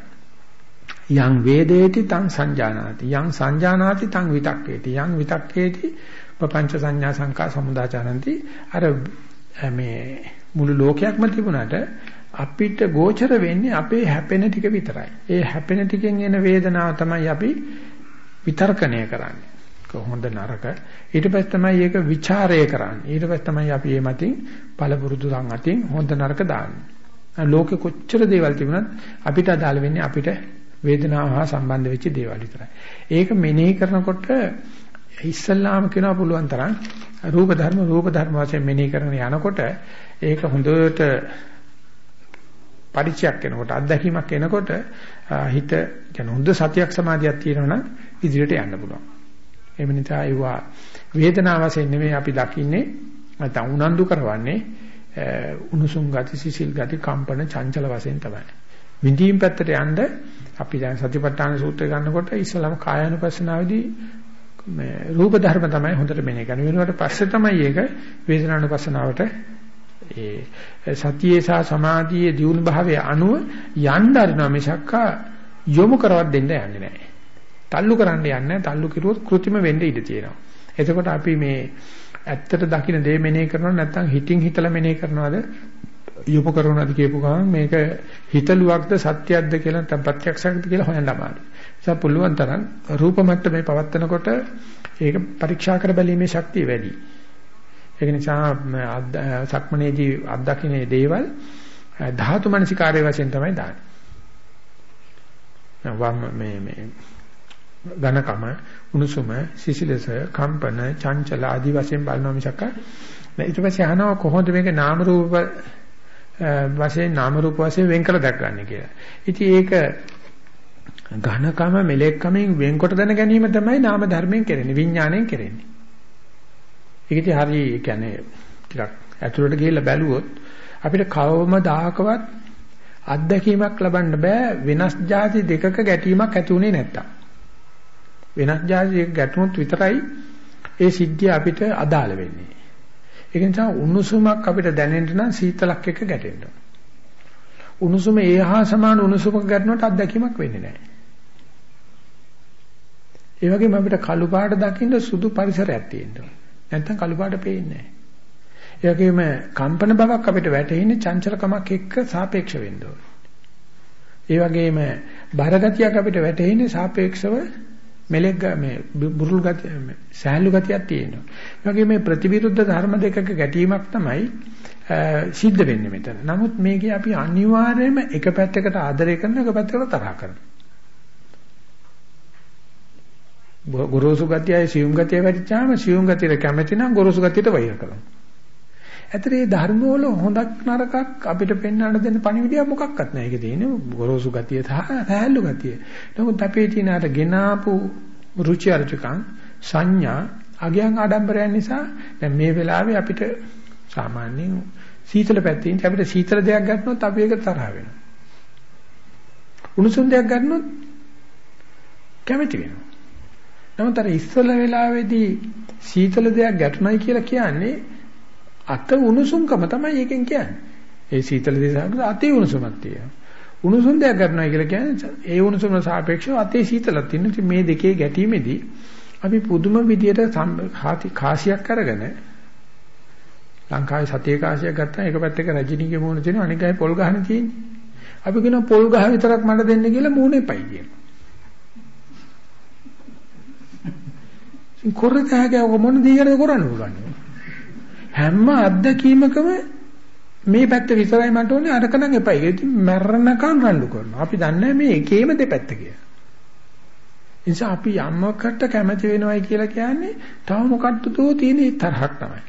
යං වේදේති තං සංජානාති යං සංජානාති තං විතක්කේති යං විතක්කේති ප්‍රපංච සංඥා සංකා සමුදාචරಂತಿ අර මේ මුළු ලෝකයක්ම තිබුණාට අපිට ගෝචර වෙන්නේ අපේ හැපෙන ටික විතරයි. ඒ හැපෙන ටිකෙන් එන වේදනාව තමයි අපි විතර්කණය කරන්නේ. හොඳ නරක? ඊට පස්සේ තමයි ඒක ਵਿਚාරය කරන්නේ. ඊට පස්සේ තමයි අපි මේ මතින් පළපුරුදු සං අතින් හොඳ නරක දාන්නේ. ලෝකෙ කොච්චර දේවල් තිබුණත් අපිට අදාළ වෙන්නේ අපිට වේදනාව හා සම්බන්ධ වෙච්ච දේවල් විතරයි. ඒක මෙනෙහි කරනකොට ඉස්සල්ලාම කියනවා පුළුවන් තරම් රූප ධර්ම රූප ධර්ම වශයෙන් මෙනෙහි කරගෙන යනකොට ඒක හොඳට පරිචයක් එනකොට අත්දැකීමක් එනකොට හිත කියන හොඳ සතියක් සමාධියක් තියෙනවා නම් ඉදිරියට යන්න පුළුවන්. එහෙම නිසා ඒවා වේදනාව වශයෙන් නෙමෙයි අපි දකින්නේ නැත්නම් උනන්දු කරවන්නේ උණුසුම් ගති සිසිල් ගති කම්පන චංචල වශයෙන් තමයි. විඳීම් පැත්තට යන්න අපි දැන් සතිපට්ඨාන සූත්‍රය ගන්නකොට ඉස්සලම කායानुපස්සනාවේදී මේ රූප ධර්ම තමයි හොඳට මෙනෙහි කරන්නේ. වෙනුවට පස්සේ තමයි ඒක වේදනානුපස්සනාවට ඒ සතියේ සහ සමාධියේ දියුණු භාවයේ අනුව යන්න අරිනවා මිසක්කා යොමු කරවත් දෙන්න යන්නේ නැහැ. තල්ලු කරන්න යන්නේ තල්ලු කිරුවොත් કૃතිම වෙන්න ඉඩ තියෙනවා. එතකොට අපි මේ ඇත්තට දකින්න දේ මෙනෙහි කරනවද නැත්නම් හිතින් හිතලා මෙනෙහි කරනවද යොමු කරනවද කියපු ගමන් මේක හිතලුවක්ද සත්‍යයක්ද කියලා නැත්නම් ප්‍රත්‍යක්ෂයක්ද කියලා හොයන්න අමාරුයි. ඒක පුළුවන් තරම් රූප මට්ටමේ පවත්නකොට ඒක පරීක්ෂා කර බැලීමේ ශක්තිය වැඩි. ඒක නිසා සක්මනේදී අත්දකින්නේ දේවල් ධාතු මනසිකාරය වශයෙන් තමයි දාන්නේ. වම් මේ මේ ඝනකම උණුසුම සිසිලස කම්පන චංචල ආදි වශයෙන් බලනවා මිසක් ඊට පස්සේ අහනවා කොහොමද මේක නාම රූප වශයෙන් නාම රූප වශයෙන් වෙන් කළ දක්වන්නේ කියලා. ඉතින් ඒක ඝනකම මෙලෙක්කමෙන් වෙන්කොට දැන ගැනීම තමයි නාම ධර්මයෙන් කරන්නේ විඥාණයෙන් කරන්නේ. ඒක ඉතින් හරි කියන්නේ ටිකක් ඇතුළට ගිහිල්ලා බැලුවොත් අපිට කවමදාකවත් අත්දැකීමක් ලබන්න බෑ වෙනස් જાති දෙකක ගැටීමක් ඇති උනේ නැත්තම්. වෙනස් જાතියක ගැටුනොත් විතරයි ඒ සිද්ධිය අපිට අදාළ වෙන්නේ. ඒක නිසා උණුසුමක් අපිට දැනෙන්න නම් සීතලක් එක්ක ගැටෙන්න ඕන. උණුසුම ඒහා සමාන උණුසුමක් ගැටුනොත් අත්දැකීමක් වෙන්නේ නැහැ. ඒ වගේම අපිට කළු පාට දකින්න සුදු පරිසරයක් තියෙන්න ඕන. නැත්තම් කළු පාට පේන්නේ නැහැ. ඒ වගේම කම්පන බවක් අපිට වැටෙන්නේ චංචලකමක් එක්ක සාපේක්ෂ වෙන්න ඕන. ඒ වගේම බරගතියක් අපිට වැටෙන්නේ සාපේක්ෂව මෙලෙක් මේ බුරුල් ගතිය සහැල්ලු ගතියක් තියෙනවා. ඒ වගේ මේ ප්‍රතිවිරුද්ධ ධර්ම දෙකක ගැටීමක් තමයි සිද්ධ වෙන්නේ මෙතන. නමුත් මේකේ අපි අනිවාර්යයෙන්ම එක පැත්තකට ආදරය කරන එක පැත්තකට තරහ කරනවා. ගොරෝසු ගතියයි සියුම් ගතිය වැඩිචාම සියුම් ගතියට කැමති නම් ගොරෝසු ගතියට වෛර කරනවා. ඇතර මේ ධර්ම වල හොඳක් නරකක් අපිට පෙන්වන්න දෙන්න පණිවිඩය මොකක්වත් නැහැ. ඒකේ තියෙන්නේ ගොරෝසු ගතිය සහ සහැල්ලු ගතිය. නමුත් අපේ තියෙන අර ගෙනාපු රුචි අරුචිකං සංඥා අගයන් ආඩම්බරයන් නිසා දැන් මේ වෙලාවේ අපිට සාමාන්‍යයෙන් සීතල පැත්තේ ඉඳන් අපිට සීතල දෙයක් ගන්නොත් අපි ඒක තරහ වෙනවා. උණුසුම් දෙයක් ගන්නොත් කැමති වෙනවා. නමුත් අර ඉස්සල වෙලාවේදී සීතල දෙයක් ගැටුණයි කියලා කියන්නේ අත උණුසුම්කම තමයි ඒකෙන් කියන්නේ. ඒ සීතල දේශාවක අතේ උණුසුමක් තියෙනවා. උණුසුම් දෙයක් ගන්නවා කියලා කියන්නේ ඒ උණුසුම සාපේක්ෂව අතේ සීතලක් තියෙනවා. ඉතින් මේ දෙකේ ගැටීමේදී අපි පුදුම විදියට කාසියක් අරගෙන ලංකාවේ සතිය කාසියක් ගත්තා එක පැත්තක රජිනීගේ මූණ තියෙනවා අනික අය පොල් ගහන තියෙන්නේ. අපි කියනවා පොල් ගහ විතරක් මට දෙන්න කියලා මූණේ පයි කියනවා. ඉතින් කොරකහක මොන දිගටද කරන්න පුළුවන්? හැම අත්දැකීමකම මේ පැත්ත විතරයි මට ඕනේ අරක නම් එපයි. ඉතින් මැරණකම් රණ්ඩු කරනවා. අපි දන්නේ මේ එකේම දෙපැත්ත කියලා. නිසා අපි යමකට කැමති වෙනවයි කියලා කියන්නේ තව මොකක්ද තියෙන තරහක් තමයි.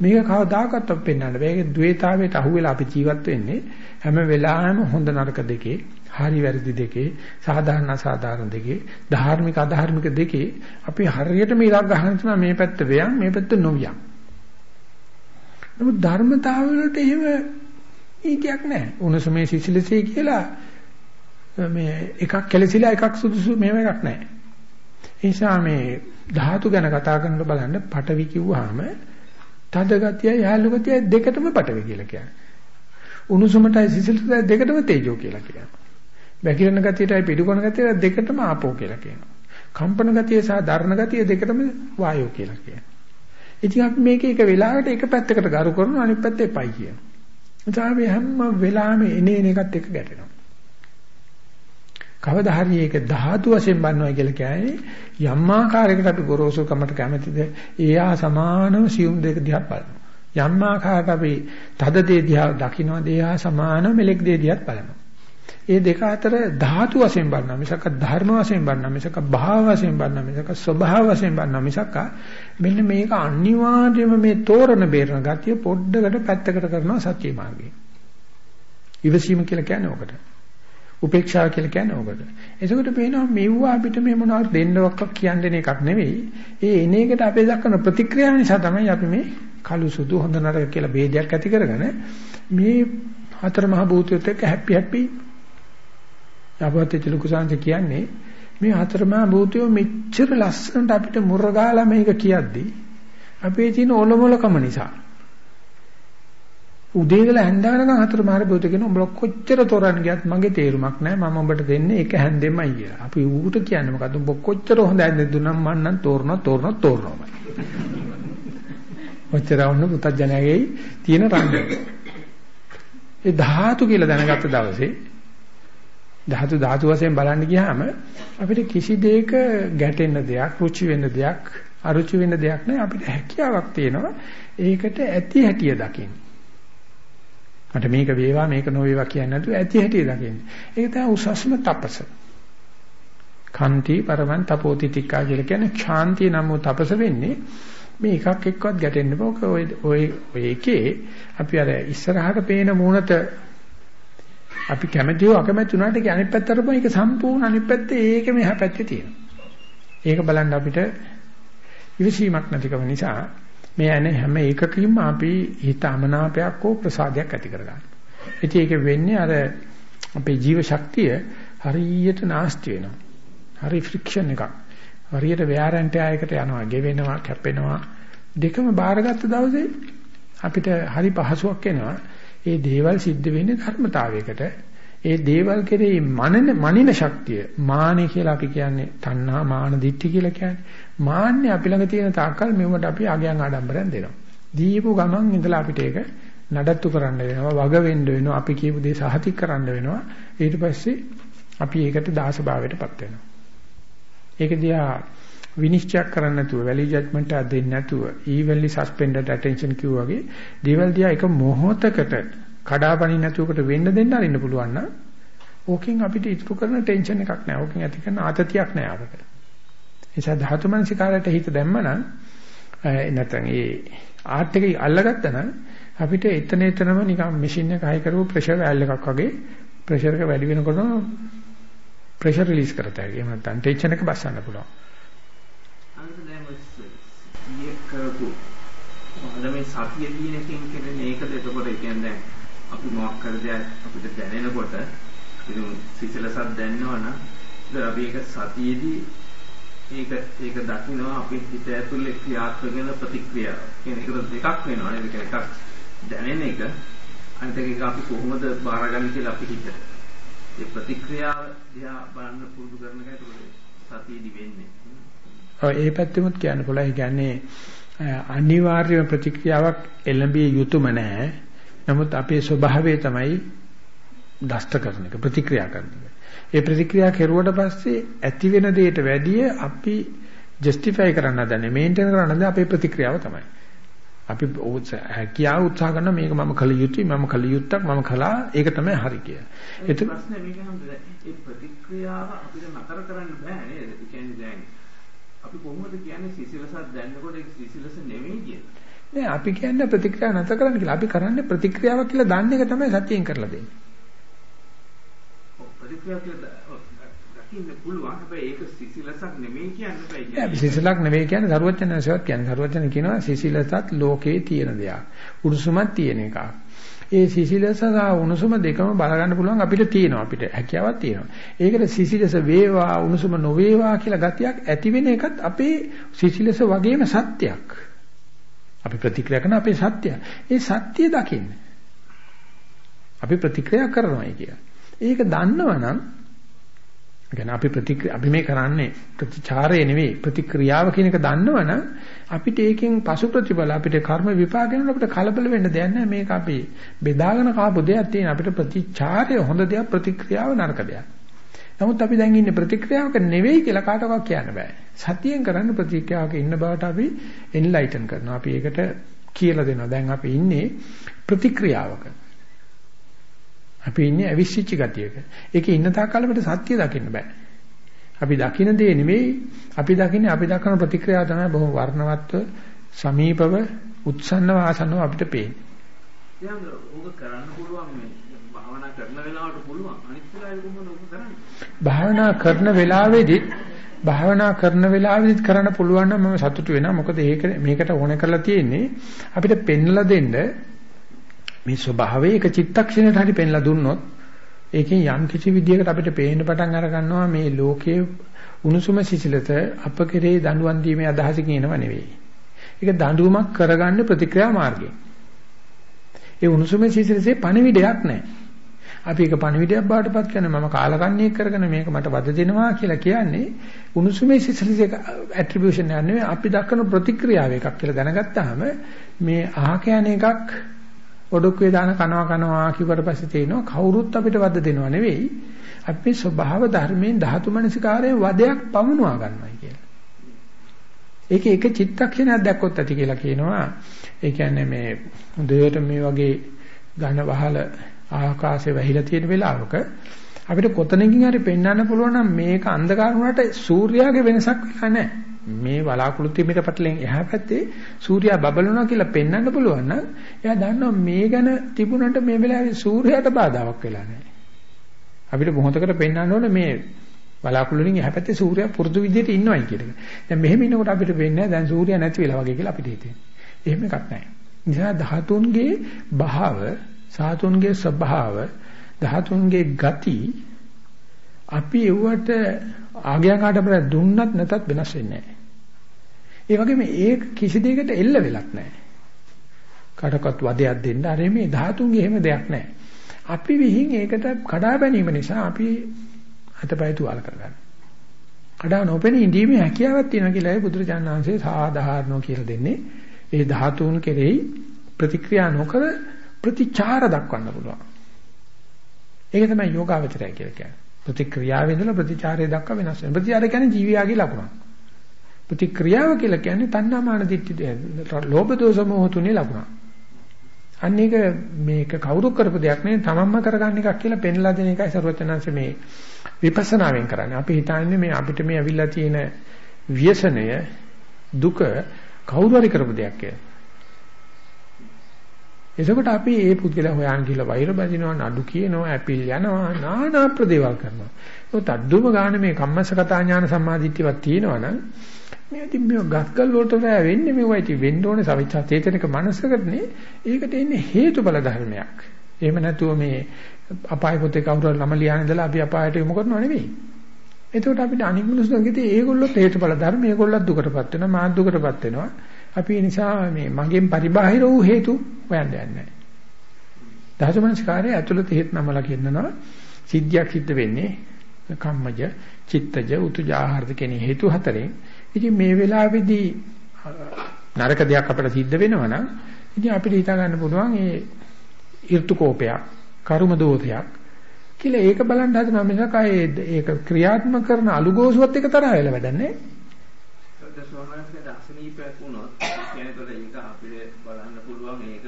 මේක කවදාකවත් අපි පෙන්වන්න බෑ. ඒක द्वේතාවයට අහුවෙලා අපි ජීවත් වෙන්නේ හැම වෙලාවෙම හොඳ නරක දෙකේ, හරි වැරදි දෙකේ, සාධාරණ අසාධාරණ දෙකේ, ධාර්මික අධාර්මික දෙකේ අපි හරියටම ඉරක් ගහන තුන මේ පැත්ත වෙයන්, මේ පැත්ත නොවියන්. නමුත් ධර්මතාව වලට එහෙම ඊටියක් නැහැ. උණුසුමේ සිසිලසේ කියලා මේ එකක් කෙලසිලා එකක් සුදුසු මේව එකක් නැහැ. ඒ නිසා මේ ධාතු ගැන කතා කරනකොට බලන්න පටවි කිව්වහම තද ගතිය, යහළු ගතිය දෙකටම පටවි කියලා කියන්නේ. උණුසුමටයි සිසිලටයි දෙකටම තේජෝ කියලා කියනවා. බැකිරෙන ගතියටයි පිටුකොන ගතියටයි දෙකටම ආපෝ කියලා කියනවා. කම්පන ගතිය සහ ධර්ණ ගතිය දෙකටම වායෝ කියලා කියනවා. ඉතින් අපි මේක එක වෙලාවකට එක පැත්තකට ගරු කරනවා අනිත් පැත්ත එපයි කියනවා. එතකොට අපි හැම වෙලාවෙම එනේන එකත් එක ගැටෙනවා. කවදා හරි ඒක ධාතු වශයෙන් බannනවා කියලා කියන්නේ යම් ආකාරයකට අපි ගොරෝසු කමට කැමතිද ඒහා සමානව සියුම් දෙක දිහා බලනවා යම් ආකාරයකට අපි තද දේ දිහා දකින්නද ඒහා සමානව මෙලෙක් දේ දිහා බලනවා ඒ දෙක අතර ධාතු වශයෙන් බලනවා. මිසක ධර්ම වශයෙන් බලනවා. මිසක භාව වශයෙන් බලනවා. මිසක ස්වභාව වශයෙන් බලනවා. මිසක මෙන්න මේක අනිවාර්යයෙන්ම මේ තෝරන බේරන ගතිය පොඩ්ඩකට පැත්තකට කරනවා සත්‍ය මාර්ගයේ. ඉවසීම කියලා කියන්නේ ඕකට. උපේක්ෂාව කියලා කියන්නේ ඕකට. එතකොට පේනවා මෙව්ව අපිට මේ මොනවද දෙන්නවක් කියන්න දෙන එකක් නෙවෙයි. ඒ එන එකට අපේ දක්වන ප්‍රතික්‍රියාව නිසා තමයි අපි මේ කළු සුදු හොඳ නරක කියලා ભેදයක් ඇති කරගෙන මේ හතර මහ භූතයොත් එක්ක හැපි හැපි යබත් චලුකුසාන්ත කියන්නේ මේ හතර මහ භූතයෝ මෙච්චර ලස්සනට අපිට මුරගාලා මේක කියද්දි අපේ තියෙන ඔලොමලකම නිසා උදේ ඉඳලා හැන්ද වෙනකන් හතර මාර බෝත කියන උඹ කොච්චර තොරන් ගියත් මගේ තේරුමක් නැහැ මම උඹට දෙන්නේ එක හැන්දෙමයි කියලා. අපි ඌට කියන්නේ මොකද්ද උඹ කොච්චර හොඳ හැන්දෙන් දුන්නම් මං නම් තෝරනවා තෝරනවා තෝරනවාමයි. ඔච්චර වුණ පුතඥයගේ තියෙන රංග. ඒ ධාතු කියලා දැනගත්ත දවසේ ධාතු ධාතු වශයෙන් බලන්න ගියාම අපිට කිසි දෙයක ගැටෙන්න දෙයක්, රුචි වෙන්න දෙයක්, අරුචි වෙන්න දෙයක් නැහැ. අපිට හැකියාවක් තියෙනවා. ඒකට ඇති හැටිය දකින්න. මට මේක වේවා මේක නොවේවා කියන්නේ නැතුව ඇති හැටි දකින්නේ. ඒක තමයි උසස්ම තපස. කන්ති පරමන් තපෝති තික්කා කියලා කියන්නේ ශාන්තිය නම් තපස වෙන්නේ මේ එකක් එක්කවත් ගැටෙන්න බෑ. ඔය ඔය ඔය එකේ අපි අර ඉස්සරහට පේන මූණත අපි කැමතිව අකමැති වුණාට ඒක අනිත් පැත්තට පොම ඒක සම්පූර්ණ අනිත් පැත්තේ ඒක මෙහා පැත්තේ තියෙනවා. ඒක බලන්න අපිට ඉවසීමක් නැතිකම නිසා මේ ඇන හැම එකකින්ම අපි හිත අමනාපයක් හෝ ප්‍රසාදයක් ඇති කරගන්නවා. ඉතින් ඒක වෙන්නේ අර අපේ ජීව ශක්තිය හරියට නාස්ති වෙනවා. හරි ෆ්‍රික්ෂන් එකක්. හරියට wear and tear එකට යනවා, ගෙවෙනවා, කැපෙනවා. දෙකම බාරගත්ත දවසේ අපිට හරි පහසුවක් එනවා. ඒ දේවල් සිද්ධ වෙන්නේ ධර්මතාවයකට. ඒ දේවල් කෙරෙහි මනන මනින ශක්තිය මානෙ කියලා අපි කියන්නේ තණ්හා මාන දිට්ඨි කියලා කියන්නේ. මාන්නේ අපි ළඟ තියෙන තාක්කල් මෙවට අපි අගයන් ආඩම්බරෙන් දෙනවා. දීපු ගමන් ඉඳලා අපිට ඒක නඩත්තු කරන්න වෙනවා වග වෙන්න වෙනවා අපි කියපු දේ සහතික කරන්න වෙනවා. ඊට පස්සේ අපි ඒකට දාසභාවයටපත් වෙනවා. ඒක දිහා විනිශ්චය කරන්න නැතුව වැලි ජජ්මන්ට් එක දෙන්නේ නැතුව evenly suspended attention කිව්වාගේ දේවල් දිහා එක මොහොතකට කඩාපනින්න නැතුවකට වෙන්න දෙන්න අරින්න පුළුවන් නම් ඕකෙන් අපිට ඉතුරු කරන ටෙන්ෂන් එකක් නැහැ. ඕකෙන් ඇති කරන ආතතියක් නැහැ අපිට. ඒ නිසා ධාතු මනසිකාරයට හිත දැම්මනම් නැත්නම් ඒ ආර්ට් එකේ අල්ලගත්තා නම් අපිට එතන එතනම නිකන් මැෂින් එක හයි කරපු ප්‍රෙෂර් වැල් එකක් වගේ ප්‍රෙෂර් එක වැඩි වෙනකොටම ප්‍රෙෂර් රිලීස් කරතයි. එහෙම නැත්නම් ටෙන්ෂන් එක බස්සන්න පුළුවන්. අනිත් දැන් ඔය කරපු මේ සතිය කියන එකෙන් කියන්නේ ඒකද එතකොට කියන්නේ අපි මොකක් කර දෙයක් අපිට දැනෙනකොට ඉතින් සිසිලසක් දැනනවනම් ඉතින් අපි ඒක සතියේදී ඒක ඒක දකින්නවා අපේ හිත ඇතුලේ ක්‍රියාත්මක වෙන ප්‍රතික්‍රියාව. කියන එක දෙකක් වෙනවා නේද? එකක් දැනෙන එක අනිත් එක අපි කොහොමද බාරගන්නේ කියලා අපි හිතට. ඒ ප්‍රතික්‍රියාව දිහා බලන්න පුරුදු කරන එකයි සතියේදී වෙන්නේ. ඒ පැත්තෙමුත් කියන්න පුළුවන්. ඒ කියන්නේ අනිවාර්යම ප්‍රතික්‍රියාවක් එළඹිය යුතුම නැහැ. නමුත් අපේ ස්වභාවය තමයි දෂ්ට කරන එක ප්‍රතික්‍රියා කරන එක. ඒ ප්‍රතික්‍රියා කෙරුවට පස්සේ ඇති වෙන දෙයට වැඩිය අපි ජස්ටිෆයි කරන්න හදන්නේ මේන්ටේන් කරන්න හදන්නේ අපේ ප්‍රතික්‍රියාව තමයි. අපි හැකියාව උත්සාහ කරන මේක මම කළ යුතුයි මම කළ යුත්තක් මම කළා ඒක තමයි හරි කියලා. ඒක ප්‍රශ්නේ මේක නම් ඒ ප්‍රතික්‍රියාව අපිට නතර කරන්න බෑ නේද? ඒ කියන්නේ දැන් අපි කොහොමද කියන්නේ සිසිලසක් දැන්නකොට ඒක සිසිලස නෙමෙයි කියලා. නෑ අපි කියන්නේ ප්‍රතික්‍රියාව නැතර කරන්න කියලා. අපි කරන්නේ ප්‍රතික්‍රියාවක් කියලා දන්න එක තමයි සතියෙන් කරලා දෙන්නේ. ප්‍රතික්‍රියාව කියලා පුළුවන්. හැබැයි ඒක සිසිලසක් නෙමෙයි කියන්න බෑ. නෑ සිසිලක් නෙමෙයි කියන්නේ සරුවචනසවත් කියන්නේ. සරුවචන කියනවා සිසිලසත් ලෝකේ තියෙන දෙයක්. උණුසුමක් තියෙන එකක්. ඒ සිසිලස සහ උණුසුම දෙකම බලගන්න පුළුවන් අපිට තියෙනවා අපිට හැකියාවක් තියෙනවා. ඒකට සිසිලස වේවා උණුසුම නොවේවා කියලා ගතියක් ඇති වෙන එකත් අපේ සිසිලස වගේම සත්‍යයක්. අපි ප්‍රතික්‍රියා කරන අපේ සත්‍යය. ඒ සත්‍ය දකින්න. අපි ප්‍රතික්‍රියා කරනවායි කිය. ඒක දන්නවනම් කියන්නේ අපි ප්‍රතික්‍රියා අපි මේ කරන්නේ ප්‍රතිචාරය නෙවෙයි ප්‍රතික්‍රියාව කියන එක දන්නවනම් අපිට ඒකෙන් පසු ප්‍රතිඵල අපිට කර්ම විපාක වෙනකොට අපිට කලබල වෙන්න දෙයක් නැහැ මේක අපි බෙදාගෙන කාපු දෙයක් තියෙන අපිට ප්‍රතිචාරය හොඳ දෙයක් ප්‍රතික්‍රියාව නරක දෙයක්. නමුත් අපි දැන් ඉන්නේ ප්‍රතික්‍රියාවක නෙවෙයි කියලා කාටවත් කියන්න බෑ. සතියෙන් කරන්න ප්‍රතික්‍රියාවක ඉන්න බවට අපි එන්ලයිටන් කරනවා. අපි ඒකට කියලා දෙනවා. දැන් අපි ඉන්නේ ප්‍රතික්‍රියාවක. අපි ඉන්නේ අවිශ්චිච්ච ගතියක. ඒකේ ඉන්න තාක්කල් අපිට සත්‍ය දකින්න බෑ. අපි දකින්න දේ නෙවෙයි අපි දකින්නේ අපි දක්වන ප්‍රතික්‍රියාව තමයි බොහොම වර්ණවත්ව සමීපව උත්සන්නව ආසන්නව අපිට පේන්නේ. දැන් ඕක කරන්න පුළුවන් මේ භාවනා කරන වෙලාවට පුළුවන් අනිත් වෙලාවෙ කොහොමද ඕක කරන්නේ? භාවනා කරන වෙලාවේදීත් භාවනා කරන වෙලාවෙදිත් කරන්න පුළුවන් නම් මම සතුටු වෙනවා. මොකද මේකට ඕන කරලා තියෙන්නේ අපිට පෙන්ලා දෙන්න මේ ස්වභාවයේ එක චිත්තක්ෂණයට හරි පෙන්ලා දුන්නොත් ඒකෙන් යම් කිසි විදියකට අපිට පේන්න පටන් අර ගන්නවා මේ ලෝකයේ උණුසුම සිසිලත අප කෙරේ දඬුවම් දීමේ අදහස කියනව නෙවෙයි. ඒක දඬුවමක් කරගන්න ප්‍රතික්‍රියා මාර්ගය. ඒ උණුසුම සිසිලසේ පණිවිඩයක් නැහැ. අපි ඒක පණිවිඩයක් බාටපත් කරන මම කාලකන්ණියෙක් කරගෙන මේක මට වද දෙනවා කියලා කියන්නේ උණුසුමේ සිසිලසේ ඇට්‍රිබියුෂන් එක නෙවෙයි අපි දක්වන ප්‍රතික්‍රියාව එකක් කියලා දැනගත්තාම මේ අහක යන එකක් ඔඩොක්කේ දාන කනවා කනවා කිව්වට පස්සේ තේනවා කවුරුත් අපිට වද දෙනව නෙවෙයි අපි ස්වභාව ධර්මයෙන් ධාතු මනසිකාරයෙන් වදයක් පමුණවා ගන්නවයි කියලා. ඒක එක චිත්තක්ෂණයක් දැක්කොත් ඇති කියලා කියනවා. ඒ කියන්නේ මේ හොඳට මේ වගේ ඝන වහල ආකාශයේ වැහිලා තියෙන වෙලාවක අපිට කොතනකින් හරි පෙන්වන්න පුළුවන් නම් මේක අන්ධකාර වුණාට සූර්යාගේ වෙනසක් වෙලා නැහැ. මේ වලාකුළු තිමිර පැටලෙන් එහා පැත්තේ සූර්යයා බබලනවා කියලා පෙන්වන්න පුළුවන් නම් එයා දන්නවා මේ ගැන තිබුණට මේ වෙලාවේ සූර්යයාට බාධාවක් වෙලා නැහැ. අපිට මොහොතකට පෙන්වන්න ඕනේ මේ වලාකුළු වලින් එහා පැත්තේ සූර්යයා පුරුදු විදිහට ඉන්නවයි කියන එක. දැන් මෙහෙම ඉන්නකොට අපිට වෙන්නේ දැන් සූර්යයා නැති වෙලා වගේ කියලා අපිට හිතෙන්නේ. එහෙම එකක් නැහැ. නිසා ධාතුන්ගේ භාව, සාතුන්ගේ ස්වභාව, ධාතුන්ගේ ගති අපි එව්වට ආගයන් ආඩම්බර දුන්නත් නැතත් වෙනස් වෙන්නේ නැහැ. ඒ වගේම ඒක කිසි දෙයකට එල්ල වෙලක් නැහැ. කාටවත් වදයක් දෙන්න අර මේ ධාතුන්ගේ එහෙම දෙයක් නැහැ. අපි විහිං ඒකට කඩා බැනීම නිසා අපි අතපය තුවාල කරගන්නවා. කඩා නොපෙනී ඉඳීමේ හැකියාවක් තියෙනවා කියලා ඒ බුදුරජාණන් වහන්සේ සාධාරණව කියලා දෙන්නේ. ඒ ධාතුන් කෙරෙහි ප්‍රතික්‍රියා නොකර ප්‍රතිචාර දක්වන්න පුළුවන්. ඒක තමයි යෝගාවචරය කියලා කියන්නේ. ප්‍රතික්‍රියාවේ ඉඳලා ප්‍රතිචාරය දක්වා වෙනස් වෙනවා. ප්‍රතිචාරය කියන්නේ ජීවියාගේ ලකුණක්. ප්‍රතික්‍රියාව කියලා කියන්නේ තණ්හා මාන දිට්ඨි ලෝභ දෝෂ මොහ තුනේ ලකුණ. අන්න ඒක මේක කවුරු කරපු දෙයක් නෙවෙයි තමන්ම කරගන්න එකක් කියලා පෙන්ලා දෙන එකයි සර්වචනංශ මේ විපස්සනාවෙන් කරන්නේ. අපි හිතන්නේ මේ අපිට මේ අවිල්ලා තියෙන ව්‍යසනය දුක කවුරු හරි කරපු දෙයක් කියලා. එතකොට අපි මේ පුද්ගලයා හොයන් කියලා වෛර බඳිනවා නඩු කියනවා ඇපිල් යනවා নানা ප්‍රදේවල් කරනවා. ඒත් අද්දුම ගන්න මේ කම්මස්සකතා ඥාන සම්මාදිට්ඨියක් තියෙනවනම් මේ ඉතින් මේ ගස්කල් වලට බෑ වෙන්නේ මේවා ඉතින් වෙන්න ඕනේ සවිච්ඡා චේතනික මනසකටනේ ඒකට එන්නේ හේතුඵල ධර්මයක්. එහෙම නැතුව මේ අපාය පොතේ කවුරු ළම ලියන ඉඳලා අපි අපායට යොමු කරනව නෙවෙයි. එතකොට අපිට අනික් මිනිස්සුන්ගෙදී ඒගොල්ලොත් හේතුඵල ධර්ම ඒගොල්ලොත් දුකටපත් වෙනවා මාත් දුකටපත් වෙනවා. අපි ඒ නිසා මේ මගෙන් පරිබාහිර වූ හේතු හොයන්න යන්නේ නැහැ. දහසමනස්කාරයේ ඇතුළත හේත් නමලා කියනවා සිද්ධියක් සිද්ධ වෙන්නේ කම්මජ, චිත්තජ, උතුජ ආහාරද කියන හේතු හතරෙන්. ඉතින් මේ වෙලාවේදී නරක දෙයක් අපිට සිද්ධ වෙනවා නම් ඉතින් අපිට හිතා ගන්න පුළුවන් ඒ ඍතු කෝපයක්, කර්ම දෝෂයක් කියලා ඒක බලන්න හදනවා මිසක් ඒක ක්‍රියාත්මක කරන අලුගෝසුවත් එක තරහ වෙලා වැඩන්නේ. ඒකට සෝමනස්ගේ දර්ශනීපයක් වුණොත් කියනකොට ඒක අපිට බලන්න පුළුවන් ඒක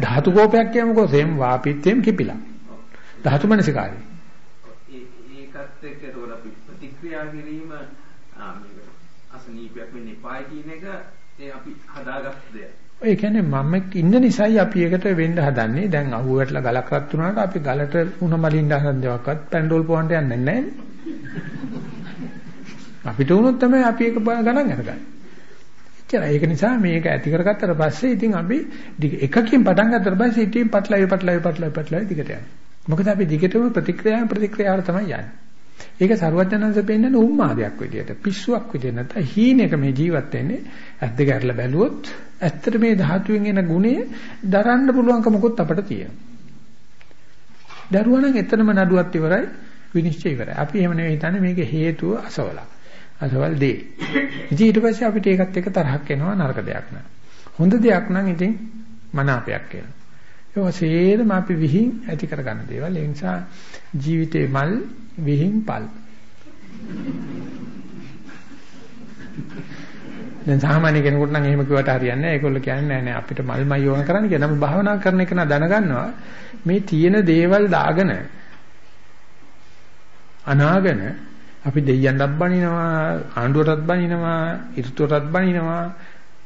ධාතු කෝපයක් කියමුකෝ සෙම් වාපිත්‍යම් කිපිලා. ධාතු මනසිකාරය. ඒකත් එක්ක ඒතකොට අපි ප්‍රතික්‍රියා කිරීම ආ මේක අසනීපයක් වෙන්නේ පායි කියන එක ඒ අපි හදාගත්ත දෙයක්. ඒ කියන්නේ මම ඉන්න නිසායි අපි ඒකට වෙන්න හදන්නේ. දැන් අහුවටලා ගලක් රත් වුණාට අපි ගලට උණ මලින්න හදන දේවක්වත් පැන්ඩෝල් පොවන්ට යන්නේ නැහැ. අපිට වුණොත් තමයි අපි ඒක ගණන් අරගන්නේ. එච්චරයි. ඒක නිසා මේක ඇති කරගත්තට පස්සේ ඉතින් අපි එකකින් පටන් ගත්තට පස්සේ ඉතින් පටලයි පටලයි පටලයි පටලයි දිගට යනවා. මොකද අපි දිගටම ප්‍රතික්‍රියාවෙන් ප්‍රතික්‍රියාවට තමයි යන්නේ. ඒක සරුවඥාන්ස පෙන්නන උම්මාදයක් විදියට පිස්සුවක් විදියට නැත්නම් හීනෙක මේ ජීවත් වෙන්නේ ඇත්ත ගැරලා බැලුවොත් ඇත්තට මේ ධාතුවෙන් එන ගුණය දරන්න පුළුවන්කමකුත් අපිට තියෙනවා. දරුවා නම් එතනම නඩුවත් ඉවරයි විනිශ්චය ඉවරයි. අපි එහෙම නෙවෙයි හිතන්නේ මේක හේතුව අසවල. අසවල් දේ. ඉතින් ඊට පස්සේ අපිට ඒකත් එක්ක තරහක් එනවා නරක දෙයක් නෑ. හොඳ දෙයක් නම් ඉතින් මනාපයක් එනවා. ඒ වශයෙන්ම අපි විහිං ඇති කරගන්න දේවල්. ඒ නිසා ජීවිතේ මල් විහිං පල්. දැන් සාමාන්‍ය කෙනෙකුට නම් එහෙම කිව්වට හරියන්නේ නැහැ. ඒගොල්ලෝ කියන්නේ නෑ නෑ අපිට මල්මයි ඕන කරන්නේ කියලා. නම් භාවනා කරන එක නා දැනගන්නවා මේ තියෙන දේවල් දාගෙන අනාගෙන අපි දෙයියන්ටත් බනිනවා ආණ්ඩුවටත් බනිනවා ඍතුවටත් බනිනවා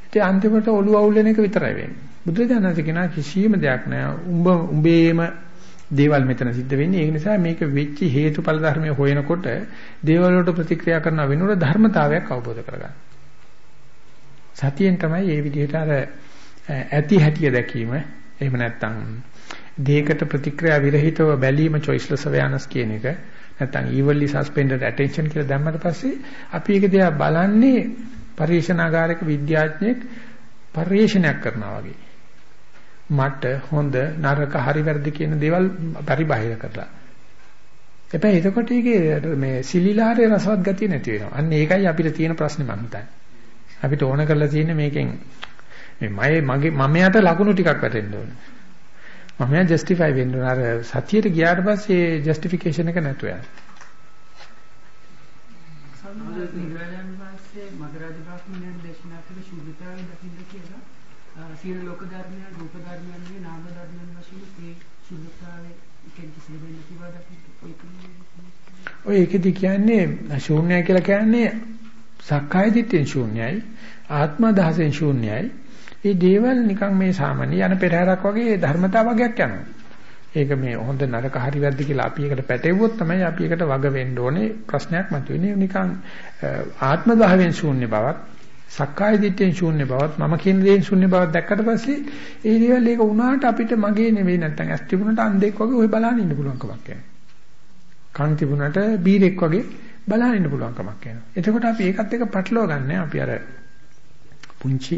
ඉතින් අන්තිමට ඔළුව අවුල් වෙන එක විතරයි වෙන්නේ. බුදුරජාණන්සේ කියනවා කිසියම් දෙයක් නෑ. උඹ උඹේම දේවල් මෙතන සිද්ධ වෙන්නේ. ඒ නිසා මේක වෙච්ච හේතුඵල ධර්මයේ හොයනකොට දේවල් වලට ප්‍රතික්‍රියා කරන වෙනුවට ධර්මතාවයක් අවබෝධ කරගන්න. සතියෙන් තමයි මේ විදිහට අර ඇති හැටිය දැකීම එහෙම නැත්නම් දෙයකට ප්‍රතික්‍රියා විරහිතව බැලීම choiceless awareness කියන එක නැත්නම් evenly suspended attention කියලා දැම්මට පස්සේ අපි ඒක දිහා බලන්නේ පරිශනාගාරයක විද්‍යාඥයෙක් පරිශනයක් කරනවා වගේ. මට හොඳ නරක හරි වැරදි කියන දේවල් පරිබාහිර කරලා. හැබැයි එතකොට ඒකේ මේ සිලිලාරේ රසවත් ගතිය නැති වෙනවා. අන්න ඒකයි අපිට තියෙන ප්‍රශ්නේ මම හිතන්නේ. අපිට ඕන කරලා තියෙන්නේ මේකෙන් මේ මගේ මගේ මමයට ලකුණු ටිකක් වැටෙන්න ඕනේ. මමයා ජස්ටිෆයි වෙන්න ඕන. අර සතියට ගියාට පස්සේ ජස්ටිෆිකේෂන් එක නැතුව යනවා. සම්මාදිරයන් වාස්සේ මගරාජ බ්‍රහ්මණයන් දේශනා කළ ශුද්ධතාවය දකින්න කියලා සීල ලෝක ධර්මයන් රූප ධර්මයන්ගේ නාම ධර්මයන් වශයෙන් ඒ ශුද්ධතාවය එකෙන් කිසි දෙයක් නැතිව දකින්න ඔය ඒකෙදි කියන්නේ ශූන්‍යයි කියලා කියන්නේ සක්කාය දිට්ඨියෙන් ශූන්‍යයි ආත්ම දහසෙන් ශූන්‍යයි. මේ දේවල් නිකන් මේ සාමාන්‍ය යන පෙරහැරක් වගේ ධර්මතා වගේක් යනවා. ඒක මේ හොඳ නරක හරි වැරදි කියලා අපි එකට පැටෙව්වොත් තමයි අපි එකට වග වෙන්න ඕනේ. ප්‍රශ්නයක් මතුවෙන්නේ නිකන් ආත්ම භාවයෙන් ශූන්‍ය බවක්. සක්කාය දිට්ඨියෙන් ශූන්‍ය බවක් මම කියන දේෙන් ශූන්‍ය බවක් දැක්කට පස්සේ ඒ දේවල් ඒක වුණාට අපිට මගේ නෙවෙයි නැත්තම් ඇස් තිබුණට අන්ධෙක් වගේ ඔය බලන්න ඉන්න පුළුවන් කමක් නැහැ. කන් තිබුණට බීරෙක් වගේ බලන්න ඉන්න පුළුවන් කමක් නැහැ. එතකොට අපි ඒකත් එක්ක පටලවා ගන්න අපි අර පුංචි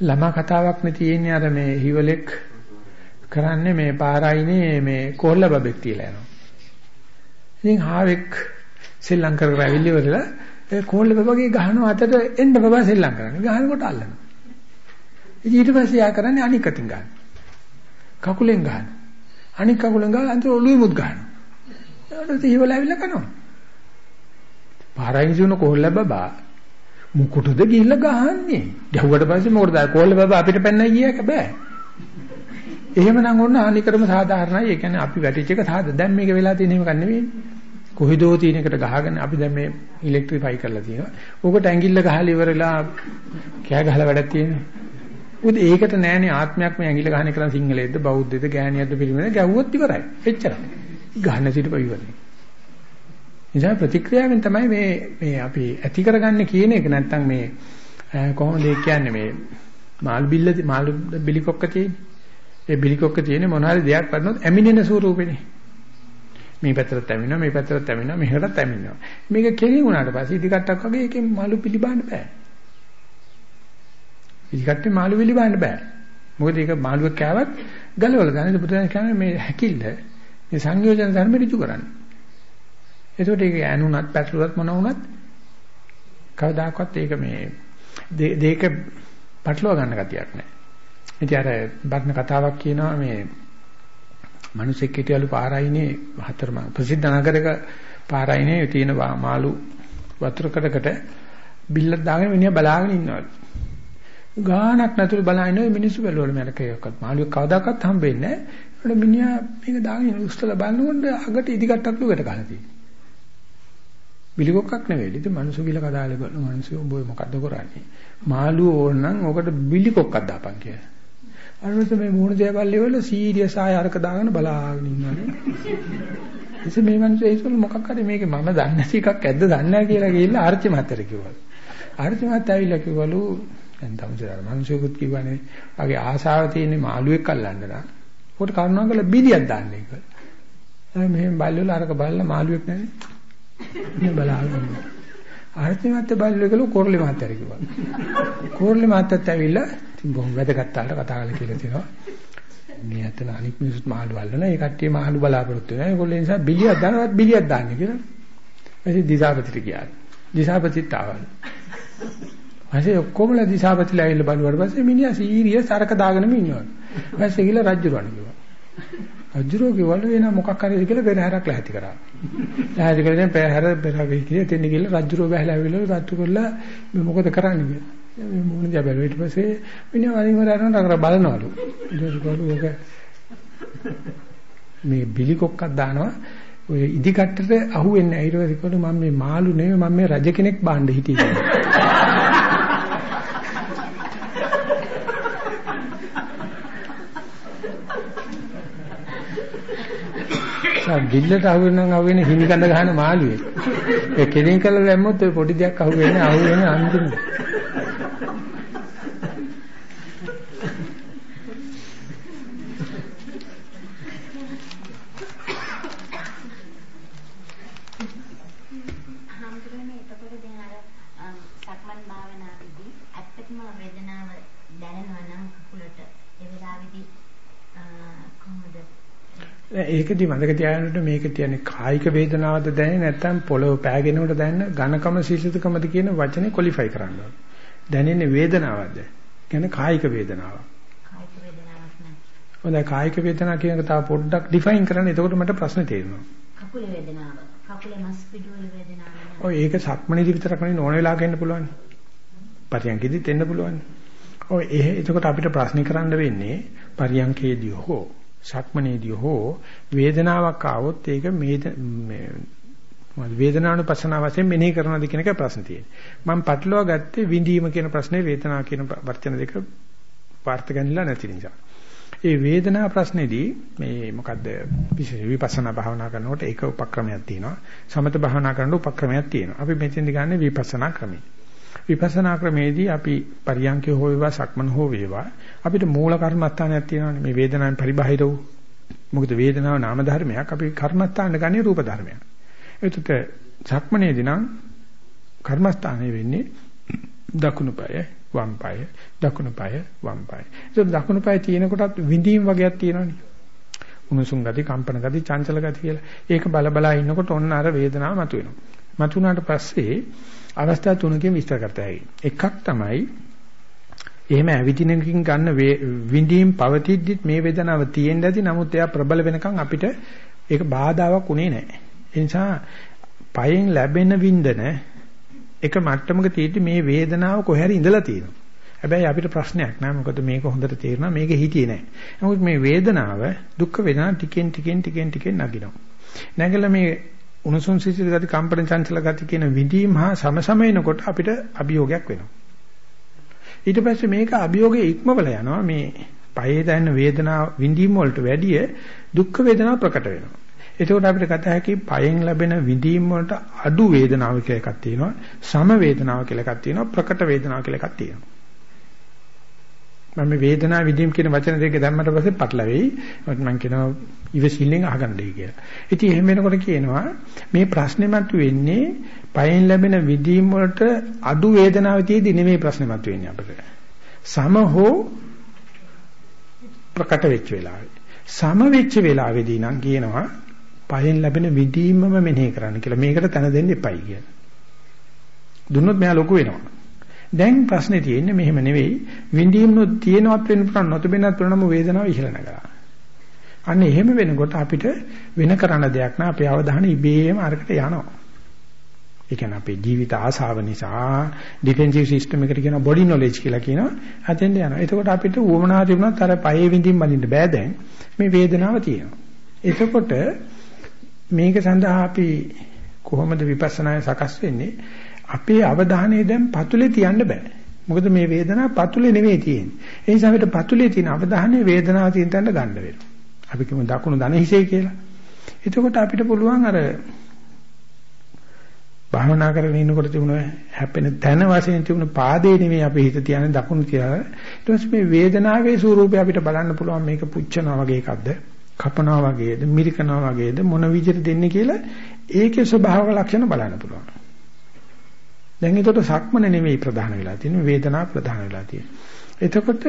ළමා කතාවක් නේ තියෙන්නේ අර මේ හිවලෙක් කරන්නේ මේ පාරයිනේ මේ කොල්ල බබෙක් තියලා යනවා. ඉතින් හාවෙක් සෙල්ලම් කර කර ඇවිල්ලි වරලා ඒ කොල්ල බබගේ ගහනවා අතට එන්න බබා සෙල්ලම් කරන්නේ. ගහනකොට අල්ලනවා. ඉතින් ඊට පස්සේ යා කරන්නේ අනික් අතින් ගන්න. කකුලෙන් ගන්න. අනික් කකුලෙන් ගාලා අන්තිම ඔළුවෙමුත් ගන්නවා. ඊට ඉවල ඇවිල්ලා කනවා. පාරයින් ජීවන කොල්ල බබා මුකුටද ගිහිල්ලා ගහන්නේ. ගැහුවට පස්සේ මොකටද කොල්ල බබා අපිට පෙන්නයි ගියක බෑ. එහෙමනම් ඔන්න හානිකරම සාධාරණයි. ඒ කියන්නේ අපි වැටිච්ච එක සාද. දැන් මේක වෙලා තියෙන එකක් නෙවෙයි. කොහෙදෝ තියෙන එකට ගහගෙන අපි දැන් මේ ඉලෙක්ට්‍රිෆයි කරලා තියෙනවා. ඕකට ඇඟිල්ල ගහලා ඉවරලා කෑ ගහලා වැඩක් තියෙනවා. උද ඒකට නෑනේ ආත්මයක් මේ ඇඟිල්ල ගහන එක නම් සිංහලයේද බෞද්ධයේද ගෑණියක්ද පිළිමද ගැව්වොත් ඉවරයි. එච්චරයි. ගහන්න සිට පවිවන්නේ. නිසා ප්‍රතික්‍රියාවෙන් තමයි මේ මේ අපි ඇති කරගන්නේ කියන එක නැත්තම් මේ කොහොමද ඒ කියන්නේ මේ මාළු බිල්ල මාළු බිලිකොක්ක තියෙන්නේ. ඒ බිලිකොක්ක තියෙන්නේ මොන හරි දෙයක් වඩනොත් ඇමිනෙන ස්වරූපෙනේ. මේ පැත්තට ඇමිනවා මේ පැත්තට ඇමිනවා මෙහෙටත් ඇමිනවා. මේක කෙලින් වුණාට පස්සේ ඉදිකටක් වගේ එකෙන් මාළු පිළිබාන්න බෑ. ඉදිකට්ටේ මාළු පිළිබාන්න බෑ. මොකද ඒක මාළුවෙක් කෑවත් ගලවලා දාන්නේ බුදුන් කියන්නේ මේ හැකිල්ල මේ සංයෝජන ධර්ම ඍජු කරන්නේ. එතකොට ඒක ඇනුණත් පැටලුවත් මොන වුණත් කවදාකවත් ඒක මේ දෙයක පටලවා ගන්න ගතියක් නැහැ. ඉතින් අර බර්ණ කතාවක් කියනවා මේ මිනිසෙක් හිටියලු පාරයිනේ හතරම ප්‍රසිද්ධ නගරයක පාරයිනේ තියෙන මාළු වතුර කඩකට බිල්ලක් දාගෙන මිනිහා බලාගෙන ඉන්නවලු. ගානක් නැතුව බලන මිනිස්සු බැලුවලු මට කේකක්වත් මාළුවෙක් කවදාකවත් හම්බෙන්නේ නැහැ. ඒකට මිනිහා මේක දාගෙන උස්සලා බලනකොට අගට ඉදිකටක් ලුකට ගහලා තියෙනවා. බිලිකොක්කක් නෙවෙයි. ඉතින් මිනිස්සු ගිල කදාලේ බලන මිනිස්සු උඹ මොකද්ද කරන්නේ? මාළුව ඕන නම් ඔකට බිලිකොක්කක් දාපන් කියලා. අරමස මේ මූණ දෙයපල්ලේ වල සීරියස් ආය අරක දාගෙන බලාගෙන ඉන්නවනේ. ඉතින් මේ මිනිස්සු ඒසොල් මොකක් හරි මේකේ මම දන්නේ නැති එකක් ඇද්ද දන්නේ නැහැ කියලා ගිහිල්ලා ආර්චි මහත්තයට කිව්වලු. ආර්චි මහත්තයා ඇවිල්ලා කිව්වලු දැන් තමසාර මිනිස්සුකුත් කිව්වනේ වගේ ආසාව තියෙන මාළුවෙක් අල්ලන්න නම් පොට කරුණා කරලා බිලියක් දාන්න ඒක. අය මෙහෙම බල්ලවල අරක බලලා මාළුවෙක් නැනේ. මේ බලාගෙන. ආර්චි මහත්තයා බල්ලෝ කියලා කොරලි මහත්තයාට කිව්වා. කොරලි මහත්තයාත් ඇවිල්ලා ඉතින් බොහොම වැදගත් තාලට කතා කරලා කියලා තියෙනවා. මේ අතන අනිත් මිනිස්සුත් මාළු අල්ලන ඒ කට්ටිය මාළු බලාපොරොත්තු වෙනවා. ඒගොල්ලෝ නිසා බිලියක් දානවත් බිලියක් දාන්නේ කියලා. ඊට දිසාපතිට ගියා. දිසාපතිත් ආවලු. ඊපස්සේ ඔක්කොමලා දිසාපතිලා ඇවිල්ලා බලුවාට පස්සේ මිනිහා සීරියස් අරක දාගෙනම ඉන්නවා. ඊපස්සේ ගිහලා රජුරවණ කිව්වා. රජුරෝ කිව්වලු එන මොකක් හරි කියලා පෙරහැරක් ලැහැති කරා. ලැහැති කරගෙන පෙරහැර පෙරහැර කියලා එතෙන් ගිහලා රජුරෝ බැහැලා ඇවිල්ලා රතු කරලා මේ මොකද කරන්නේ කියලා. මේ මොන දිහා බැලුවා ඊට පස්සේ මිනිහා වරින් වර අරන අර බලනවලු. ඊට පස්සේ ඔක මේ බිලි කොක්කක් දානවා ඔය ඉදි කට්ටට අහුවෙන්නේ නැහැ ඊට පස්සේ මම මේ මාළු නෙමෙයි මම මේ රජ කෙනෙක් බාණ්ඩ හිටියේ. බිල්ලට අහුවෙනම් අහුවෙන්නේ හිමිකඳ ගහන මාළුවෙක්. ඒ කෙලින් කළා දැම්මොත් ඔය පොඩි දෙයක් අහුවෙන්නේ අහුවෙන්නේ අන්තිමට. ඒකදී මතක තියාගන්නට මේක කියන්නේ කායික වේදනාවද දැනෙන්නේ නැත්නම් පොළොව පෑගෙනකොට දැනෙන ඝනකම සීසතකමද කියන වචනේ ක්වොලිෆයි කරන්න ඕනේ. දැනෙන්නේ වේදනාවක්ද? කියන්නේ කායික වේදනාවක්. කායික වේදනාවක් නෑ. හොඳයි කායික වේදනාව කියන එක තව පොඩ්ඩක් ඩිෆයින් කරන්න. එතකොට මට ප්‍රශ්නේ තේරෙනවා. කකුලේ වේදනාව. කකුලේ මස් පිටුවල වේදනාව. ඔය ඒක සක්මණේදී විතරක් නෙවෙයි ඕන වෙලාවක එන්න පුළුවන්. පරියන්කෙදිත් එන්න පුළුවන්. ඔය එතකොට අපිට ප්‍රශ්නේ කරන්න වෙන්නේ පරියන්කේදී හෝ සක්මනේදී හෝ වේදනාවක් ආවොත් ඒක මේ වේදනානුපස්සනාව වශයෙන් මෙනෙහි කරනවාද කියන එක ප්‍රශ්න තියෙනවා. මම පටලවා ගත්තේ විඳීම කියන ප්‍රශ්නේ වේදනාව කියන වචන දෙක පාර්ථ ගන්නලා නැති නිසා. ඒ වේදනා ප්‍රශ්නේදී මේ මොකද්ද විශේෂ විපස්සනා භාවනා කරනකොට ඒක උපක්‍රමයක් තියෙනවා. සමත භාවනා කරනකොට උපක්‍රමයක් තියෙනවා. අපි මෙතෙන්දි ගන්නේ විපස්සනා ක්‍රමය. විපස්සනා ක්‍රමේදී අපි පරියන්කේ හෝ වේවා සක්මන් හෝ වේවා. අපිට මූල කර්මස්ථානයක් තියෙනවානේ. මේ වේදනාවෙන් පරිබාහිර වූ මොකද වේදනාව නාම ධර්මයක්. අපි කර්මස්ථාන ගන්නේ රූප ධර්මයක්. ඒකට සක්මනේදී නම් කර්මස්ථානේ වෙන්නේ දකුණු පාය වම් පාය දකුණු පාය වම් පාය. ඒක දකුණු පාය තියෙන කොටත් විඳීම් වගේක් තියෙනවානේ. උණුසුම් ගති කම්පන ගති චංචල ගති කියලා. ඒක බල බලා ඉන්නකොට ඔන්න අර වේදනාව මතුවෙනවා. මතුණාට පස්සේ අවස්ථා තුනකින් විස්තර කරත හැකියි එකක් තමයි එහෙම ඇවිදිනකින් ගන්න විඳීම් පවතිද්දිත් මේ වේදනාව තියෙන්න ඇති නමුත් එයා ප්‍රබල වෙනකන් අපිට ඒක බාධාවක් උනේ නැහැ. ඒ නිසා පයෙන් ලැබෙන වින්දන එක මට්ටමක තියෙද්දි මේ වේදනාව කොහේරි ඉඳලා තියෙනවා. හැබැයි අපිට ප්‍රශ්නයක් නෑ මොකද මේක හොඳට තේරෙනවා මේක හිතියේ නෑ. නමුත් මේ වේදනාව දුක් වේදනා ටිකෙන් ටිකෙන් ටිකෙන් ටිකෙන් නගිනවා. නැගලා මේ උණුසුම් සිසිල් ගති කම්පන චංචල ගති කියන විඳීම් හා සමසම එනකොට අපිට අභියෝගයක් වෙනවා. ඊට පස්සේ මේක අභියෝගයේ ඉක්මවල යනවා මේ පයේ දැනෙන වේදනාව විඳීම් වලට වැඩිය දුක් වේදනාව ප්‍රකට වෙනවා. එතකොට අපිට කතා හැකි පයෙන් ලැබෙන විඳීම් වලට අඩු වේදනාව කියලා එකක් තියෙනවා. සම වේදනාව කියලා එකක් තියෙනවා. ප්‍රකට වේදනාව කියලා එකක් තියෙනවා. මම මේ වේදනාව විඳීම් කියන වචන දෙක දැම්මට පස්සේ පටලවෙයි. මම කියනවා ඉවසිල්ලෙන් අහගන්නයි කියලා. ඉතින් එහෙම වෙනකොට කියනවා මේ ප්‍රශ්නේ මතුවෙන්නේ පයෙන් ලැබෙන විඳීම් වලට අඩු වේදනාව තියේදී නෙමෙයි ප්‍රශ්නේ මතුවෙන්නේ අපිට. සම හෝ ප්‍රකට වෙච්ච වෙලාවේ. සම වෙච්ච වෙලාවේදී නම් කියනවා පයෙන් ලැබෙන විඳීමම මෙනෙහි කරන්න කියලා. මේකට තන දෙන්න එපයි කියලා. දුන්නොත් මෙයා ලොකු වෙනවා. දැන් ප්‍රශ්නේ තියෙන්නේ මෙහෙම නෙවෙයි. විඳීම් නො තියෙනවත් වෙන්න පුළුවන් නොතිබෙනවත් පුළුවන් වේදනාව ඉහළ නැගලා. අන්න එහෙම වෙනකොට අපිට වෙන කරන්න දෙයක් නෑ අපේ අවධානය ඉබේම අරකට යනවා. ඒ කියන්නේ අපේ ජීවිත ආසාව නිසා ඩිෆෙන්සිව් සිස්ටම් එකට කියන බොඩි නොලෙජ් කියලා කියනවා. අතෙන්ද යනවා. එතකොට අපිට උවමනා තිබුණත් අර පයේ විඳින් බඳින්න බෑ දැන්. මේ වේදනාව තියෙනවා. එතකොට මේක සඳහා අපි කොහොමද විපස්සනාය සකස් වෙන්නේ? අපේ අවධානය දැන් පතුලේ තියන්න බෑ. මොකද මේ වේදනාව පතුලේ නෙවෙයි තියෙන්නේ. ඒ නිසා අපිට පතුලේ තියෙන අවධානය වේදනාව තියෙන තැනට ගන්න වෙනවා. අපි කියමු දකුණු දන හිසේ කියලා. එතකොට අපිට පුළුවන් අර භාවනා කරගෙන ඉන්නකොට තිබුණ හැපෙන තන වශයෙන් තිබුණ පාදේ නෙමෙයි අපි හිත තියන්නේ දකුණු කියලා. ඊට පස්සේ මේ වේදනාවේ ස්වરૂපය අපිට බලන්න පුළුවන් මේක පුච්චනවා වගේ එකක්ද? කපනවා වගේද? මිරිකනවා වගේද? මොන විදිහට දෙන්නේ කියලා ඒකේ ස්වභාව ලක්ෂණ බලන්න පුළුවන්. දැන් ඒකට සක්මන නෙමෙයි ප්‍රධාන වෙලා තියෙන්නේ වේදනාව ප්‍රධාන වෙලා තියෙන්නේ. එතකොට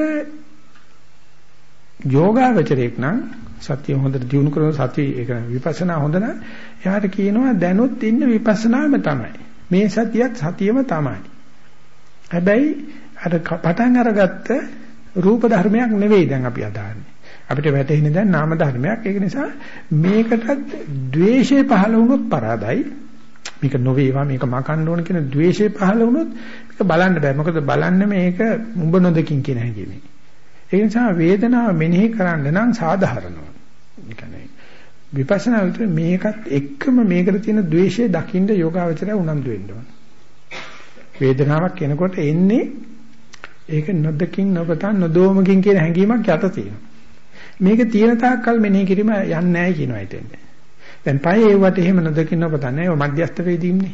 යෝගාවචරයක් නම් සතිය හොඳට දියුණු කරන සතිය ඒක විපස්සනා හොඳ නම් එයාට කියනවා දැනුත් ඉන්න විපස්සනාම තමයි. මේ සතියත් සතියම තමයි. හැබැයි අර පටන් අරගත්ත රූප ධර්මයක් නෙවෙයි දැන් අපි අදහන්නේ. අපිට වැටෙන්නේ දැන් නාම ධර්මයක්. ඒක නිසා මේකටත් ද්වේෂය පහළ වුණොත් පරාදයි. මේක නොවේවා මේක මකන්න ඕන කියන ද්වේෂය පහළ වුණොත් මේක බලන්න බෑ. මොකද බලන්නේ මේක උඹ නොදකින් කියන හැඟීමයි. ඒ නිසා වේදනාව මෙනෙහි කරන්න නම් සාධාරණව. ඒ කියන්නේ විපස්සනා විතර මේකත් එක්කම මේකට තියෙන द्वේෂය දකින්න යෝගාවචරය උනන්දු වෙන්න ඕන. වේදනාවක් එනකොට එන්නේ ඒක නොදකින් නොපතන් නොදෝමකින් කියන හැඟීමක් යට තියෙනවා. මේක තියෙන තාක්කල් මෙනෙහි කිරීම යන්නේ නැහැ කියනවා හිතෙන්නේ. දැන් පය ඒවට එහෙම නොදකින් නොපතන් නෑ ඔය මධ්‍යස්ථ වේදීන්නේ.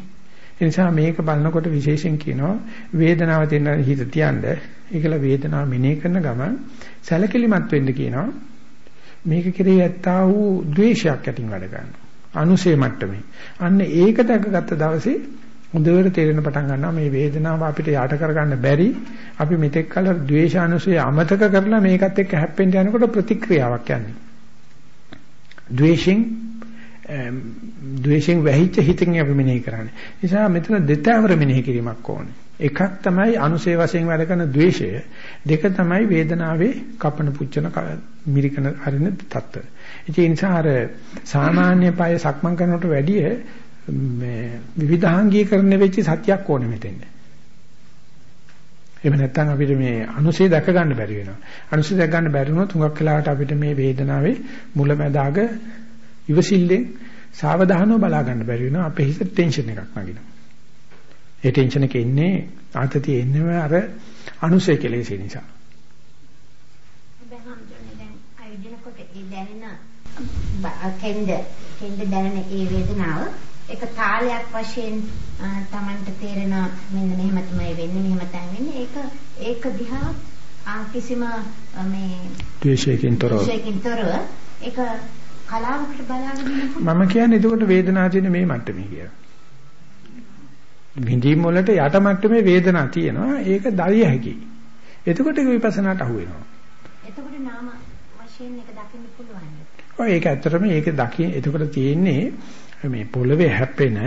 ඒ නිසා මේක බලනකොට විශේෂයෙන් කියනවා වේදනාව තියෙන හිත තියන්නේ ඒකල වේදනාව මෙනෙහි කරන ගමන් සැලකිලිමත් වෙන්න කියනවා. මේක කෙරෙහි ඇත්තා වූ ද්වේෂයක් ඇතින් වැඩ ගන්නවා. අනුසේ මට්ටමේ. අන්න ඒක දැකගත්ත දවසේ හොඳට තේරෙන පටන් ගන්නවා මේ වේදනාව අපිට යට කරගන්න බැරි අපි මෙතෙක් කල ද්වේෂානුසය අමතක කරලා මේකත් එක්ක හැප්පෙන්න යනකොට ප්‍රතික්‍රියාවක් යන්නේ. ද්වේෂෙන් ද්වේෂයෙන් වැහිච්ච හිතකින් අපි මෙනෙහි කරන්නේ. නිසා මෙතන දෙතෑවර මෙනෙහි කිරීමක් ඕනේ. එකක් තමයි අනුසේ වශයෙන් වැඩ කරන ද්වේෂය. දෙක තමයි වේදනාවේ කපන පුච්චන මිරිකන අරින තත්ත්වය. ඒ නිසා අර සාමාන්‍ය පාය සක්මන් කරනට වැඩිය මේ විවිධාංගීකරණය වෙච්ච සත්‍යයක් ඕනේ මෙතෙන්ට. එහෙම නැත්නම් අපිට මේ අනුසය දැක ගන්න බැරි වෙනවා. අනුසය දැක ගන්න බැරි වුණොත් හුඟක් වෙලාවට අපිට මේ වේදනාවේ මුලැමැදාග ඉවසිල්ලෙන් සාවධානව බලා ගන්න බැරි වෙනවා. අපේ හිතේ ටෙන්ෂන් එකක් නගිනවා. ඒ ටෙන්ෂන් එක ඉන්නේ ආතතිය ඉන්නව අර අනුසය කෙලෙසේ නිසා. කෙන්ද කෙන්ද දැනෙන ඒ වේදනාව ඒක තාලයක් වශයෙන් Tamanට තේරෙන මෙන්න මෙහෙම තමයි වෙන්නේ මෙහෙම තමයි වෙන්නේ ඒක ඒක දිහා කිසිම මේ ද්වේෂයකින් තොරව ද්වේෂයකින් තොරව ඒක කලාවකට බලාගෙන මම කියන්නේ එතකොට වේදනාව තියෙන මේ මට්ටමේ කියලා. විඳීම් වලට යට මට්ටමේ වේදනා තියෙනවා. ඒක දරිය හැකියි. එතකොට ඒක විපස්සනාට අහු වෙනවා. එතකොට නාම වශයෙන් එක දකින්න පුළුවන්. ඔය ඒක ඇත්තටම ඒක දකින්න එතකොට තියෙන්නේ මේ පොළවේ හැප්පෙන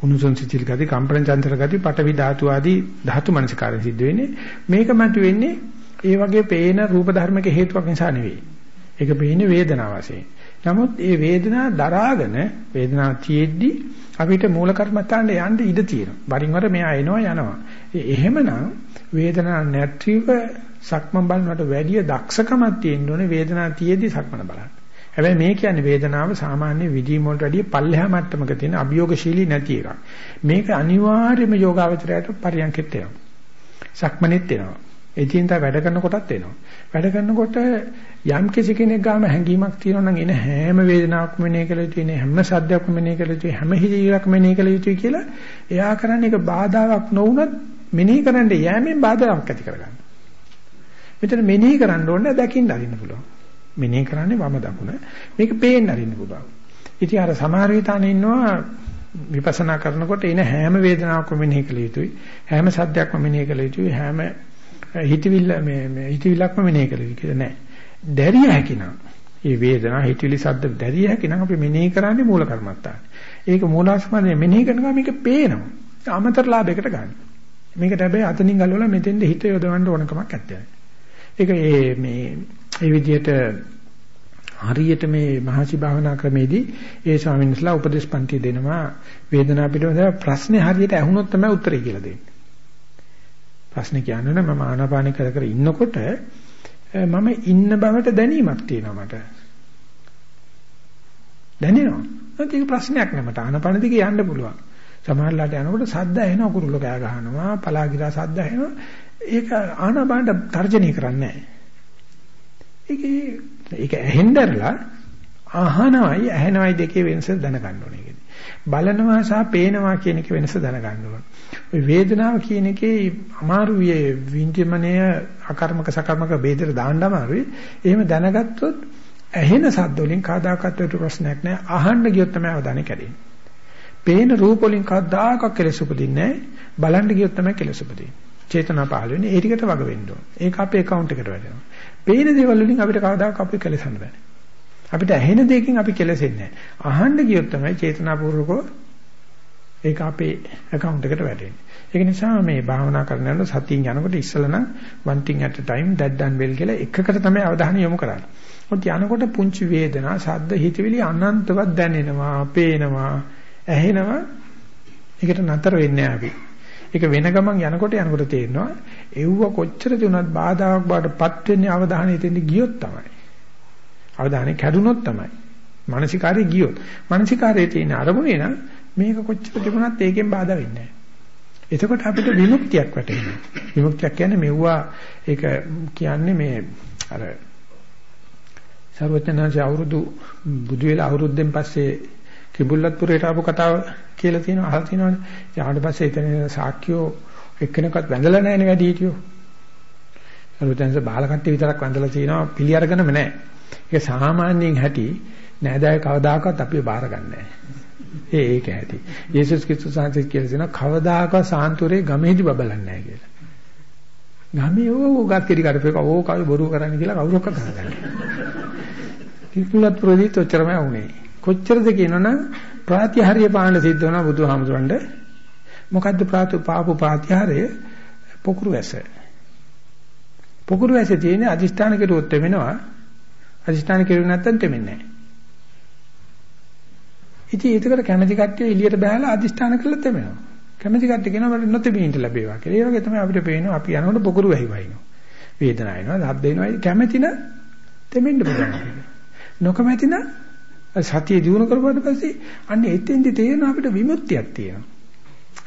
උණුසුම් සිතිල් ගති කම්පන චන්ත්‍ර ගති පටවි ධාතු ආදී ධාතු මනසකාරයෙන් සිද්ධ වෙන්නේ මේක මත වෙන්නේ ඒ වගේ පේන රූප ධර්මක හේතුවක් නිසා නෙවෙයි. ඒක පේන්නේ වේදනාව වශයෙන්. නමුත් ඒ වේදනාව දරාගෙන වේදනාව තියෙද්දි අපිට මූල කර්මත්තාන්ට යන්න ඉඩ තියෙනවා. වරින් වර මෙයා එනවා යනවා. එහෙමනම් වේදනාවක් නැතිව සක්මන් බලනකොට වැඩි දක්ෂකමක් තියෙන්න ඕනේ වේදනාව තියෙද්දි සක්මන බලන්න. හැබැයි මේ කියන්නේ වේදනාව සාමාන්‍ය විදීම වලට වැඩිය පල්ලෙහා මට්ටමක තියෙන අභියෝගශීලී නැති එකක්. මේක අනිවාර්යයෙන්ම යෝගාවචරයට පරියන්කෙත් එනවා. සක්මනෙත් එනවා. එදින්දා වැඩ කරනකොටත් එනවා. වැඩ කරනකොට යම් කිසි කෙනෙක් ගාම හැඟීමක් තියෙනවා නම් එන හැම වේදනාවක්ම මෙනේ කළ යුතුයි නේ හැම සද්දයක්ම මෙනේ කළ යුතුයි හැම හිතිවිලක්ම මෙනේ කළ යුතුයි කියලා එයා කරන්නේ ඒක බාධාවක් නොවුනත් මෙනේ කරන්න යෑමෙන් බාධාවක් ඇති කරගන්න. මෙතන මෙනේ කරන්න ඕනේ දැකින්න අරින්න පුළුවන්. මෙනේ කරන්නේ වම දකුණ. මේක පේන්න අරින්න පුළුවන්. ඉතින් අර සමහර විතානේ ඉන්නවා විපස්සනා කරනකොට එන හැම වේදනාවක්ම මෙනෙහි කළ යුතුයි හැම සද්දයක්ම මෙනෙහි කළ යුතුයි හැම හිතවිල්ල මේ හිතවිල්ලක්ම මෙනෙහි කළ යුතුයි කියලා නෑ දැරිය හැකිනම් මේ වේදනා හිතවිලි සද්ද දැරිය හැකිනම් අපි මෙනෙහි කරන්නේ මූල කර්මත්තාන. ඒක මූලාශ්‍රමනේ මෙනෙහි කරනවා මේක පේනවා. අමතර ලාභයකට ගන්න. මේකට හැබැයි අතනින් ගලවලා මෙතෙන්ද හිත යොදවන්න ඕන කමක් නැත්තේ. ඒක ඒ මේ ඒ විදිහට හරියට මේ මහසි භාවනා ක්‍රමේදී ඒ ස්වාමීන් වහන්සේලා උපදේශ පන්ති දෙනවා වේදනාව පිළිබඳව ප්‍රශ්නේ හරියට ඇහුනොත් තමයි උත්තරේ කියලා දෙන්නේ. ප්‍රශ්නේ කියන්නේ මම ආනාපාන කර කර ඉන්නකොට මම ඉන්න බවට දැනීමක් තියෙනවා මට. දැනෙනවා. ඒක ප්‍රශ්නයක් නෑ මට ආනාපාන දිගේ යන්න පුළුවන්. සමහරලාට යනකොට සද්ද ඇහෙනවා කුරුල්ල කෑ ගහනවා පලාගිරා සද්ද ඇහෙනවා. ඒක ආනාපානට තර්ජනය කරන්නේ නෑ. ඒකේ ඒක ඇහෙන්නදලා අහනවයි ඇහෙනවයි දෙකේ වෙනස දැනගන්න ඕනේ. බලනවා සහ පේනවා කියන එක වෙනස දැනගන්න ඕන. ඔය වේදනාව කියන එකේ අමාරු වියේ විඤ්ඤාමණය අකර්මක සකර්මක ભેදෙට දාන්න අමාරුයි. එහෙම දැනගත්තොත් ඇහෙන සද්ද වලින් කාදාකත් වෙට ප්‍රශ්නයක් නැහැ. අහන්න ගියොත් තමයි අවධානය කැඩෙන්නේ. පේන රූප වලින් කවදාකවත් කෙලෙස් උපදින්නේ නැහැ. බලන්න ගියොත් තමයි කෙලෙස් උපදින්නේ. චේතනා පහළ වෙන්නේ. ඒ ටිකට වග වෙන්න ඕන. ඒක අපේ account එකට වැටෙනවා. පේන දේවල් වලින් අපිට කවදාකවත් අපි කෙලෙසන්න බෑ. අපිට ඇහෙන දෙයකින් අපි කෙලෙසෙන්නේ නැහැ. අහන්න ගියොත් තමයි චේතනාපූර්වකව ඒක අපේ account එකට වැටෙන්නේ. ඒක නිසා මේ භාවනා කරනකොට සතියින් යනකොට ඉස්සලා නම් one thing at a time that done well කියලා එකකට තමයි අවධානය යොමු කරන්නේ. මොකද යනකොට පුංචි වේදනා, ශබ්ද, හිතවිලි අනන්තවත් දැනෙනවා, පේනවා, ඇහෙනවා. ඒකට නතර වෙන්නේ අපි. ඒක වෙන ගමන් යනකොට යනකොට තේරෙනවා එව්ව කොච්චර දුනත් බාධාවක් බාටපත් වෙන්නේ අවධානය එතෙන්ද ගියොත් තමයි. අවධානය කැඩුනොත් තමයි. මානසිකාරය ගියොත්. මානසිකාරයේ තියෙන අරමුණේ නම් මේක කොච්චර තිබුණත් ඒකෙන් බාධා වෙන්නේ නැහැ. එතකොට අපිට විමුක්තියක් වැටෙනවා. විමුක්තියක් කියන්නේ මෙවුවා ඒක කියන්නේ මේ අර සර්වඥාන්සේ අවුරුදු බුදු වෙලා අවුරුද්දෙන් පස්සේ කිඹුල්ලත්පුරේට ආපු කතාව කියලා තියෙනවා අහලා තියෙනවනේ. ඊට පස්සේ එතන සාක්කියෝ එක්කෙනෙක්වත් වැඳලා නැහැ නේ වැඩි හිටියෝ. සර්වඥාන්සේ බාල කට්ටිය විතරක් වැඳලා තියෙනවා පිළි අරගෙනම නැහැ. ඒක සාමාන්‍යයෙන් හැටි නෑදෑය කවදාකවත් අපිව බාර ගන්නෑ. ඒ ඒක ඇති. යේසුස් ක්‍රිස්තුස් වහන්සේ කියලා දෙනවා කවදාකවත් සාන්තුරේ ගමේදී බබලන්නේ නැහැ කියලා. ගමේ ඕ උගත් කිරි කරපේක ඕ කවි බොරු කරන්න කියලා කවුරක්වත් කරන්නේ කිකුලත් ප්‍රදීත් ඔච්චරම වුනේ. කොච්චරද කියනවනම් ප්‍රාතිහාර්ය පාණ්ඩ සිද්ධ වුණා බුදුහාමුදුරන්ට. මොකද්ද ප්‍රාතු පාපු ප්‍රාතිහාර්ය පොකුරු ඇස. පොකුරු ඇසේ තියෙන අදිෂ්ඨාන කෙරුවොත් වෙනවා. අදිෂ්ඨාන කෙරුවේ නැත්තම් තෙමෙන්නේ නැහැ. ඉතින් ඒකට කැමැති කට්ටිය එළියට බහලා අදිෂ්ඨාන කරලා තෙමෙනවා. කැමැති කට්ටිය කියනවා මට නොතෙමීන්ට ලැබේවා කියලා. ඒ වගේ තමයි අපිට පේනවා අපි යනකොට පොකුරු වැහි වහිනවා. වේදනාව එනවා, දත් දෙනවා. කැමැති නම් තෙමෙන්න පුළුවන්. නොකමැති නම් සතිය දිනු කරපුවාට පස්සේ අන්න එතෙන්දි තේරෙන අපිට විමුක්තියක් තියෙනවා.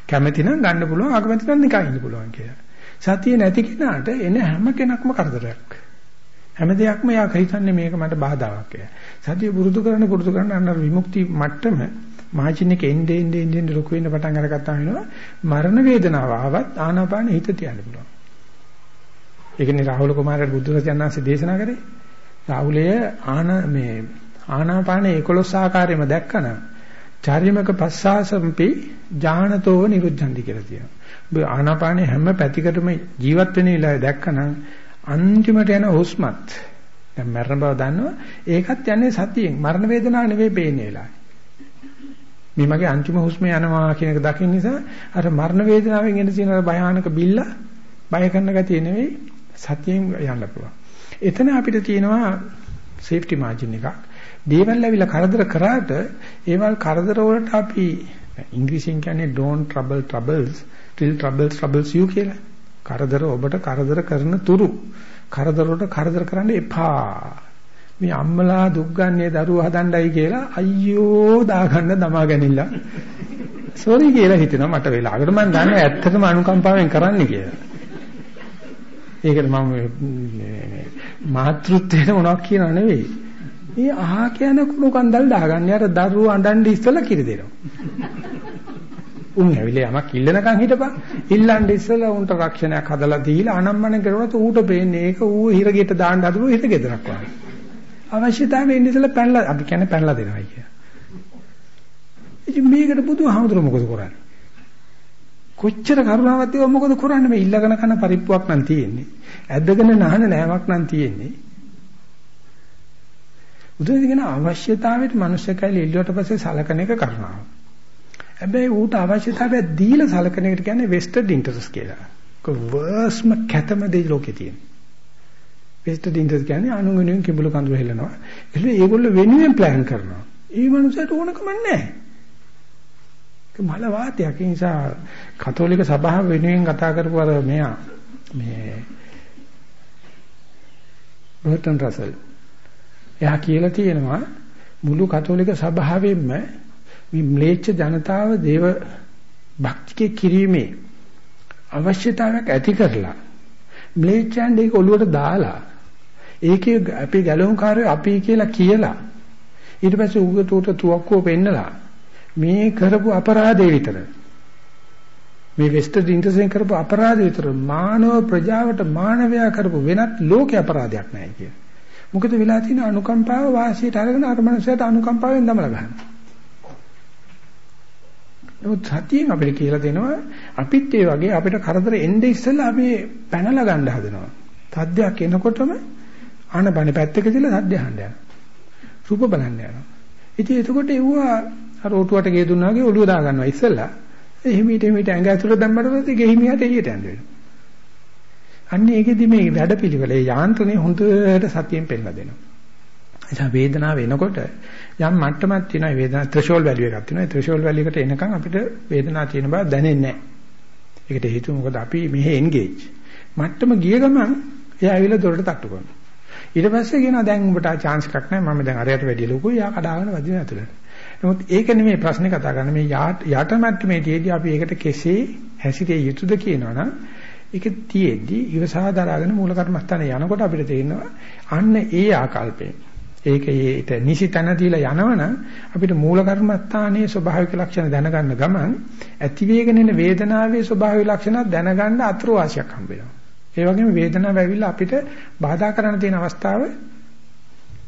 කැමැති නම් ගන්න පුළුවන්, අකමැති නම් නිකන් ඉන්න පුළුවන් කියලා. සතිය නැති කෙනාට එන හැම කෙනක්ම කරදරයක්. හැම දෙයක්ම යා හිතන්නේ මේක මට බාධාවක් කියලා. සතිය පුරුදු කරන පුරුදු කරන අන්න විමුක්ති මට්ටම මාජින් එක එන්නේ එන්නේ එන්නේ ලොකු වෙන්න පටන් අරගත්තා වෙනවා මරණ වේදනාව ආවත් ආනාපාන හිත තියන්න පුළුවන්. ඒකනේ රාහුල කුමාරට බුදු රජාණන්සේ දේශනා කරේ. රාහුලය ආන මේ ආනාපාන 11 ආකාරයෙන්ම දැක්කනම් චාරිමක පස්සාසම්පි ඥානතෝ නිරුද්ධන්ති කියලා තියෙනවා. ඔබ ආනාපානේ හැම පැතිකඩම ජීවත් වෙන ඉලයි දැක්කනම් අන්තිමට යන හුස්මත්. දැන් මරණ බව දන්නවා. ඒකත් යන්නේ සතියෙන්. මරණ වේදනාව නෙවෙයි පේන්නේ වෙලාවේ. මේ මගේ අන්තිම හුස්ම යනවා කියන එක දකින්න නිසා අර මරණ වේදනාවෙන් එන තියෙන භයානක බිල්ල බය කරන ගතිය නෙවෙයි සතියෙන් යන්න පුළුවන්. එතන අපිට තියෙනවා සේෆ්ටි මාජින් එකක්. දේවල් ඇවිල්ලා කරදර කරාට ඒවල් කරදර වලට අපි ඉංග්‍රීසියෙන් කියන්නේ don't trouble troubles till troubles troubles you කියලා. කරදර ඔබට කරදර කරන තුරු කරදර වලට කරදර කරන්න එපා. මේ අම්මලා දුක් ගන්නේ දරුවෝ හදන්නයි කියලා අයියෝ දාගන්න දමා ගැනීමල. සෝරි කියලා හිතෙනවා මට වෙලාවකට මම දන්නේ ඇත්තටම අනුකම්පාවෙන් කරන්නේ කියලා. ඒකට මම මාතෘත්වයට මොනවක් කියනව නෙවෙයි. මේ අහා කියන කුණු කන්දල් දාගන්නේ අර දරුවෝ අඬන්නේ ඉස්සලා කිරි දෙනවා. උන් ඇවිල්ලා යමක් ඉල්ලනකන් හිටපන්. ඉල්ලන්න ඉස්සලා උන්ට රක්ෂණයක් හදලා දීලා අනම්මන කරුණොත් ඌට පේන්නේ ඒක ඌ හිරගෙට දාන්න හදපු හිර ගෙදරක් වගේ. අවශ්‍යතාවය ඉන්න ඉස්සලා පැනලා අපි කියන්නේ පැනලා දෙනවා කිය. ඉතින් මේකට බුදුහාමුදුර මොකද කරන්නේ? කොච්චර කරුණාවක් තියව මොකද කරන්නේ මේ ඉල්ලගෙන කන පරිප්පුවක් නම් තියෙන්නේ. ඇදගෙන නහන නෑමක් නම් තියෙන්නේ. බුදුන් කියන අවශ්‍යතාවයට මනුෂ්‍ය කයිල එල්ලුවට පස්සේ සලකන එක කරුණාවක්. හැබැයි ඌට අවශ්‍යතාවය දීලා සලකන එකට කියන්නේ වෙස්ටඩ් ඉන්ටරස් කියලා. ඒක වර්ස්ම කැතම දෙය ලෝකේ තියෙන. වෙස්ටඩ් ඉන්ටර්ස් කියන්නේ අනුන් වෙනුවෙන් කිඹුල කඳුර හෙලනවා. ඒකල ඒගොල්ලෝ වෙනුවෙන් ප්ලෑන් කරනවා. ඒ මනුස්සයට ඕනකම නැහැ. ඒක මල වාතයක්. ඒ නිසා කතෝලික සභාව වෙනුවෙන් කතා කරපු අර මෙයා මේ බර්ටන් රසල් එයා කියලා තියෙනවා මුළු කතෝලික සභාවෙම මේ ම්ලේච්ඡ ජනතාව දේව භක්තිකේ කිරීමේ අවශ්‍යතාවයක් ඇති කරලා ම්ලේච්ඡයන් දෙක ඔළුවට දාලා ඒකේ අපි ගැලවුම්කාරයෝ අපි කියලා කියලා ඊට පස්සේ උගතෝට තුවක්කුව පෙන්නලා මේ කරපු අපරාධය විතර මේ වෙස්ටර් ඉන්ටර්සෙන් කරපු අපරාධය විතර මානව ප්‍රජාවට මානවයා කරපු වෙනත් ලෝක අපරාධයක් නැහැ කිය. මොකද වෙලා තියෙන අනුකම්පාව වාසියට අරගෙන අර මනුස්සයාට අනුකම්පාවෙන් දමලා ගන්නවා. නමුත් සතියෙන් අපිට කියලා දෙනවා අපිත් ඒ වගේ අපිට කරදර එන්නේ ඉස්සෙල්ලා අපි පැනලා ගන්න හදනවා. තද්දයක් එනකොටම ආනපන පැත්තක දාලා සද්ද අහන්න යනවා. රූප බලන්න යනවා. ඉතින් එතකොට එව්වා අර ඔටුවට ගේ දුන්නා වගේ ඔළුව දා ගන්නවා ඉස්සෙල්ලා. එහිමීට එහිමීට ඇඟ ඇතුළට දැම්මට පස්සේ ගෙහිමියට එළියට යන්න වෙනවා. අන්න ඒකෙදි මේ වැඩපිළිවෙල ඒ යාන්ත්‍රණය හොඳට සතියෙන් පෙන්නලා දෙනවා. එතන වේදනාව එනකොට යම් මට්ටමක් තියෙනවා වේදනාව ත්‍රිශෝල් වැලියු එකක් තියෙනවා. ඒ ත්‍රිශෝල් වැලියු එකට එනකන් අපිට වේදනාව තියෙන බව දැනෙන්නේ නැහැ. ඒකට හේතුව මොකද අපි මෙහෙ එන්ගේජ්. මට්ටම ගිය ගමන් එයා ඇවිල්ලා දොරට තට්ටු කරනවා. ඊට පස්සේ කියනවා දැන් උඹට chance එකක් නැහැ මම දැන් අරයට වැඩි ලොකුයි යා කඩාගෙන වදින ඇතුළට. නමුත් ඒක නෙමෙයි ප්‍රශ්නේ කතා කරන්නේ මේ යට මට්ටමේදී අපි ඒකට කෙසේ හැසිරිය යුතුද කියනවනම් ඒක තියේදී ඉවසා දරාගෙන මූල කර්මස්ථානේ යනකොට අපිට තේරෙනවා අන්න ඒ ආකල්පයෙන් ඒක ඒට නිසි තැන දීලා යනවනම් අපිට මූල කර්මස්ථානයේ ස්වභාවික ලක්ෂණ දැනගන්න ගමන් ඇති වේගෙන එන වේදනාවේ ස්වභාවික ලක්ෂණ දැනගන්න අත්‍රවාසියක් හම්බ වෙනවා. ඒ වගේම වේදනාව ඇවිල්ලා අපිට බාධා කරන්න තියෙන අවස්ථාව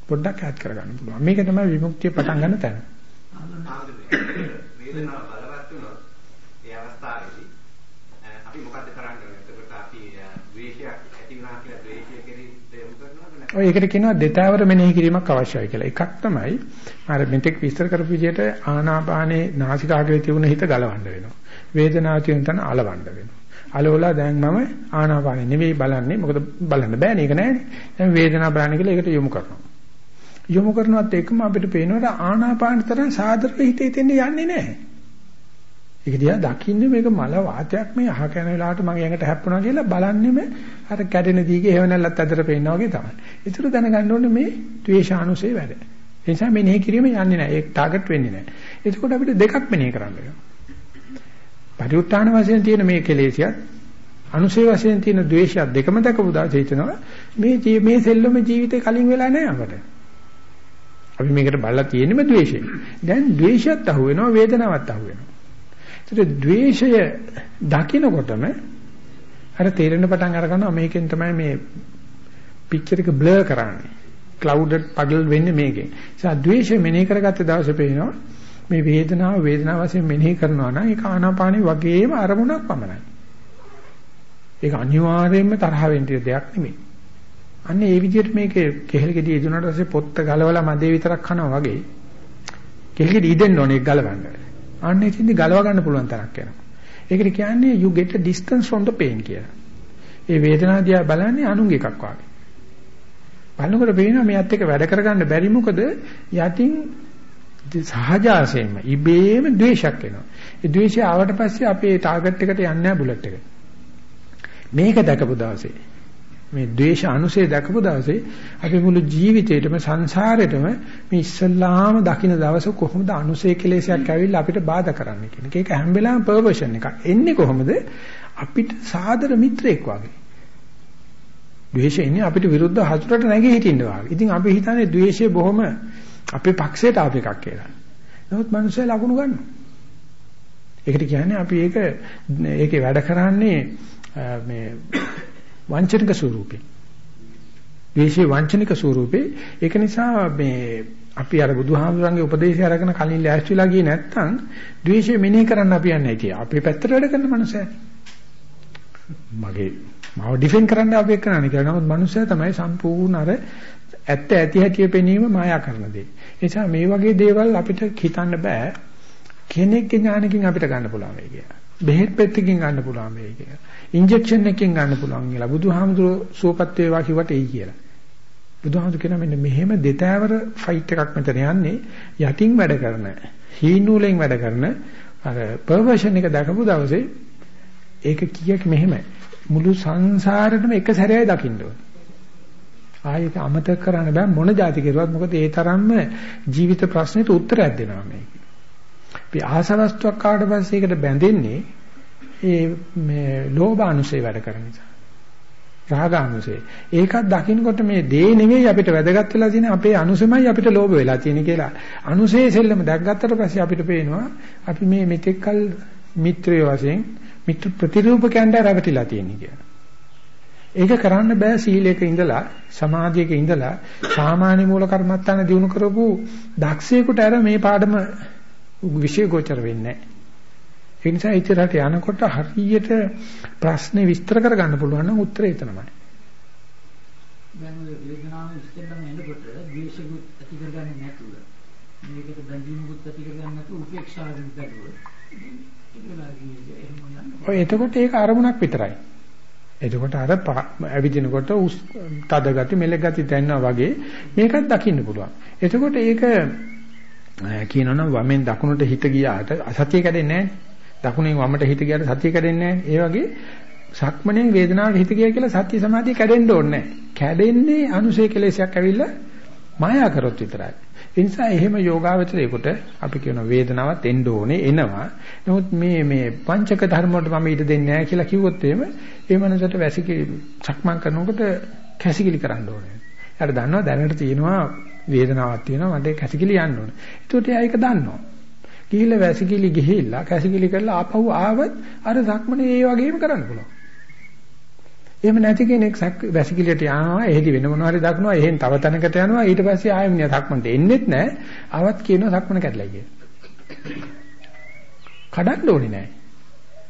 පොඩ්ඩක් ඈත් කරගන්න පුළුවන්. මේක තමයි විමුක්තිය පටන් ගන්න තැන. වේදනාව බලවත් වුණොත් ඒ අවස්ථාවේදී අපි මොකද්ද කරන්නේ? එතකොට අපි ද්වේෂයක් ඇති වුණා කියලා ද්වේෂය කෙරෙහි යොමු කරනවද? ඔය ඒකට කියනවා දෙතාවර මෙනෙහි කිරීමක් අවශ්‍යයි කියලා. එකක් තමයි අර මෙතෙක් විස්තර කරපු විදිහට ආනාපානේ නාසිකාග්‍රේ තියුණ හිත ගලවන්න වෙනවා. වේදනාව තියෙන තැන අලවන්න වෙනවා. අලවලා දැන් මම ආනාපානෙ නෙවෙයි බලන්නේ මොකද බලන්න බෑනේ ඒක නෑනේ දැන් වේදනාව බලන්න කියලා ඒකට යොමු කරනවා යොමු කරනවත් එක්කම අපිට පේනවා ආනාපාන තරම් සාදරව හිතේ තෙන්නේ යන්නේ නැහැ ඒක දිහා දකින්නේ මේක මල වාතයක් මේ අහ කන වෙලාවට මගේ ඇඟට හැප්පුණා කියලා බලන්නෙම අර කැඩෙන දීගේ හේව නැල්ලත් අතර පේනවා වගේ තමයි. ඒතර දැනගන්න ඕනේ මේ ද්වේෂානුසය වැඩ. ඒ නිසා මෙනෙහි කිරීම යන්නේ නැහැ. ඒක ටාගට් වෙන්නේ නැහැ. එතකොට අපිට දෙකක් මෙනෙහි කරන්න වෙනවා. පරිඋත්ථාන වශයෙන් තියෙන මේ කෙලෙසියත් අනුසය වශයෙන් තියෙන ද්වේෂයත් දෙකම දක්වපු දාසේ හිතනවා මේ මේ සෙල්ලම ජීවිතේ කලින් වෙලා නැහැ අපට. අපි මේකට බලලා තියෙන්නේ මේ ද්වේෂය. දැන් ද්වේෂයත් අහුවෙනවා වේදනාවත් අහුවෙනවා. වෙනවා. ඒත් ද්වේෂය දකින්නකොටම අර තේරෙන පටන් අර ගන්නවා මේකෙන් තමයි මේ පික්චර් එක බ්ලර් කරන්නේ. ක්ලවුඩඩ් පඩල් වෙන්නේ මේකෙන්. ඒ නිසා ද්වේෂය මෙනෙහි කරගත්ත දවසේ පේනවා මේ වේදනාව වේදනාව වශයෙන් මෙනෙහි කරනවා නම් ඒක ආනාපානෙ වගේම අරමුණක් පමණයි. ඒක අනිවාර්යයෙන්ම තරහ වෙන්න දෙයක් නෙමෙයි. අන්න ඒ විදිහට මේක කෙහෙල් ගෙඩිය ඉදුණාට පස්සේ පොත්ත ගලවලා මදේ විතරක් කනවා වගේ කෙහෙල් ගෙඩිය ඉදෙන්න ඕනේ ඒක ගලවන්න. අන්න ඉතින්දි ගලව ගන්න පුළුවන් තරක් යනවා. ඒකට කියන්නේ you get a distance from the pain කියලා. ඒ වේදනාව දිහා බලන්නේ අනුංග එකක් වගේ. බලනකොට පේනවා මෙයත් එක්ක වැඩ කරගන්න බැරි මොකද යටින් සහජාසයෙන්ම ඉබේම ද්වේෂයක් එනවා. ඒ ද්වේෂය ආවට පස්සේ අපේ ටාගට් එකට යන්නේ නැහැ බුලට් එක. මේක දැකපු දවසේ මේ ද්වේෂ අනුසය දැකපු දවසේ අපි මුළු ජීවිතේටම සංසාරෙටම මේ ඉස්සල්ලාම දකින්න දවස කොහොමද අනුසය කෙලෙසයක් ඇවිල්ලා අපිට බාධා කරන්නේ කියන එක. ඒක හැම වෙලාවෙම පර්වර්ෂන් එකක්. එන්නේ කොහොමද? අපිට සාදර මිත්‍රයෙක් වගේ. ද්වේෂය ඉන්නේ අපිට විරුද්ධ හතුරට නැගී හිටින්න වගේ. ඉතින් අපි හිතන්නේ ද්වේෂය බොහොම අපේ පක්ෂයට ආප එකක් කියලා. නමුත් මිනිස්සු ලකුණු ගන්නවා. ඒකට කියන්නේ අපි ඒක ඒකේ වැඩ කරන්නේ මේ වංචනික ස්වරූපේ. ද්වේෂයේ වංචනික ස්වරූපේ. ඒක නිසා මේ අපි අර බුදුහාමුදුරන්ගේ උපදේශය අරගෙන කලින් ලෑස්තිලා ගියේ නැත්නම් ද්වේෂය මෙනෙහි කරන්න අපි යන්නේ නැති. අපේ පැත්තට වැඩ කරන මනුස්සයයි. මගේ මාව ඩිෆෙන්ඩ් කරන්න අපි එක්කනනේ කියලා. නමුත් මනුස්සයා තමයි සම්පූර්ණ අර ඇත්ත ඇති හැටි පෙනීම මායා කරන දේ. ඒ නිසා මේ වගේ දේවල් අපිට හිතන්න බෑ. කෙනෙක්ගේ ඥානකින් අපිට ගන්න පුළුවන් වෙයි කියලා. බෙහෙත් පෙත්තකින් ගන්න පුළුවන් වෙයි කියලා. ඉන්ජෙක්ෂන් එකකින් ගන්න පුළුවන් කියලා. බුදුහාමුදුරුවෝ සුවපත් වේවා කිව්වට එයි කියලා. බුදුහාමුදුරු කියන මෙන්න මෙහෙම දෙතෑවර ෆයිට් එකක් මෙතන යන්නේ යටින් වැඩ කරන හීනූලෙන් වැඩ කරන අර පර්වර්ෂන් එක දැකපු දවසේ ඒක කීයක් මෙහෙමයි මුළු සංසාරෙටම එක සැරේයි දකින්න ඕනේ. ආයෙත් අමතක කරන්න බෑ මොන જાති කෙරුවත් මොකද ඒ තරම්ම ජීවිත ප්‍රශ්නෙට උත්තරයක් දෙනවා මේක. අපි ආසවස්තුවක් ආවට පස්සේ ඒකට බැඳෙන්නේ ඒ මේ ලෝභානුසය වැඩ කරන නිසා. රාගානුසය. ඒකත් දකින්නකොට මේ දේ නෙවෙයි අපිට වැදගත් වෙලා තියෙන අපේ අනුසමයි අපිට ලෝභ වෙලා තියෙන කියලා. අනුසයේ සෙල්ලම දැක්ගත්තට පස්සේ අපිට පේනවා අපි මේ මෙතෙක්කල් මිත්‍රය වශයෙන් මිත්‍ර ප්‍රතිරූපකයන්ට රැවටිලා තියෙන්නේ කියලා. ඒක කරන්න බෑ සීලයක ඉඳලා සමාධියක ඉඳලා සාමාන්‍ය මූල කර්මත්තාන දිනු කරපු දක්ෂයෙකුට අර මේ පාඩම විශේෂ ගෝචර වෙන්නේ නැහැ. ඒ නිසා ඉතරට යනකොට හරියට ප්‍රශ්නේ විස්තර කරගන්න පුළුවන් නම් උත්තරය එතනමයි. දැන් ඔය වේදනාව ඉස්සෙල්ලම එනකොට ද්වේෂිකුත් ඇති කරගන්නේ නැතුව මේකට බැඳීමකුත් ඇති කරගන්නේ නැතුව උපේක්ෂාවෙන් බැලුවොත් ඔය එතකොට ඒක අරමුණක් විතරයි. එතකොට අර ඇවිදිනකොට තද ගති මෙලෙ ගති දැනනවා වගේ මේකත් දකින්න පුළුවන්. එතකොට ඒක කියනවනම් වමෙන් දකුණට හිත ගියාට අසතිය කැඩෙන්නේ නැහැ. දකුණෙන් වමට හිත ගියාට සතිය කැඩෙන්නේ නැහැ. ඒ වගේ සක්මණෙන් වේදනාවට හිත ගියා කියලා සත්‍ය සමාධිය කැඩෙන්න ඕනේ නැහැ. කැඩෙන්නේ අනුසය කෙලෙසයක් ඇවිල්ලා මායා කරොත් විතරයි. ඒ නිසා එහෙම යෝගාවචරයකට අපි කියන වේදනාවත් එන්න ඕනේ එනවා. නමුත් මේ මේ පංචක ධර්ම වලට මම ඊට දෙන්නේ නැහැ කියලා කිව්වොත් එහෙම ඒ මනසට වැසිකි සක්මන් කරනකොට කැසිකිලි කරන්න ඕනේ. එයාට දන්නවා දැනට තියෙනවා වේදනාවක් තියෙනවා මට කැසිකිලි යන්න ඕනේ. ඒකට එයා ඒක දන්නවා. ගිහිල්ලා වැසිකිලි ගිහිල්ලා කැසිකිලි කරලා ආපහු ආවත් අර සක්මනේ ඒ වගේම කරන්න පුළුවන්. එහෙම නැති කෙනෙක් වැසිකිළියට යනවා එහෙදි වෙන මොනවා හරි දක්නවා එහෙන් තව තැනකට යනවා ඊට පස්සේ ආයෙ මිනිහා සක්මන්ට එන්නෙත් නැහැ ආවත් කියනවා සක්මන කැඩලා කියලා. කඩන්න ඕනේ නැහැ.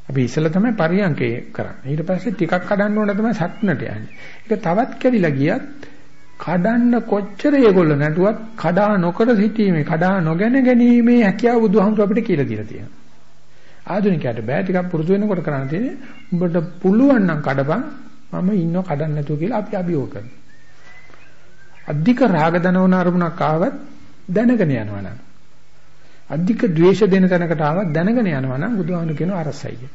අපි ඉස්සෙල්ලා තමයි පරියන්කේ කරන්නේ. ඊට පස්සේ ටිකක් කඩන්න ඕන තමයි සක්මනට යන්නේ. ඒක තවත් කැඩිලා ගියත් කඩන්න කොච්චර ඒගොල්ලෝ නැටුවත් කඩා නොකර සිටීමේ කඩා නොගෙන ගැනීමේ හැකියාව බුදුහාමුදුර අපිට කියලා දීලා තියෙනවා. ආධුනිකයට බෑ ටිකක් පුරුදු වෙනකොට කරන්න තියෙන්නේ උඹට පුළුවන් නම් කඩපන් මම ඉන්නව කඩන්න නැතුව කියලා අපි අභියෝග කරනවා. අධික රාග දනවන අරමුණක් ආවත් දැනගෙන යනවා නම් අධික ද්වේෂ දෙන තැනකට ආවත් දැනගෙන යනවා නම් බුදුහාමුදුර කියනවා අරසයි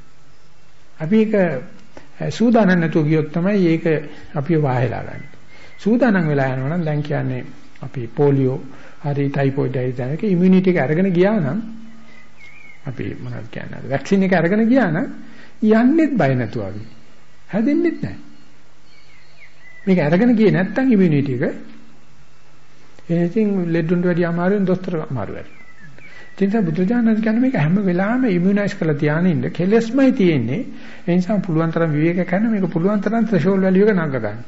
අපි ඒක සූදානම් නැතුව ගියොත් තමයි ඒක අපි වාහෙලා ගන්න. සූදානම් වෙලා යනවා නම් දැන් කියන්නේ අපි පොලියෝ හරි ටයිෆොයිඩ් හරි දැනක ඉමුනිටි එක අරගෙන ගියා නම් අපි මොනවද කියන්නේ වැක්සින් එක අරගෙන ගියා නම් යන්නෙත් බය නැතුව අපි හැදෙන්නෙත් නැහැ. මේක අරගෙන ගියේ නැත්තම් ඉමුනිටි එක එහෙනම් ලෙඩුන්ට වැඩි අමාරුවෙන් දොස්තර අමාරු වැඩි. ඉතින් බුදුජානක කියන්නේ මේක හැම වෙලාවෙම ඉමුනයිස් කරලා තියාගෙන ඉන්න කෙලස්මයි තියෙන්නේ. ඒ නිසා පුළුවන් තරම් විවේක කරන මේක පුළුවන් තරම් ත්‍රෙෂෝල් වැලියු එක නග ගන්න.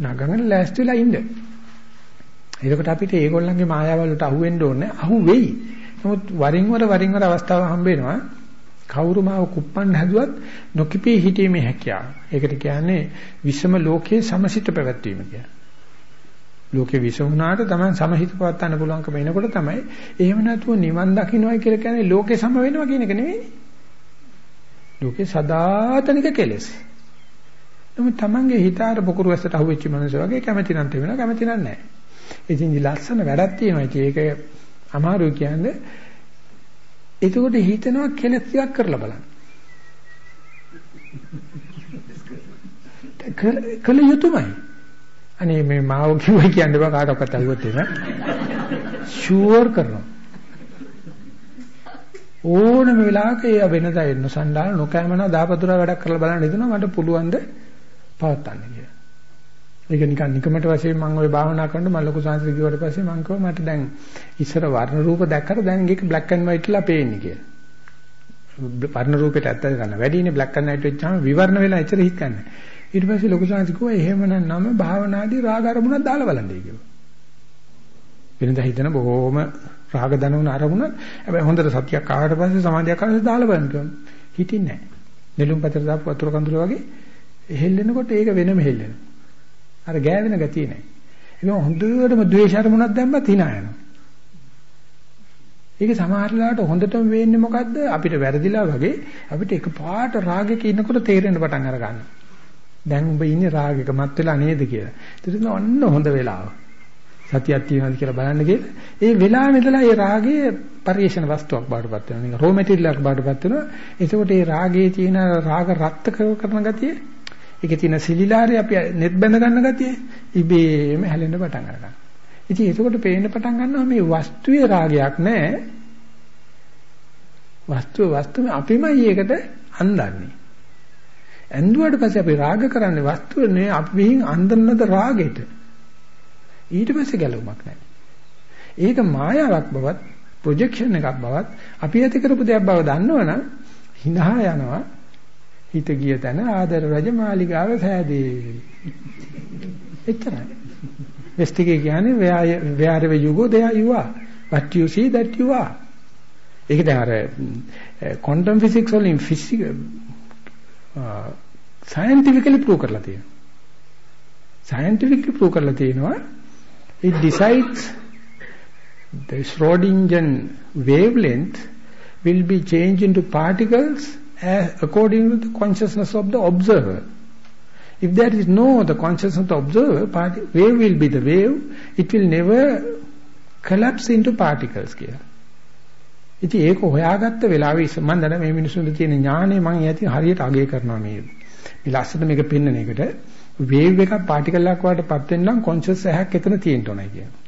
නගගෙන ලෑස්තිලා ඉන්න. එතකොට අපිට ඒගොල්ලන්ගේ මායාවල් වලට අහු වෙන්න ඕනේ. අහු වෙයි. නමුත් වරින් වර වරින් වර අවස්ථාව හම්බ වෙනවා. කවුරු මාව කුප්පන්න හැදුවත් නොකිපී හිටීමේ හැකියාව. ඒකට කියන්නේ විෂම ලෝකයේ සමසිත පැවැත්වීම කියලා. ලෝකේ විෂම වුණාට තමයි සමහිත පවත්වන්න පුළුවන්කම එනකොට තමයි එහෙම නැතුව නිවන් දකින්නයි කියලා කියන්නේ ලෝකේ සම වෙනවා කියන එක නෙවෙයි. ලෝකේ සදාතනික කෙලෙස්. නමුත් Tamange හිත අර පොකුරු වැස්සට අහුවෙච්ච මනස වගේ කැමැති නම් තේවෙනවා කැමැති නම් නැහැ. ඉතින් ලස්සන වැඩක් තියෙනවා. ඒක අමාරුයි කියන්නේ. එතකොට හිතනවා කෙලස් ටිකක් කරලා බලන්න. කල යුතුයමයි. අනේ මේ මාව කිව්වයි කියන්න බෑ කාටවත් අහුවත් එන. ෂුවර් කරනවා. ඕනම වෙලාවක ඒ වෙනදා එන්න සණ්ඩාල නොකෑමනා දාපතුරා වැඩක් කරලා බලන්න හිතනවා මට පුළුවන් ද පවත්තන්න කියලා. ඒක නිකන් නිකමට වශයෙන් මම ওই භාවනා කරනකොට මම ලොකු සංස්කෘතිය කිව්වට පස්සේ මම කිව්වා මට දැන් ඉස්සර වර්ණ රූප දැක්කට දැන් ඒක බ්ලැක් ඇන්ඩ් වයිට් ලා පේන්නේ කියලා. වර්ණ රූපෙට ඇත්ත ගන්න වැඩිනේ බ්ලැක් ඇන්ඩ් වයිට් වෙච්චාම විවරණ වෙලා එච්චර හිතන්නේ. ඊට පස්සේ ලොකු සංස්කෘතිය කිව්වා එහෙමනම් නම භාවනාදී රාග අරමුණක් දාලා බලන්නයි කිව්වා. වෙනදා හිතන බොහොම රාග දනවන අරමුණ හැබැයි හොඳට සතියක් ආවට පස්සේ සමාධියක් ආවට දාලා බලන්න කිව්වා. හිතින්නේ නැහැ. නෙළුම් පතර දාපු වතුර කඳුල වගේ හෙල්ලෙනකොට ඒක වෙනම හෙල්ලෙනවා. අර ගෑවෙන ගතිය නැහැ. ඒක හොඳටම ද්වේෂ අරමුණක් දැම්මත් hina යනවා. ඒක සමහරලාට හොඳටම වෙන්නේ මොකද්ද? අපිට වැරදිලා වගේ අපිට එකපාරට රාගෙක ඉන්නකොට තේරෙන්න පටන් අර ගන්නවා. දැන් උඹ ඉන්නේ රාගයක මත් වෙලා නේද කියලා. ඊට ඔන්න හොඳ වෙලාව. සතියක් තියෙනවද කියලා බලන්න කියලා. ඒ වෙලාවෙ ඉඳලා ඒ රාගයේ පරිේශන වස්තුවක් බාටපත් වෙනවා. නිකන් රෝ මැටීරියල් එකක් බාටපත් වෙනවා. එතකොට ඒ රාගයේ තියෙන රාග රක්ත කරන ගතිය, ඒකේ තියෙන සිලිලාරේ අපි net බැඳ ගන්න ගතිය ඉබේම හැලෙන්න පටන් ගන්නවා. ඉතින් එතකොට පේන්න පටන් ගන්නවා මේ වස්තුවේ රාගයක් නැහැ. වස්තුව වස්තුව අපිමයි ඒකට අන්දන්නේ. ඇඳුවාට පස්සේ අපි රාග කරන්නේ වස්තුව නේ අපි විහිං අන්දන්නද රාගෙට. ඊට පස්සේ ගැලවුමක් නැහැ. ඒක මායාවක් බවත් ප්‍රොජෙක්ෂන් එකක් බවත් අපි ඇති කරපු දෙයක් බව දන්නවනම් හිනහා යනවා හිත ගිය තැන ආදර රජ මාලිගාව සෑදේ. එච්චරයි. වෙස්ටිගේ කියන්නේ where wherever you go there you are. What you see that you are. ඒක දැන් අර quantum physics වලින් physics scientifically prove කරලා තියෙනවා. scientifically prove කරලා තියෙනවා it decides the Schrodinger wavelength will be changed into particles as, according to the consciousness of the observer. If there is no the consciousness of the observer, part, wave will be the wave, it will never collapse into particles කියලා. ඉතින් ඒක හොයාගත්ත වෙලාවේ මම දන්න මේ මිනිස්සුන්ට තියෙන ඥාණය මම ඇති හරියට අගය කරනවා මේ මේ ලස්සන මේක පෙන්වන එකට වේව් එකක් පාටිකල් එකක් වඩටපත් වෙන්න නම් කොන්ෂස් ඇහක් එතන තියෙන්න ඕනයි කියනවා.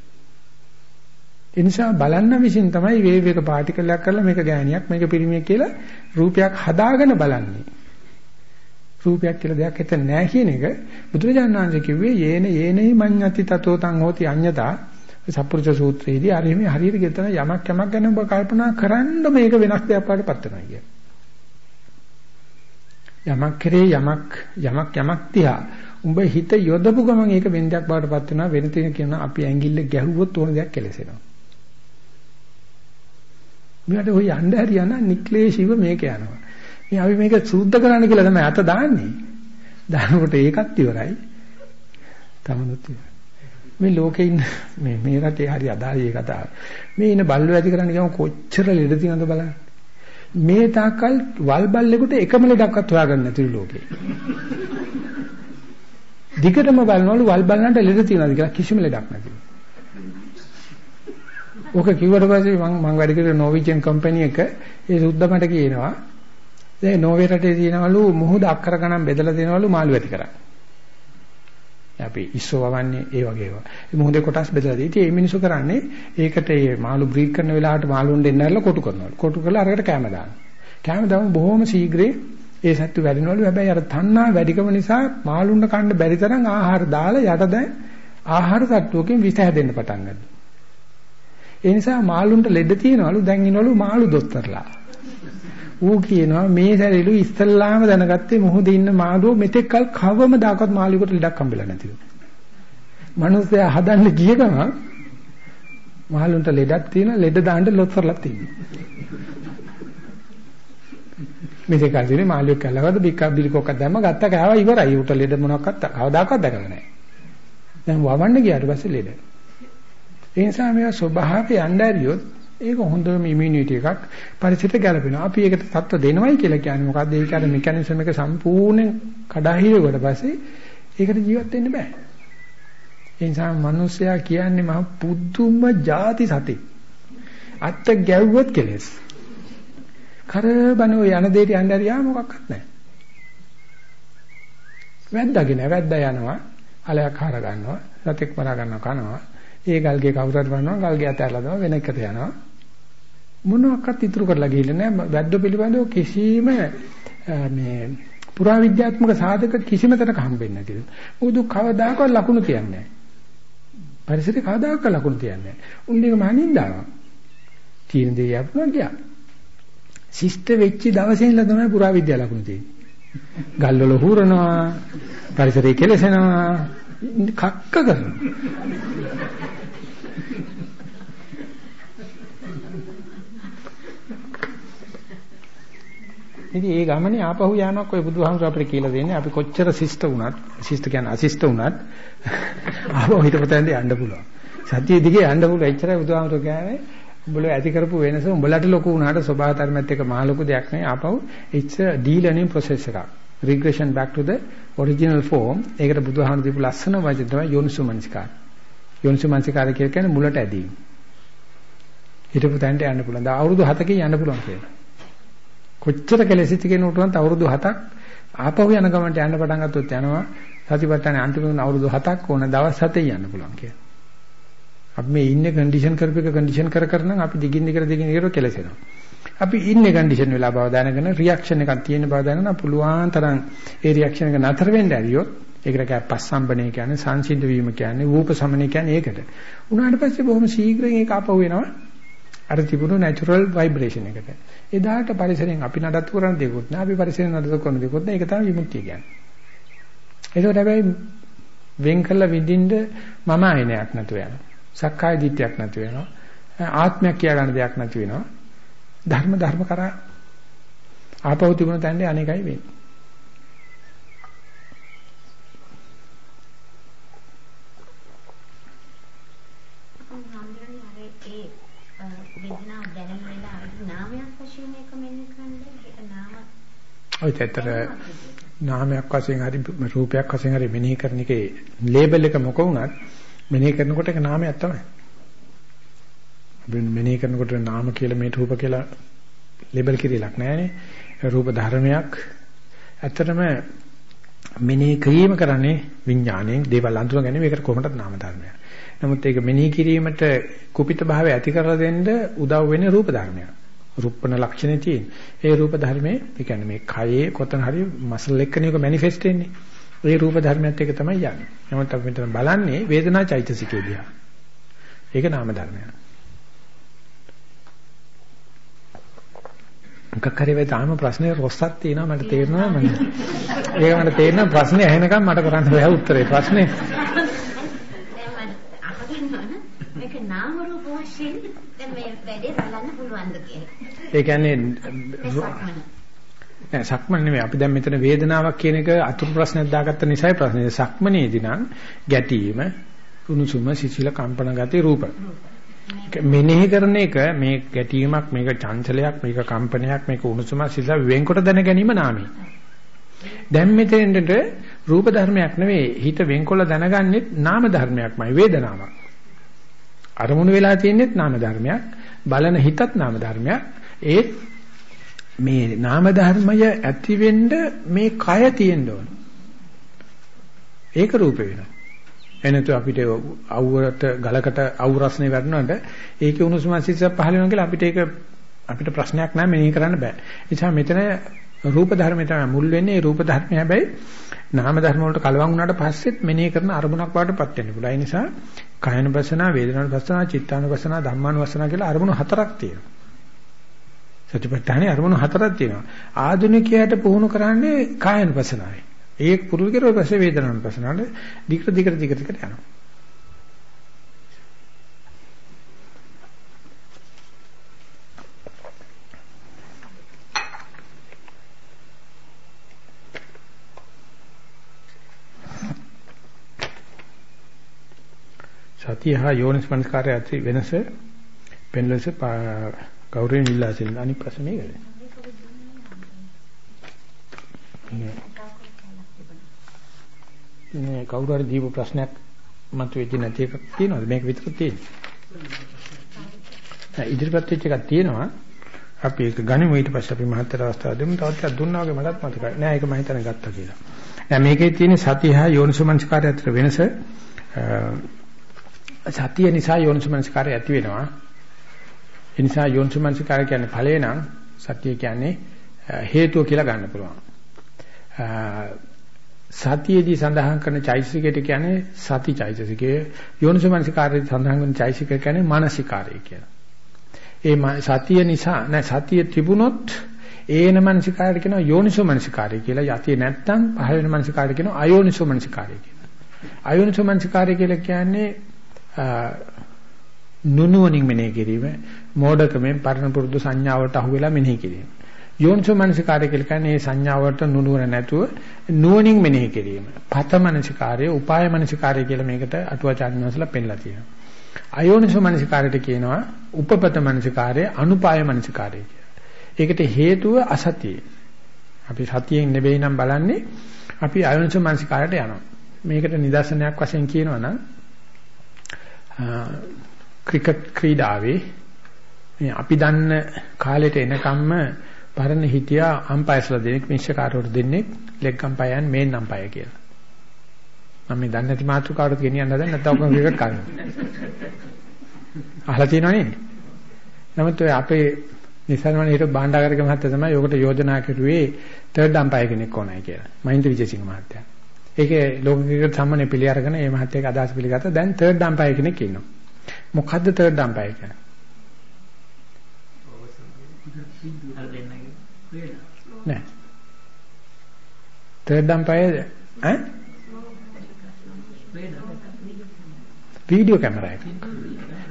ඒ නිසා බලන්න විසින් තමයි වේව් එක පාටිකල් එකක් කරලා මේක ගෑණියක් මේක පිරිමියෙක් කියලා රූපයක් හදාගෙන බලන්නේ. රූපයක් කියලා දෙයක් එතන නැහැ කියන එක බුදුරජාණන් වහන්සේ කිව්වේ යේන යේනයි මඤ්ඤති තතෝ තං හෝති අඤ්ඤතා සප්පුරුෂ සූත්‍රයේදී හරි මේ හරියට කියන යමක් යමක් ගැන ඔබ කල්පනා කරන්න මේක වෙනස් දෙයක් වඩටපත් වෙනවා කියන්නේ. යමක් කරේ යමක් යමක් යමක් තියා උඹ හිත යොදපු ගමන් ඒක වෙන්දයක් බවට පත් වෙනවා වෙන තැන කියන අපි ඇඟිල්ල ගැහුවොත් ඕන දෙයක් කෙලෙසෙනවා. මෙයාට ඔය යන්න හරියන නික්ලේශීව මේක යනවා. මේ අපි මේක සූද්ධ කරන්න කියලා තමයි අත දාන්නේ. දානකොට ඒකත් ඉවරයි. තමනුත් ඉවරයි. මේ ලෝකේ ඉන්න මේ මේ රටේ හරි අදාළයි ඒ කතාව. මේ ඉන්න බල්ලෝ ඇති කරන්න ගියාම කොච්චර ලෙඩ තියෙනවද බලන්න. මේ තාකල් වල් බල්ලෙකුට එකම ලෙඩක්වත් හොයාගන්න නැතිලු ලෝකේ. දිගටම බලනවලු වල් බලන්නට ලෙඩ තියනවාද කියලා කිසිම ලෙඩක් නැතිලු. ඕක කිව්වට පස්සේ මම මම වැඩ කරේ නෝවිජන් කම්පැනි එක ඒ සුද්ධ මට කියනවා දැන් නෝවේ රටේ තියෙනවලු මුහුද අක්කර ගණන් බෙදලා දෙනවලු මාළු ඇති කරන්නේ. අපි ඉස්සෝ වවන්නේ ඒ වගේ ඒවා. ඒ මොහොතේ කොටස් බෙදලා දී. ඉතින් මේ මිනිස්සු කරන්නේ ඒකට මේ මාළු බ්‍රීඩ් කරන වෙලාවට මාළුන් දෙන්න ඇරලා කොටු කරනවලු. කොටු කරලා අරකට කැම දානවා. කැම දාම බොහොම ශීඝ්‍රේ ඒ සත්තු වැඩිනවලු. හැබැයි අර තණ්හා වැඩිකම නිසා මාළුන්ට කන්න බැරි තරම් ආහාර දාලා යට දැන් ආහාර සත්තුවකින් විස හැදෙන්න පටන් ගන්නවා. ඒ නිසා මාළුන්ට ලෙඩ තියෙනවලු දැන් ඉනවලු මාළු දොස්තරලා. ඌ කියනවා මේ සැරිලු ඉස්සල්ලාම දැනගත්තේ මොහොතේ ඉන්න මාළුව මෙතෙක් කල කවම දාකවත් මාළුවෙකුට ලෙඩක් හම්බෙලා නැතිලු. මිනිස්සයා හදන්න ගිය ගමන් මාළුන්ට ලෙඩක් තියෙන ලෙඩ දාන්න ලොත්තරලා තියෙනවා. මේක කල්දිනේ මාළුවෙක් කල්ලාවද බික බිලිකොක්ක දැම්ම ගත්ත කෑවා ඉවරයි. උට ලෙඩ මොනක්වත් කවදාකවත් දැකලා නැහැ. දැන් වවන්න ගියාට පස්සේ ලෙඩ. ඒ නිසා මේවා ස්වභාවයෙන් යන්න ඇරියොත් ඒක හොඳම ඉමුනිටි එකක් පරිසරයට ගැලපෙනවා. අපි ඒකට තත්ත්ව දෙනවයි කියලා කියන්නේ මොකද්ද? ඒක අර මෙකැනිසම් එක සම්පූර්ණයෙන් කඩාහිරුවට පස්සේ ඒකට ජීවත් වෙන්න බෑ. ඒ නිසා මිනිස්සයා කියන්නේ මහ පුදුම ಜಾති සතෙක්. අත්ත ගැව්වොත් කෙලස්. කරබනෝ යන දෙයට යන්න හරියා මොකක්වත් නැහැ. වැද්දාගෙන වැද්දා යනවා අලයක් හර ගන්නවා සතෙක් මරා ගන්නවා කනවා ඒ ගල්ගේ කවුරුහරි වරනවා ගල්ගේ අතහැරලා දානවා වෙන එකට යනවා මොනවාක්වත් ඉතුරු කරලා ගිහිල්ලා නැහැ වැද්දෝ පිළිබඳව කිසිම මේ පුරා විද්‍යාත්මක සාධක කිසිම තැනක හම්බෙන්නේ නැතිලු. උදු කවදාකවත් ලකුණු තියන්නේ නැහැ. පරිසරේ කවදාකවත් ලකුණු තියන්නේ නැහැ. උන්ගේ මනින්දාවා. තියෙන දේ යපුණා ගියා. ශිෂ්ට වෙච්ච දවසේ ඉඳලා තමයි පුරා විද්‍යාව ලකුණු තියෙන්නේ. ගල්වල හූරනවා, පරිසරය කෙලසෙනවා, කක්ක කරනවා. ඉතින් ඒ ගමනේ ආපහු යනක් ඔය බුදුහාමුදුර අපිට කියලා දෙන්නේ අපි කොච්චර ශිෂ්ට වුණත් ශිෂ්ට කියන්නේ අශිෂ්ට වුණත් ආපහු හිතපතෙන්ද යන්න පුළුවන්. සත්‍ය දිගේ යන්න පුළුවන්. එච්චරයි බුදුහාමුදුර කියන්නේ. උඹල ඇති කරපු වෙනස උඹලට ලොකු වුණාට ස්වභාව ධර්මයත් එක්ක මහ ලොකු දෙයක් නෙවෙයි. ආපහු it's a de-learning process එකක්. Regression back to the original form. ඒකට බුදුහාමුදුරු දීපු ලස්සන වචන තමයි යෝනිසුමනසිකාර. යෝනිසුමනසිකාර කියන්නේ මුලට ඇදීම. හිටපු තැනට යන්න පුළුවන්. දැන් අවුරුදු 7කින් යන්න පුළුවන් කියලා. කොච්චර කෙලෙසිත කෙනෙකුට උනත් අවුරුදු 7ක් ආපහු යන ගමන්ට යන්න පටන් ගත්තොත් යනවා. සතිපට්ඨානේ අන්තිම අවුරුදු 7ක් ඕන දවස් 7 යන්න පුළුවන් කියලා. අපි මේ ඉන්නේ කන්ඩිෂන් කරපු එක කන්ඩිෂන් කර කර නම් අපි දිගින් දිගට දිගින් දිගට කෙලසෙනවා. අපි ඉන්නේ කන්ඩිෂන් වෙලා බව දැනගෙන රියැක්ෂන් එකක් තියෙන බව දැනගෙන පුළුවන් තරම් ඒ රියැක්ෂන් එක නතර වෙන්න ඇරියොත් ඒකට කෑ පස්සම්බනේ කියන්නේ සංසිඳ වීම කියන්නේ වූප සමනේ කියන්නේ ඒකට. උනාට පස්සේ බොහොම ශීඝ්‍රයෙන් ඒක ආපහු වෙනවා. අර තිබුණු natural vibration එකට. එදාට පරිසරයෙන් අපි නඩත්තු කරන දෙයක්වත් නෑ. අපි පරිසරයෙන් නඩත්තු කරන දෙයක්වත් නෑ. ඒක තමයි විමුක්තිය කියන්නේ. ඒකට හැබැයි වෙන් කළ විඳින්න මම ආයනයක් නැතුව යනවා. සක්කාය දිට්ඨියක් නැති වෙනවා. ආත්මයක් කියා ගන්න දෙයක් නැති වෙනවා. ධර්ම ධර්ම කරා ආපහු තිබුණ තැන්නේ අනේකයි වෙන්නේ. ඔය ඇත්තට නාමයක් වශයෙන් හරි රූපයක් වශයෙන් හරි මෙනෙහි කරන එකේ ලේබල් එක මොක වුණත් මෙනෙහි කරනකොට ඒක නාමයක් තමයි. අපි මෙනෙහි කරනකොට නාම කියලා මේ රූප කියලා ලේබල් කිරීලක් නැහැනේ. රූප ධර්මයක් ඇත්තටම මෙනෙහි කිරීම කරන්නේ විඥාණයෙන් දේවල් අඳුර ගැනීම ඒකට කොහොමද නාම ධර්මයක්. නමුත් ඒක මෙනෙහි කිරීමට කුපිත භාවය ඇති කරලා දෙන්න උදව් වෙන්නේ රූප ධර්මයක්. රූපණ ලක්ෂණේ තියෙන. ඒ රූප ධර්මයේ ඒ කියන්නේ මේ කයේ කොතන හරි මසල් එක්කනේ ඒක මැනිෆෙස්ට් වෙන්නේ. ඒ රූප ධර්මයත් එක තමයි යන්නේ. නමුත් අපි මෙතන බලන්නේ වේදනා චෛතසිකේ දිහා. ඒක නාම ධර්මයක්. මොකක් හරි වෙයි තාම ප්‍රශ්නේ රොස්සක් තියෙනවා මට තේරෙනවා මම. ඒක මට තේරෙනවා ප්‍රශ්නේ ඇහෙනකම් මට කරන්න බෑ උත්තරේ. ප්‍රශ්නේ රූප. ඒ කියන්නේ නෑ සක්මන් නෙමෙයි අපි දැන් මෙතන වේදනාවක් කියන එක අතුරු ප්‍රශ්නයක් දාගත්ත නිසායි ප්‍රශ්නේ සක්මනේදී නම් ගැටීම උණුසුම සිසිල කම්පන ගති රූප මෙනෙහි කරන එක මේ ගැටීමක් මේක චංචලයක් මේක කම්පනයක් මේක උණුසුම සිසිල වෙන්කොට දැන ගැනීම නාමයි දැන් මෙතෙන්ට රූප ධර්මයක් නෙවෙයි හිත වෙන්කොල්ල දැනගන්නෙත් නාම ධර්මයක්මයි වේදනාවක් අරමුණු වෙලා තියෙනෙත් නාම ධර්මයක් බලන හිතත් නාම ධර්මයක් ඒත් මේ නාම ධර්මය ඇති වෙන්න මේ කය තියෙන්න ඕන. ඒක රූප වෙනවා. එනතු අපිට අවුවට ගලකට අවු රස්නේ වැටුණාට ඒකේ උණුසුම සිසිල පහල වෙනවා කියලා අපිට ඒක අපිට ප්‍රශ්නයක් නැහැ මෙනෙහි කරන්න බෑ. ඒ නිසා මෙතන රූප ධර්මය තමයි මුල් වෙන්නේ. රූප ධර්මය හැබැයි නාම ධර්ම වලට කලවම් වුණාට පස්සෙත් මෙනෙහි කරන අරමුණක් වඩටපත් වෙන්න පුළුවන්. ඒ නිසා කායන වසනා, වේදනාන වසනා, චිත්තාන වසනා, ධම්මාන වසනා කියලා අරමුණු හතරක් තියෙනවා. සතිපට්ඨානේ අරමුණු හතරක් තියෙනවා. ආධුනිකයාට පුහුණු කරන්නේ කායනුපසනාවයි. ඒක පුරුදු කරලා පස්සේ වේදනානුපසනාවට දිගට දිගට දිගට දිගට යනවා. සතිය හා යෝනිස්මනස්කාරය අතර වෙනස පෙන්වස ගෞරවයෙන් ඉල්ලා සිටින අනිත් ප්‍රශ්න මේකද? මේ කවුරු හරි දීපු ප්‍රශ්නයක් මතුවෙච්ච නැති එකක් තියෙනවද? මේක විතරක් තියෙන්නේ. ඉදිරිපත් වෙච්ච එකක් තියෙනවා. අපි ඒක ගනිමු ඊට පස්සේ අපි මහත්තර අවස්ථාව දෙමු. තවත් ටිකක් දුන්නා වගේ මටත් මතකයි. නෑ ඒක මම හිතන්නේ ගත්තා කියලා. දැන් මේකේ තියෙන සතිය හා යෝනිසමනස්කාරය අතර වෙනස සතිය නිසා යෝනිසමනස්කාරය ඇති වෙනවා. ඒ නිසා යෝනිසමනසිකාර කියන්නේ ඵලය නම් සත්‍ය කියන්නේ හේතුව කියලා ගන්න පුළුවන්. සතියේදී සඳහන් කරන චෛසිකයට කියන්නේ සති චෛසිකය යෝනිසමනසිකාරයේ සඳහන් කරන චෛසිකය කියන්නේ මානසිකාරය කියලා. ඒ සතිය නිසා නැ සතිය තිබුණොත් ඒන මනසිකාරය කියනවා යෝනිසෝමනසිකාරය කියලා. යතිය නැත්තම් පහළ වෙන මනසිකාරය කියනවා අයෝනිසෝමනසිකාරය කියලා. අයෝනිසෝමනසිකාරය කියලා කියන්නේ නුනුවණින් මෙනෙහි කිරීම මෝඩකමෙන් පරණ පුරුදු සංඥාවට අහු වෙලා මෙනෙහි කිරීම යෝනිසෝ මනසිකාරය කියලා කියන්නේ මේ සංඥාවට නුනුවර නැතුව නුවණින් මෙනෙහි කිරීම. පත මනසිකාරය උපාය මනසිකාරය කියලා මේකට අටුවාචාර්යවන්සලා පෙන්නලා තියෙනවා. අයෝනිසෝ මනසිකාරයට කියනවා උපපත මනසිකාරය අනුපාය මනසිකාරය කියලා. ඒකට හේතුව අසතිය. අපි සතියෙන් නෙවෙයි නම් බලන්නේ අපි අයෝනිසෝ මනසිකාරයට යනවා. මේකට නිදර්ශනයක් වශයෙන් කියනවා නම් ක්‍රිකට් ක්‍රීඩාවේ මේ අපි දන්න කාලෙට එනකම්ම පරණ හිටියා අම්පයර්ස්ලා දෙනෙක් විනිශ්චයකාරවරු දෙන්නෙක් ලෙග් අම්පයර් මේන් අම්පයර් කියලා. මම මේ දන්නේ නැති මාතෘකාවට ගෙනියන්න හදන්නේ නැත්නම් ඔක්කොම ක්‍රිකට් කරනවා. අහලා තියෙනව නේද? නමුත් ඔය අපේ නිසල්මන හිට බාණ්ඩාගාරික මහත්තයා තමයි යෝකට යෝජනා කරුවේ තර්ඩ් අම්පයර් කෙනෙක් ඕනයි කියලා. මහින්ද විජේසිංහ මහත්තයා. ඒකේ ලෝක ක්‍රිකට් සම්මනේ පිළි අරගෙන මේ මහත්තයාගේ අදහස් පිළිගත්තා. දැන් තර්ඩ් අම්පයර් කෙනෙක් ඉන්නවා. මොකද්ද තර්ඩ් අම්පයර් කියන්නේ? නෑ. තර්ඩ් අම්පයර් ඈ? වීඩියෝ කැමරා එකක්.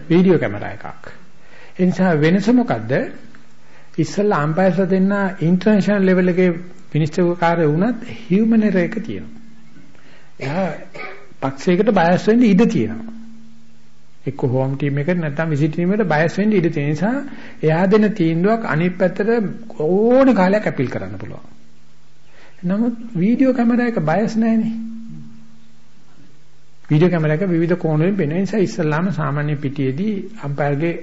වීඩියෝ කැමරා එකක්. ඒ නිසා වෙනස මොකද්ද? ඉස්සල්ලා අම්පයර්ස්ලා දෙන්න ඉන්ටර්නැෂනල් ලෙවල් එකේ විනිශ්චයකාරය වුණත් හියුමන් එරර් එක තියෙනවා. එයා පක්ෂයකට බයස් වෙන්න ඉඩ තියෙනවා. එක්ක හෝම් ටීම් එකට නැත්නම් විසිට් ටීම් එකට බයස් වෙන්න ඉඩ තියෙන නිසා එයා දෙන තීන්දුවක් අනිත් පැත්තට ඕන කාලයක් අපීල් කරන්න පුළුවන්. නමුත් වීඩියෝ කැමරා එක බයස් නැහැනේ. වීඩියෝ කැමරාවක විවිධ කෝණ වලින් පෙනෙන නිසා ඉස්සල්ලාම සාමාන්‍ය පිටියේදී අම්පයර්ගේ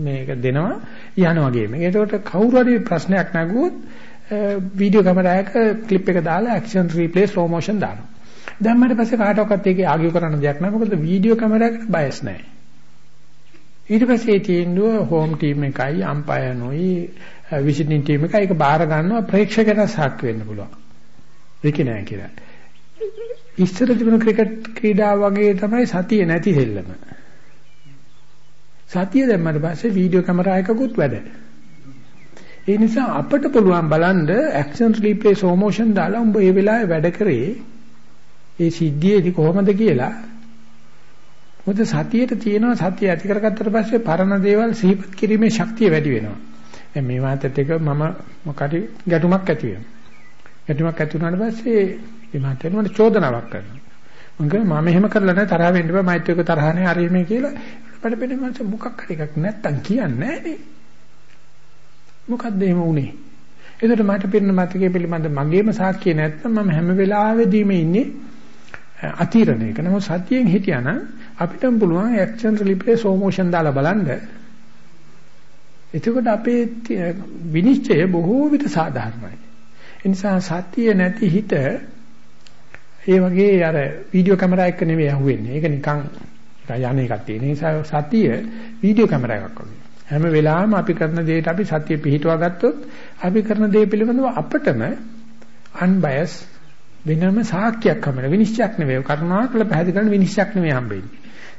මේක දෙනවා යනවා ගේම. ඒකට කවුරු හරි ප්‍රශ්නයක් නැගුවොත් වීඩියෝ කැමරාවක ක්ලිප් එක දාලා ඇක්ෂන් රීප්ලේ ස්ලෝ මොෂන් දානවා. දැම්මට පස්සේ කාටවත් ඒකේ ආගියු කරන්න දෙයක් නැහැ. මොකද වීඩියෝ කැමරාවකට බයස් නැහැ. ඊට පස්සේ තීන්දුව හෝම් ටීම් එකයි අම්පයර් නොයි විසිටින් ටීම් එකයි ඒක බාර ගන්නවා ප්‍රේක්ෂකයන්ට සාක්ෂි වෙන්න පුළුවන්. ඒක නෑ කියලා. ඉස්සර තිබුණ ක්‍රිකට් ක්‍රීඩාව වගේ තමයි සතිය නැති දෙල්ලම. සතිය දැම්මට පස්සේ වීඩියෝ කැමරා එකකුත් වැඩ. ඒ නිසා අපිට පුළුවන් බලන්න ඇක්ෂන් රීප්ලේ ස්ලෝ මොෂන් දාලා උඹ ඒ වෙලාවේ වැඩ කරේ ඒ සිද්ධියේදී කොහොමද කියලා මොකද සතියේට තියෙනවා සතිය ඇති කරගත්තට පස්සේ පරණ දේවල් සිහිපත් කිරීමේ ශක්තිය වැඩි වෙනවා. දැන් මේ මාතත් එක මම මොකටි ගැටුමක් ඇති වෙනවා. ගැටුමක් ඇති වුණාට පස්සේ මේ මාතේ මට චෝදනාවක් කරනවා. මම කියනවා මම එහෙම කරලා නැහැ තරහ වෙන්න බෑ මයිත් එක තරහ නැහැ හරි මේ කියලා අපිට පෙන්නේ මම මොකක් හරි එකක් නැත්තම් කියන්නේ නැහැ මොකද්ද එහෙම උනේ? ඒකට මට පිරෙන මතකයේ පිළිබඳ මගේම සාක්ෂිය නැත්නම් මම හැම වෙලාවෙදීම ඉන්නේ අතිරණයක. නමුත් සතියෙන් හිටියානම් අපිටම පුළුවන් ඇක්ෂන් රිප්ලේ ස්ලෝ මොෂන් දාලා බලන්න. එතකොට අපේ විනිශ්චය බොහෝ විට සාධාරණයි. ඒ නිසා සතිය නැති හිත ඒ වගේ අර වීඩියෝ කැමරා එක නෙවෙයි අහුවෙන්නේ. ඒක නිකන් යන එකක් තියෙන නිසා සතිය වීඩියෝ කැමරා එකක් වගේ. හැම වෙලාවෙම අපි කරන දේට අපි සතිය පිහිටුවා ගත්තොත් අපි කරන දේ පිළිබඳව අපටම unbiased වෙනම සාක්ෂියක් හම්බෙන විනිශ්චයක් නෙවෙයි. කරුණාකර පැහැදිලි කරන විනිශ්චයක් නෙවෙයි හම්බෙන්නේ.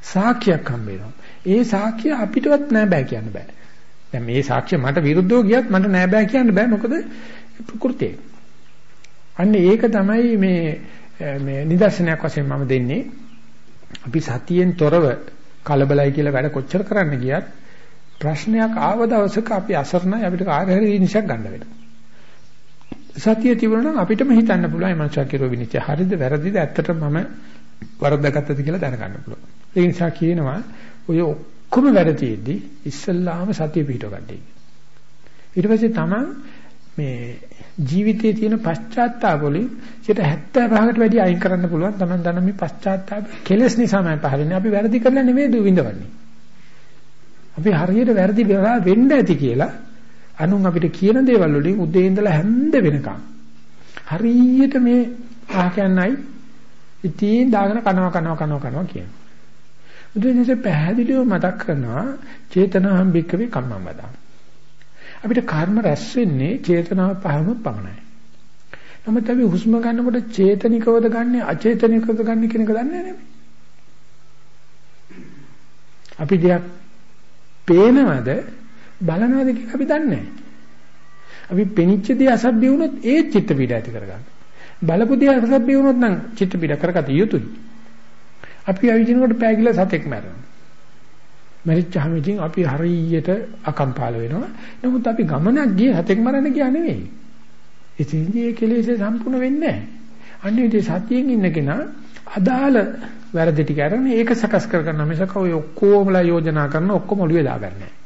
සාක්ෂියක් හම්බෙනවා. ඒ සාක්ෂිය අපිටවත් නෑ බෑ කියන්න බෑ. දැන් මේ සාක්ෂිය මට විරුද්ධව ගියත් මට නෑ බෑ කියන්න බෑ. මොකද ප්‍රകൃතිය අන්න ඒක තමයි මේ මේ නිදර්ශනයක් වශයෙන් මම දෙන්නේ. අපි සතියෙන් තොරව කලබලයි කියලා වැඩ කොච්චර කරන්න ගියත් ප්‍රශ්නයක් ආව දවසක අපි අසරණයි. අපිට කාර්ය හරි විනිශ්චයක් ගන්න වෙනවා. සතිය තිබුණා නම් අපිටම හිතන්න පුළුවන් මනසක් කිරෝ විනිශ්චය හරිද වැරදිද ඇත්තටම මම වරද්දාගත්තද කියලා දැනගන්න පුළුවන්. ඒ නිසා කියනවා ඔය ඔක්කොම වැරදිෙද්දි ඉස්සල්ලාම සතිය පිටව ගන්නයි. ඊට පස්සේ තමන් මේ ජීවිතයේ තියෙන පශ්චාත්තාප වලින් 75කට වැඩි අයින් කරන්න පුළුවන් තමන් දන්න මේ පශ්චාත්තාප කෙලස් නිසාමයි පහරින්නේ අපි වැරදි කරලා නෙමෙයි දුවිඳවන්නේ. අපි හරියට වැරදි වෙන්න ඇති කියලා අනුන් අපිට කියන දේවල් වලින් උදේ ඉඳලා හැන්ද වෙනකම් හරියට මේ ආකයන්යි ඉතින් දාගෙන කනවා කනවා කනවා කනවා කියන. බුදුන්සේ පැහැදිලිව මතක් කරනවා චේතනාම් බික්කවේ කම්මම් වදා. අපිට කර්ම රැස් වෙන්නේ චේතනාව පහනොත් පමණයි. නමුත් අපි හුස්ම ගන්නකොට චේතනිකවද ගන්නෙ අචේතනිකවද ගන්නෙ කියන එක දන්නේ නැහැ අපි දෙයක් පේනවද බලනවාද කියලා අපි දන්නේ නැහැ. අපි පෙනිච්ච දේ අසභ්‍ය වුණොත් ඒ චිත්ත පීඩ ඇති කරගන්න. බලපු දේ අසභ්‍ය වුණොත් නම් චිත්ත පීඩ කරගත යුතුයි. අපි අවිජිනකොට පෑගිලා සතෙක් මැරෙනවා. මැරිච්චාම ඉතින් අපි හරියට අකම්පාල වෙනවා. නමුත් අපි ගමනක් ගියේ සතෙක් මරන්න ගියා නෙවෙයි. ඉතින් මේ කෙලෙස සම්පූර්ණ වෙන්නේ නැහැ. අන්නේ ඉතින් සතියෙන් ඉන්න කෙනා අදාළ වැරදි ටික අරගෙන ඒක සකස් කර ගන්න මිසක ඔය ඔක්කොමලා යෝජනා කරන ඔක්කොම ඔළුවේ දාගන්නේ නැහැ.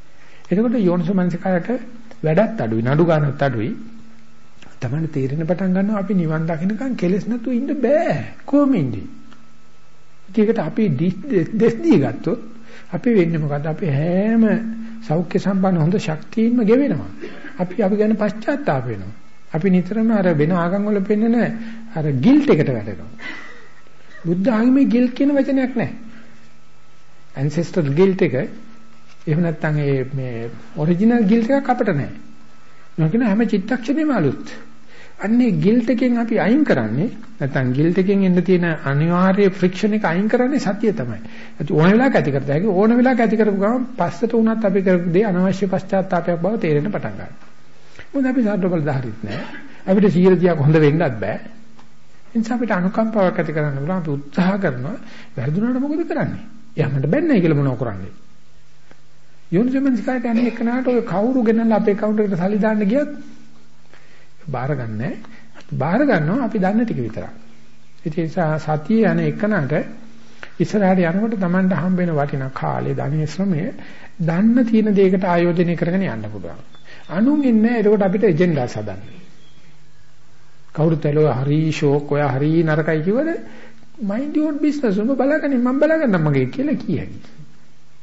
එතකොට යෝනිසමනසිකාරට වැඩත් අඩුයි නඩු ගන්නත් අඩුයි තමයි තේරෙන පටන් ගන්නවා අපි නිවන් දකින්නකන් කෙලස් නැතුව ඉන්න බෑ. කොහොම ඉන්නේ? ඒකට අපි දෙස් දී ගත්තොත් අපි වෙන්නේ මොකද්ද? අපි හැම සෞඛ්‍ය සම්පන්න හොඳ ශක්තියින්ම ගෙවෙනවා. අපි අපි ගැන පශ්චාත්තාප වෙනවා. අපි නිතරම අර වෙන ආගම් වල පෙන්නන අර ගිල්ට් එකට වැටෙනවා. බුද්ධ ආගමේ ගිල්ට් කියන වචනයක් නැහැ. ancestral guilt එක එහෙම නැත්නම් ඒ මේ ඔරිජිනල් ගිල්ට් එකක් අපිට නැහැ. මම කියන හැම චිත්තක්ෂණෙම අලුත්. අන්නේ ගිල්ට් එකෙන් අපි අයින් කරන්නේ නැත්නම් ගිල්ට් එකෙන් එන්න තියෙන අනිවාර්ය ෆ්‍රික්ෂන් එක අයින් කරන්නේ සතිය තමයි. ඒත් ඕන වෙලාවක ඇති කරත හැකි ඕන වෙලාවක ඇති කරපු ගමන් පස්සට උනත් අපි කරපු දේ අනවශ්‍ය පශ්චාත්තාවයක් බව තේරෙන්න පටන් ගන්නවා. මොකද අපි සාධ්‍ය බල දහරිත් නැහැ. අපිට 100ක් හොඳ වෙන්නත් බෑ. ඒ නිසා අපිට අනුකම්පාවක් ඇති කරන්න පුළුවන් අපි උත්සාහ කරනවා. වැරදුනට මොකද කරන්නේ? එයා මට බැන්නයි කියලා මොනව කරන්නේ? යෝනිසමන්ස්කාරට අනේ එකනට ඔය කවුරු ගෙනල්ලා අපේ account එකට සල්ලි දාන්න ගියත් බාර ගන්නෑ. බාර ගන්නවා අපි දන්න ටික විතරක්. ඒ නිසා සතියේ යන එකනට ඉස්සරහට යනකොට Tamanට හම්බ වෙන වටිනා කාලේ ධනිය ශ්‍රමය දන්න තියෙන දෙයකට ආයෝජනය කරගෙන යන්න පුළුවන්. අනුන් ඉන්නේ එතකොට අපිට එජෙන්ඩාස් හදන්න. කවුරුත් ඇලුව හරි ෂෝක් ඔය හරි නරකයි කිව්වද mind your business ඔබ බලාගන්නේ මම බලාගන්නම් මගේ කියලා කියයි.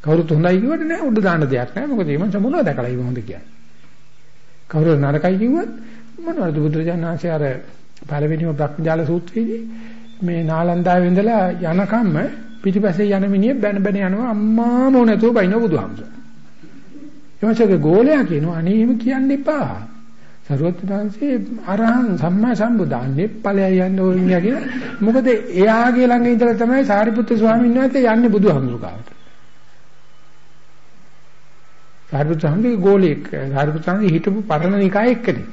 කවුරුත් හොඳයි කිව්වට නෑ උඩ දාන්න දෙයක් නෑ මොකද මේ මං මොනවද දැකලා ඉව හොඳ කියන්නේ. කවුරු නරකයි කිව්වත් මොනවද බුදුරජාණන් වහන්සේ අර පළවෙනිම බ්‍රහ්මජාල සූත්‍රයේදී මේ නාලන්දාවේ ඉඳලා යනකම්ම පිටිපස්සේ යන මිනිහ බැන බැන යනවා අම්මා මොනතෝ බයිනෝ බුදුහාමුදුරුවෝ. එමචගේ ගෝලයා කියනවා අනේ එහෙම කියන්න එපා. සරුවත්තරන්සේ අරහං සම්මා සම්බුදාන්නේ ඵලයයි යන්න ඕනේ කියලා. මොකද එයාගේ ළඟ ඉඳලා තමයි සාරිපුත්‍ර ස්වාමීන් වහන්සේ යන්නේ බුදුහාමුදුරුවෝ සාරිපුත්‍රයන්ගේ ගෝලෙක් සාරිපුත්‍රයන්ගේ හිටපු පරණ නිකායේ එක්කනේ.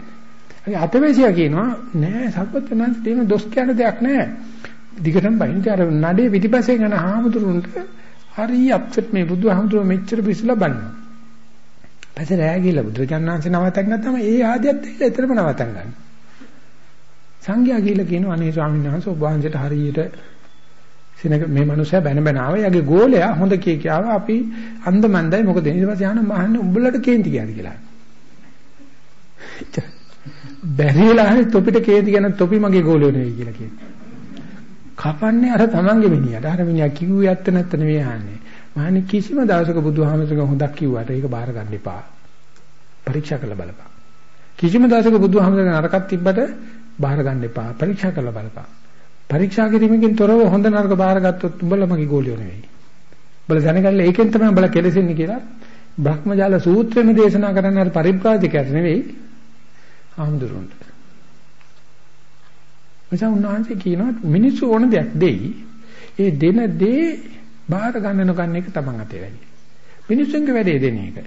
ඒ අතවැසියා කියනවා නෑ සර්වඥාන්ත තියෙන දොස් කියන දෙයක් නෑ. දිගටම බයින්ද අර නඩේ පිටිපස්සේ යන හාමුදුරුන්ට හරි අප්සෙට් මේ බුදුහාමුදුරුවෝ මෙච්චර පිස්සලා බන්නවා. පස්සේ රෑ ගිහලා බුදුරජාණන්සේ නවතක් නැත්නම් ඒ ආදියත් ඇවිල්ලා එතරම් නවතන් ගන්න. සංඝයා ගිහලා කියනවා අනේ ස්වාමීන් වහන්සේ ඔබ වහන්සේට හරියට සිනක මේ මනුස්සයා බැන බැන ආවා. යාගේ ගෝලයා හොඳ කී කියාව අපි අන්දමන්දයි මොකද ඊට පස්සේ ආන මහන්නේ උඹලට කේන්ති කියන්න කියලා. බැරිලා හරි තොපිට කේන්ති කියන තොපි මගේ ගෝලියෝ නෙවෙයි කියලා කියනවා. කපන්නේ අර තමන්ගේ මිනිහට. අර මිනිහා කිව්වේ ඇත්ත නැත්ත නෙවෙයි ආන්නේ. මහන්නේ කිසිම දවසක බුදුහාමසක හොඳක් කිව්වට ඒක බාර ගන්න එපා. පරීක්ෂා කරලා බලපන්. කිසිම දවසක බුදුහාමසක නරකක් තිබ්බට බාර ගන්න එපා. පරීක්ෂා කරලා බලපන්. පරීක්ෂා කිරීමකින් තොරව හොඳ නරක බාරගත්තොත් උඹලා මගේ ගෝලියෝ නෙවෙයි. උඹලා දැනගන්න ඒකෙන් තමයි උඹලා කෙලෙසෙන්නේ කියලා බ්‍රහ්මජාල සූත්‍රෙම දේශනා කරන්නේ අර පරිබ්‍රාජකයට නෙවෙයි ආම්දුරුන්ට. එසා උන්වහන්සේ කියනවා මිනිස්සු ඕන දෙයක් දෙයි. ඒ දෙන දේ බාර ගන්න නොගන්න එක තමන් අතේ වැඩි. මිනිස්සුන්ගේ වැඩේ දෙන එක.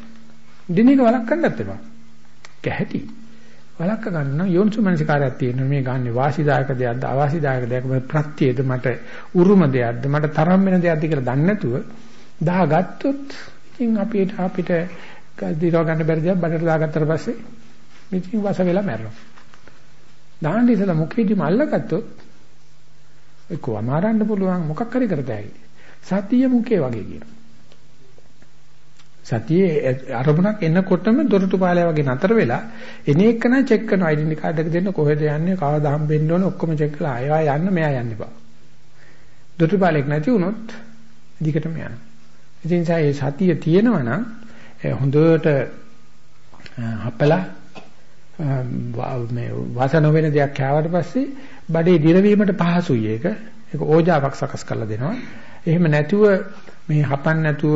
දෙන එක වළක්වන්නත් එපා. කැහැටි. වළක්ව ගන්න යෝනිසු මනසිකාරයක් තියෙනවා. මේ ගන්න වාසිදායක දෙයක්ද අවාසිදායක දෙයක්ද ප්‍රත්‍යයද මට උරුම දෙයක්ද මට තරම් වෙන දෙයක්ද කියලා දන්නේ නැතුව දාගත්තොත් ඉතින් අපිට අපිට දිරව ගන්න බැරි දෙයක් බඩට දාගත්තට පස්සේ ඉතින් වස වෙලා මැරෙනවා. දාන්න ඉතලා මුඛේදීම අල්ලගත්තොත් ඒක වමාරන්න පුළුවන් මොකක් හරි කරතයි සතිය මුඛේ වගේ කියනවා. සතියේ අරමුණක් එනකොටම දොරටු පාලය වගේ නතර වෙලා එන එකන චෙක් කරනවා ඩෙන්ටි කාඩ් එක දෙන්න කොහෙද යන්නේ කවදා හම්බෙන්න ඕන ඔක්කොම චෙක් කරලා ආයෙ යන්න මෙයා යන්න එපා. දොරටු පාලයක් නැති වුණොත් දිගටම යනවා. ඉතින් ඒ සතිය තියෙනවා නම් හොඳට හපලා මේ වාසන වෙන දෙයක් කෑවට පස්සේ බඩේ දිරවීමට පහසුයි ඒක. ඒක ඕජාවක් සකස් කරලා දෙනවා. එහෙම නැතුව මේ හපන්න නැතුව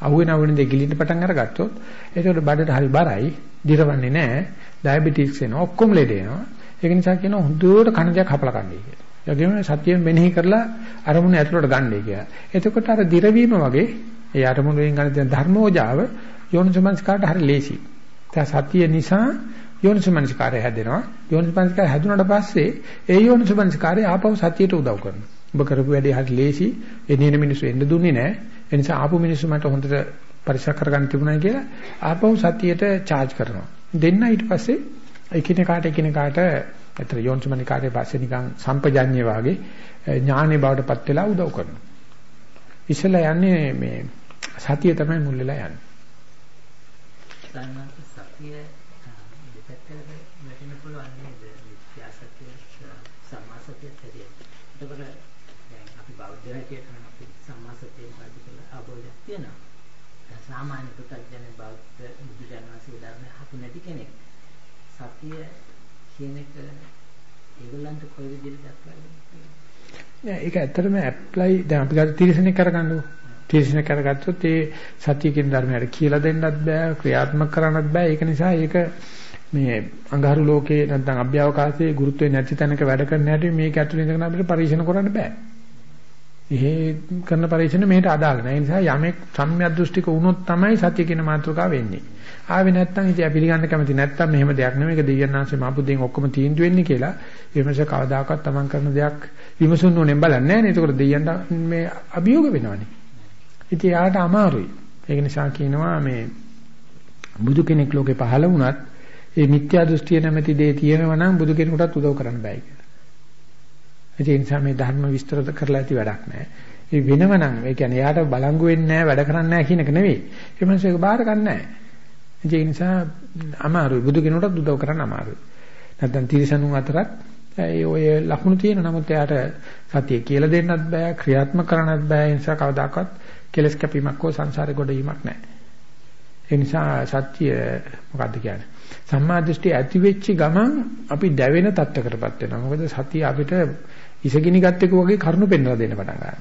අහුවෙන අහුවෙන දේ ගිලින්න පටන් අරගත්තොත් ඒකට බඩට හරි බරයි, දිරවන්නේ නැහැ, ඩයබටික්ස් එනවා, ඔක්කොම ලෙඩ එනවා. ඒක නිසා කියනවා හොඳට කන දෙයක් හපලා කන්නේ කියලා. ඒ වගේම සතියෙන් මෙනෙහි කරලා අරමුණ ඇතුළට ගන්නයි කියලා. එතකොට අර දිරවීම වගේ ඒ අරමුණ වලින් ගන්න තියෙන ධර්මෝජාව යෝනිසමංස්කාරට හරි ලේසි. දැන් සතිය නිසා යෝනිසමංස්කාරය හැදෙනවා. යෝනිසමංස්කාරය හැදුනට පස්සේ ඒ යෝනිසමංස්කාරය ආපහු සතියට උදව් කරනවා. ඔබ කරපු වැඩේ හරි ලේසි. එදිනෙන මිනිස්සු එන්න දුන්නේ නැහැ. ඒ නිසා ආපු මිනිස්සු මට හොඳට පරික්ෂා කරගන්න තිබුණා කියලා ආපහු සතියට charge කරනවා. දෙන්න ඊට පස්සේ එකිනෙකාට එකිනෙකාට අතර යෝන්සමනිකාරයේ පස්සේ නිකන් සම්පජඤ්ඤය වාගේ ඥානෙ බවටපත් වෙලා උදව් කරනවා. ඉස්සෙල්ලා යන්නේ මේ සතිය තමයි මුල් වෙලා යන්නේ. සතිය දෙපැත්තකට වැටෙන්න පුළුවන් නේද? මිත්‍යා සත්‍ය සම්මා සත්‍ය හැටියට. එතකොට දැන් අපි බෞද්ධ හැටියට නම් අපි සම්මා සත්‍ය පාදි කියලා අවබෝධයක් තියෙනවා. දැන් සාමාන්‍ය පුතග්ජන බෞද්ධ බුදු දන්වාසේ ධර්ම හපු නැති කෙනෙක්. සත්‍ය කියන එක ඒගොල්ලන්ට කොයි විදිහට දක්වන්නේ? නෑ ඒක ඇත්තටම ඇප්ලයි දැන් අපි ගත්ත තිරසනෙක් කරගන්නකො. තිරසනෙක් කරගත්තොත් ඒ සත්‍ය කියන ධර්මයට කියලා දෙන්නත් බෑ ක්‍රියාත්මක කරන්නත් බෑ. ඒක නිසා ඒක මේ අඟහරු ලෝකේ නැත්නම් අභ්‍යවකාශයේ ගුරුත්වයේ නැති තැනක වැඩ කරන හැටි මේක ඇතුළේ ඉඳගෙන අපිට පරීක්ෂණ කරන්න බෑ. එහෙ කරන පරීක්ෂණ මේකට අදාළ නැහැ. ඒ නිසා යමෙක් සම්මියදෘෂ්ටික වුණොත් තමයි සත්‍ය කියන මාතෘකාව වෙන්නේ. ආවේ නැත්නම් ඉතින් පිළිගන්න කැමති නැත්නම් මෙහෙම දෙයක් නෙමෙයි. ඒක දෙයයන්ාංශේ මාපුදෙන් ඔක්කොම තීන්දුව වෙන්නේ කියලා. ඒ මිනිස්ස කවදාකවත් Taman කරන දෙයක් විමසුන්න ඕනේ බලන්නේ නැහැ නේ. ඒකට දෙයයන්ට මේ අභියෝග වෙනවනේ. ඉතින් යාට අමාරුයි. ඒක නිසා කියනවා මේ බුදු කෙනෙක් ලෝකේ පහළ වුණත් ඒ මිත්‍යා දෘෂ්ටිය නැමැති දේ තියෙනවා නම් බුදු කෙනෙකුටත් උදව් කරන්න බෑ කියලා. ඒ නිසා මේ ධර්ම විස්තර කරලා ඇති වැඩක් නැහැ. ඒ වෙනවනම් ඒ කියන්නේ යාට බලංගු වෙන්නේ නැහැ වැඩ කරන්නේ නැහැ කියන එක නෙවෙයි. ඒ මිනිස්සු ඒක බාර ගන්න නැහැ. ඒ නිසා අමාරුයි බුදු කෙනෙකුටත් උදව් කරන්න අමාරුයි. නැත්නම් තිරසනුන් අතරත් ඒ ඔය ලකුණු තියෙන නමුත් එයාට සතිය කියලා දෙන්නත් බෑ ක්‍රියාත්මක කරන්නත් බෑ ඒ නිසා කවදාකවත් කෙලස් කැපීමක් හෝ සංසාරේ ගොඩවීමක් නැහැ. ඒ නිසා සත්‍ය මොකද්ද කියන්නේ? සම්මා දෘෂ්ටි ඇති වෙච්ච ගමන් අපි දැවෙන තත්ත්වකටපත් වෙනවා. මොකද සතිය අපිට ඉසගිනි ගත්තෙක වගේ කරුණු පෙන්වලා දෙන්න පටන් ගන්නවා.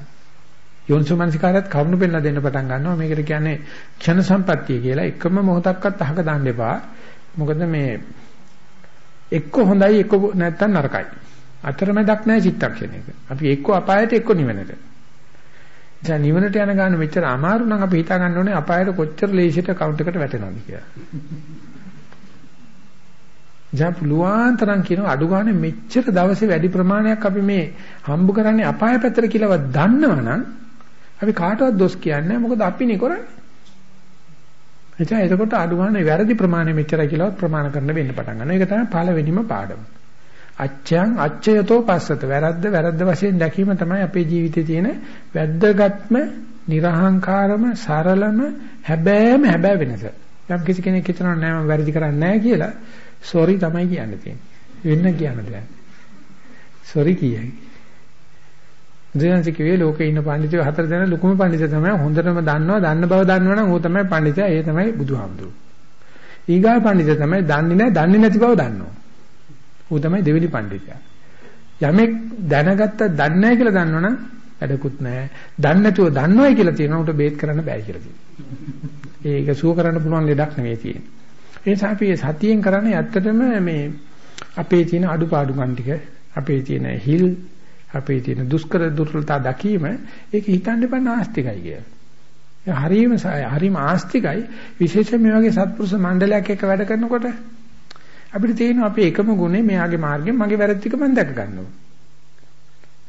යෝනිසෝමනසිකාරයත් කරුණු පෙන්වලා දෙන්න පටන් ගන්නවා. මේකට කියන්නේ ක්ෂණ සම්පත්තිය කියලා. එකම මොහොතක්වත් අහක දාන්න එපා. මොකද මේ එක්ක හොඳයි එක්ක නැත්තම් නරකයි. අතරමැදක් නැහැ චිත්තක්ෂණයක. අපි එක්ක අපායට එක්ක නිවනට. දැන් නිවනට යන ගාන මෙච්චර අමාරු නම් අපි හිතා ගන්න ඕනේ අපායට කොච්චර ලේසියට කවුන්ට් එකට වැටෙනවද කියලා. දැන් පුළුවන් තරම් කියන අඩු ගානේ මෙච්චර දවසේ වැඩි ප්‍රමාණයක් අපි මේ හම්බ කරන්නේ අපාය පැත්තට කියලාවත් දන්නවනම් අපි කාටවත් දොස් කියන්නේ මොකද අපිනේ කරන්නේ. එතන එතකොට අඩු ගානේ වැරදි ප්‍රමාණය මෙච්චරයි කියලාවත් ප්‍රමාණ කරන්න වෙන්න පටන් ගන්නවා. ඒක තමයි පළවෙනිම පාඩම. අච්ඡයන් අච්ඡයතෝ පස්සත වැරද්ද වැරද්ද වශයෙන් දැකීම තමයි අපේ ජීවිතයේ තියෙන වැද්දගත්ම නිර්හංකාරම සරලම හැබෑම හැබෑ වෙනස. යම් කිසි කෙනෙක් හිතනවා නෑ මම වැරදි කරන්නේ නෑ කියලා සෝරි තමයි කියන්න තියෙන්නේ. වෙන්න කියන්න දෙයක්. සෝරි කියයි. දෙයන්සිකේ ලෝකේ ඉන්න පඬිතුයෝ හතර දෙනා ලොකුම පඬිතුය තමයි හොඳටම දන්නවා දන්න බව දන්නවනම් ඌ තමයි පඬිතුයා ඒ තමයි බුදුහාමුදුරුවෝ. ඊගා පඬිතුය තමයි දන්නේ නැහැ දන්නේ නැති බව දන්නවා. ඌ තමයි දෙවෙනි පඬිතුයා. යමෙක් දැනගත්ත දන්නේ නැහැ කියලා දන්නවනම් වැඩකුත් නැහැ. දන්නේ නැතුව දන්නවයි කියලා තියෙනවා උට බේත් කරන්න බෑ කියලා තියෙනවා. ඒක සුව කරන්න පුළුවන් ලෙඩක් නෙවෙයි තියෙන්නේ. ඒ නිසා අපි සතියෙන් කරන්නේ ඇත්තටම මේ අපේ තියෙන අඩුපාඩුකම් ටික අපේ තියෙන හිල් අපේ තියෙන දුෂ්කර දුර්වලතා දකීම ඒක හිතන්න එපා නාස්තිකයි කියලා. ඒ හරීම හරීම ආස්තිකයි විශේෂයෙන් මේ වගේ සත්පුරුෂ මණ්ඩලයක් එක්ක වැඩ කරනකොට අපිට තියෙනවා අපේ එකම ගුණේ මෙයාගේ මාර්ගයෙන් මගේ වැරදි ටික මම දැක ගන්නවා.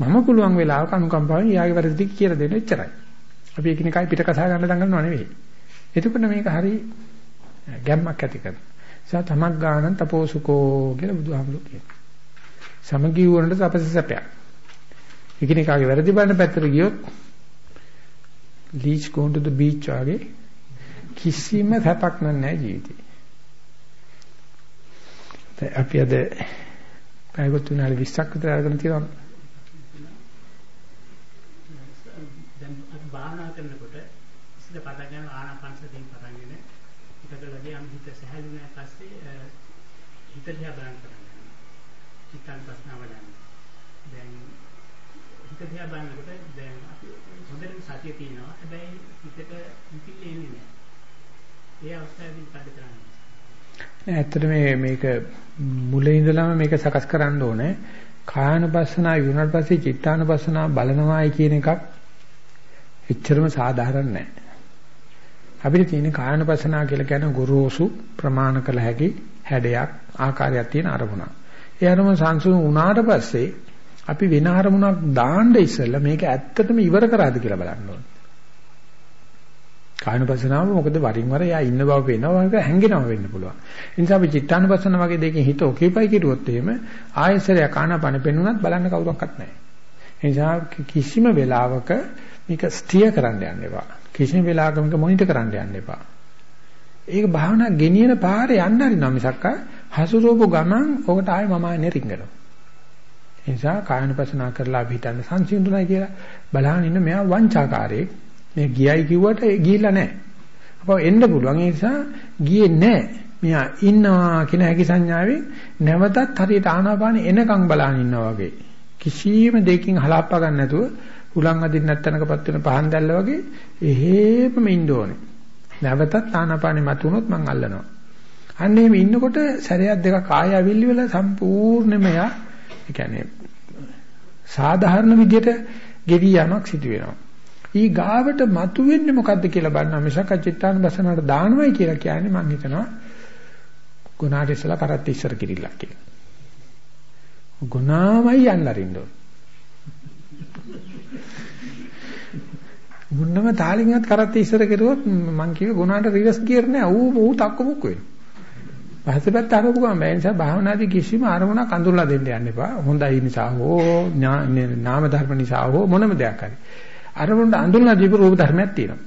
මම පුළුවන් වෙලාවක අනුකම්පාවෙන් යාගේ වැරදි ටික කියලා දෙන්න එච්චරයි. අපි එකිනෙකයි පිට කතා ගන්න දඟලනව නෙවෙයි. එතකොට මේක හරිය ගැම්මක් ඇති කරනවා. නිසා තමක් ගානන් තපෝසුකෝ කියලා බුදුහාමුදුරුවෝ කියනවා. සමගී වුණට තපස සැපයක්. එකිනෙකාගේ වැරදි බලන පැත්තට ගියොත් leech going to the beach වගේ කිසිම සැපක් නැහැ ජීවිතේ. අපි අද පැයකට තුනට 20ක් විතර අරගෙන තියෙනවා. දැන් අපි භාවනා කරනකොට ඉස්සර පටන් ගන්න ආනාපාන සතියෙන් පටන් ගෙන හිතකලදී යම් හිත සහැල්ලු වෙන පස්සේ හිත දිහා බලන්න පටන් ගන්නවා. චිත්තන් ප්‍රශ්න වලන්නේ. දැන් හිත දිහා බලනකොට දැන් අපි හොඳටම සතිය තියෙනවා. හැබැයි හිතට හිතිල්ල එන්නේ නැහැ. ඒ අවස්ථාවේදී මොකද කරන්නේ? ඇත්තට මේ මේක මුලින් ඉඳලම මේක සකස් කරන්න ඕනේ. කායानुපස්සනා වුණාට පස්සේ චිත්තානුපස්සනා බලනවායි කියන එකක් එච්චරම සාධාරණ නැහැ. අපිට තියෙන කායानुපසනාව කියලා කියන ගොරෝසු ප්‍රමාණ කළ හැකි හැඩයක් ආකාරයක් තියෙන අරමුණක්. ඒ අරමුණ සංසුන් වුණාට පස්සේ අපි වෙන අරමුණක් දාන්න ඉස්සෙල්ලා මේක ඇත්තටම ඉවර කරාද කියලා බලන්න ඕනේ. කායानुපසනාව මොකද වරින් වර එයා ඉන්න බව පේනවා ඒක හැංගෙනව වෙන්න පුළුවන්. ඒ නිසා අපි චිත්තානුපසන වගේ දෙකකින් හිත ඔකීපයි කිරුවොත් එහෙම ආයෙසරයක් ආනාපාන පෙන්නුනත් බලන්න කවුරක්වත් නැහැ. ඒ නිසා කිසිම වෙලාවක මේක ස්ථිර කරන්න යන්න එපා. කිසිම වෙලාවක මේක මොනිටර් කරන්න යන්න එපා. ඒක භාවනා ගෙනියන පාරේ යන්න හරිනවා මිසක් හසුරුවපු ගමන් ඔකට ආයෙ මම ආයෙ රිංගනවා. ඒ නිසා කායනුපසනා කරලා අපි හිතන්නේ සංසිඳුණයි කියලා බලහන් ඉන්න මෙයා වංචාකාරයෙක්. මේ ගියයි කිව්වට ගිහිල්ලා නැහැ. අපව එන්න පුළුවන්. ඒ නිසා ගියේ නැහැ. මෙයා ඉන්නවා කියන හැකි සංඥාවෙන් නැවතත් හරියට ආනාපානෙ එනකන් බලහන් ඉන්නවා වගේ. කිසියම් දෙයකින් හලාප්පා ගන්න නැතුව හුලං අදින්න නැත්තනකපත් වෙන පහන් දැල්ල වගේ එහෙමම ඉන්න ඕනේ. නැවතත් ආනාපානෙ මතුනොත් මං අල්ලනවා. අන්න එහෙම ඉන්නකොට සැරයක් දෙකක් ආය අවිල්ලි වෙලා සම්පූර්ණයෙන්ම යා ඒ කියන්නේ සාධාරණ විදිහට ගෙවි යamak සිදු වෙනවා. ඊ ගාවට මතුවෙන්නේ මොකද්ද කියලා බලන්න මිසක චිත්තානුපසනාවට දානවයි කියලා කියන්නේ මම හිතනවා ගුණාට ඉස්සලා කරත් ඉස්සර කිරිල්ලක් කියලා. ගුණාමයි යන්න අරින්න ඕන. මුන්නම තාලින්වත් කරත් ඉස්සර කෙරුවොත් මං කිව්වේ ගුණාට රිවර්ස් ගියර් නෑ ඌ ඌ තක්ක මුක්ක වෙනවා. පහසපැත්ත අරපු ගමන් බෑ නිසා භාවනාදී කිසිම අරමුණක් අඳුරලා දෙන්න යන්න එපා. හොඳයි නිසා හෝ නාම ධර්ම නිසා හෝ මොනම දෙයක් හරි. අරමුණට අඳුරලා දීපු රූප ධර්මයක් තියෙනවා.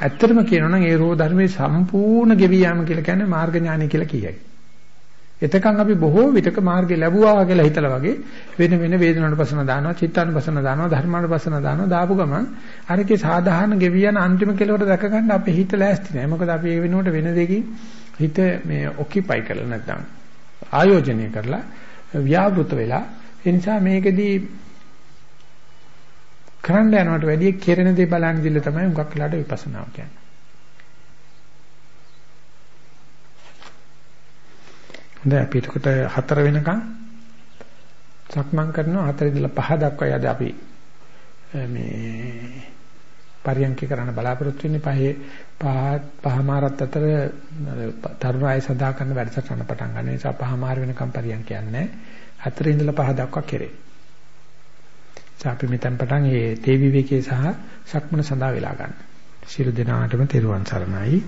ඇත්තටම කියනවා නම් ඒ රූප ධර්මයේ සම්පූර්ණ ගෙවි යාම කියලා කියන්නේ මාර්ග ඥානය කියලා කියයි. එතකන් අපි බොහෝ විටක මාර්ගය ලැබුවා කියලා හිතලා වගේ වෙන වෙන වේදනානුපසන දානවා, චිත්තානුපසන දානවා, ධර්මානුපසන දානවා දාපු ගමන් අරකේ සාධාරණ ගෙවි යන අන්තිම කෙලවර දැක ගන්න අපේ හිත ලෑස්ති නැහැ. මොකද අපි ඒ වෙනුවට වෙන දෙකින් හිත මේ ඔකියුපයි කරලා නැත්නම් ආයෝජනය කරලා ව්‍යාවෘත වෙලා ඒ නිසා මේකෙදී කරන්න යනවට වැඩිය කෙරෙන දේ බලන්න දිල්ල තමයි උගක් වෙලාට විපස්සනාව කියන්නේ. හොඳයි අපි එතකොට හතර වෙනකන් සක්මන් කරනවා හතර ඉඳලා පහ දක්වා යද අපි මේ පරියන්ක කරන්න බලාපොරොත්තු වෙන්නේ පහේ පහ පහමාරත් අතර තරුණ අය සදා කරන වැඩසටහන පටන් ගන්න නිසා පහමාර වෙනකම් පරියන්ක යන්නේ හතර ඉඳලා පහ දක්වා කෙරේ. අපි මෙතෙන් පටන් මේ තේ විවේකයේ සහ සක්මන සඳහා වෙලා ගන්න. සියලු දෙනාටම තෙරුවන් සරණයි.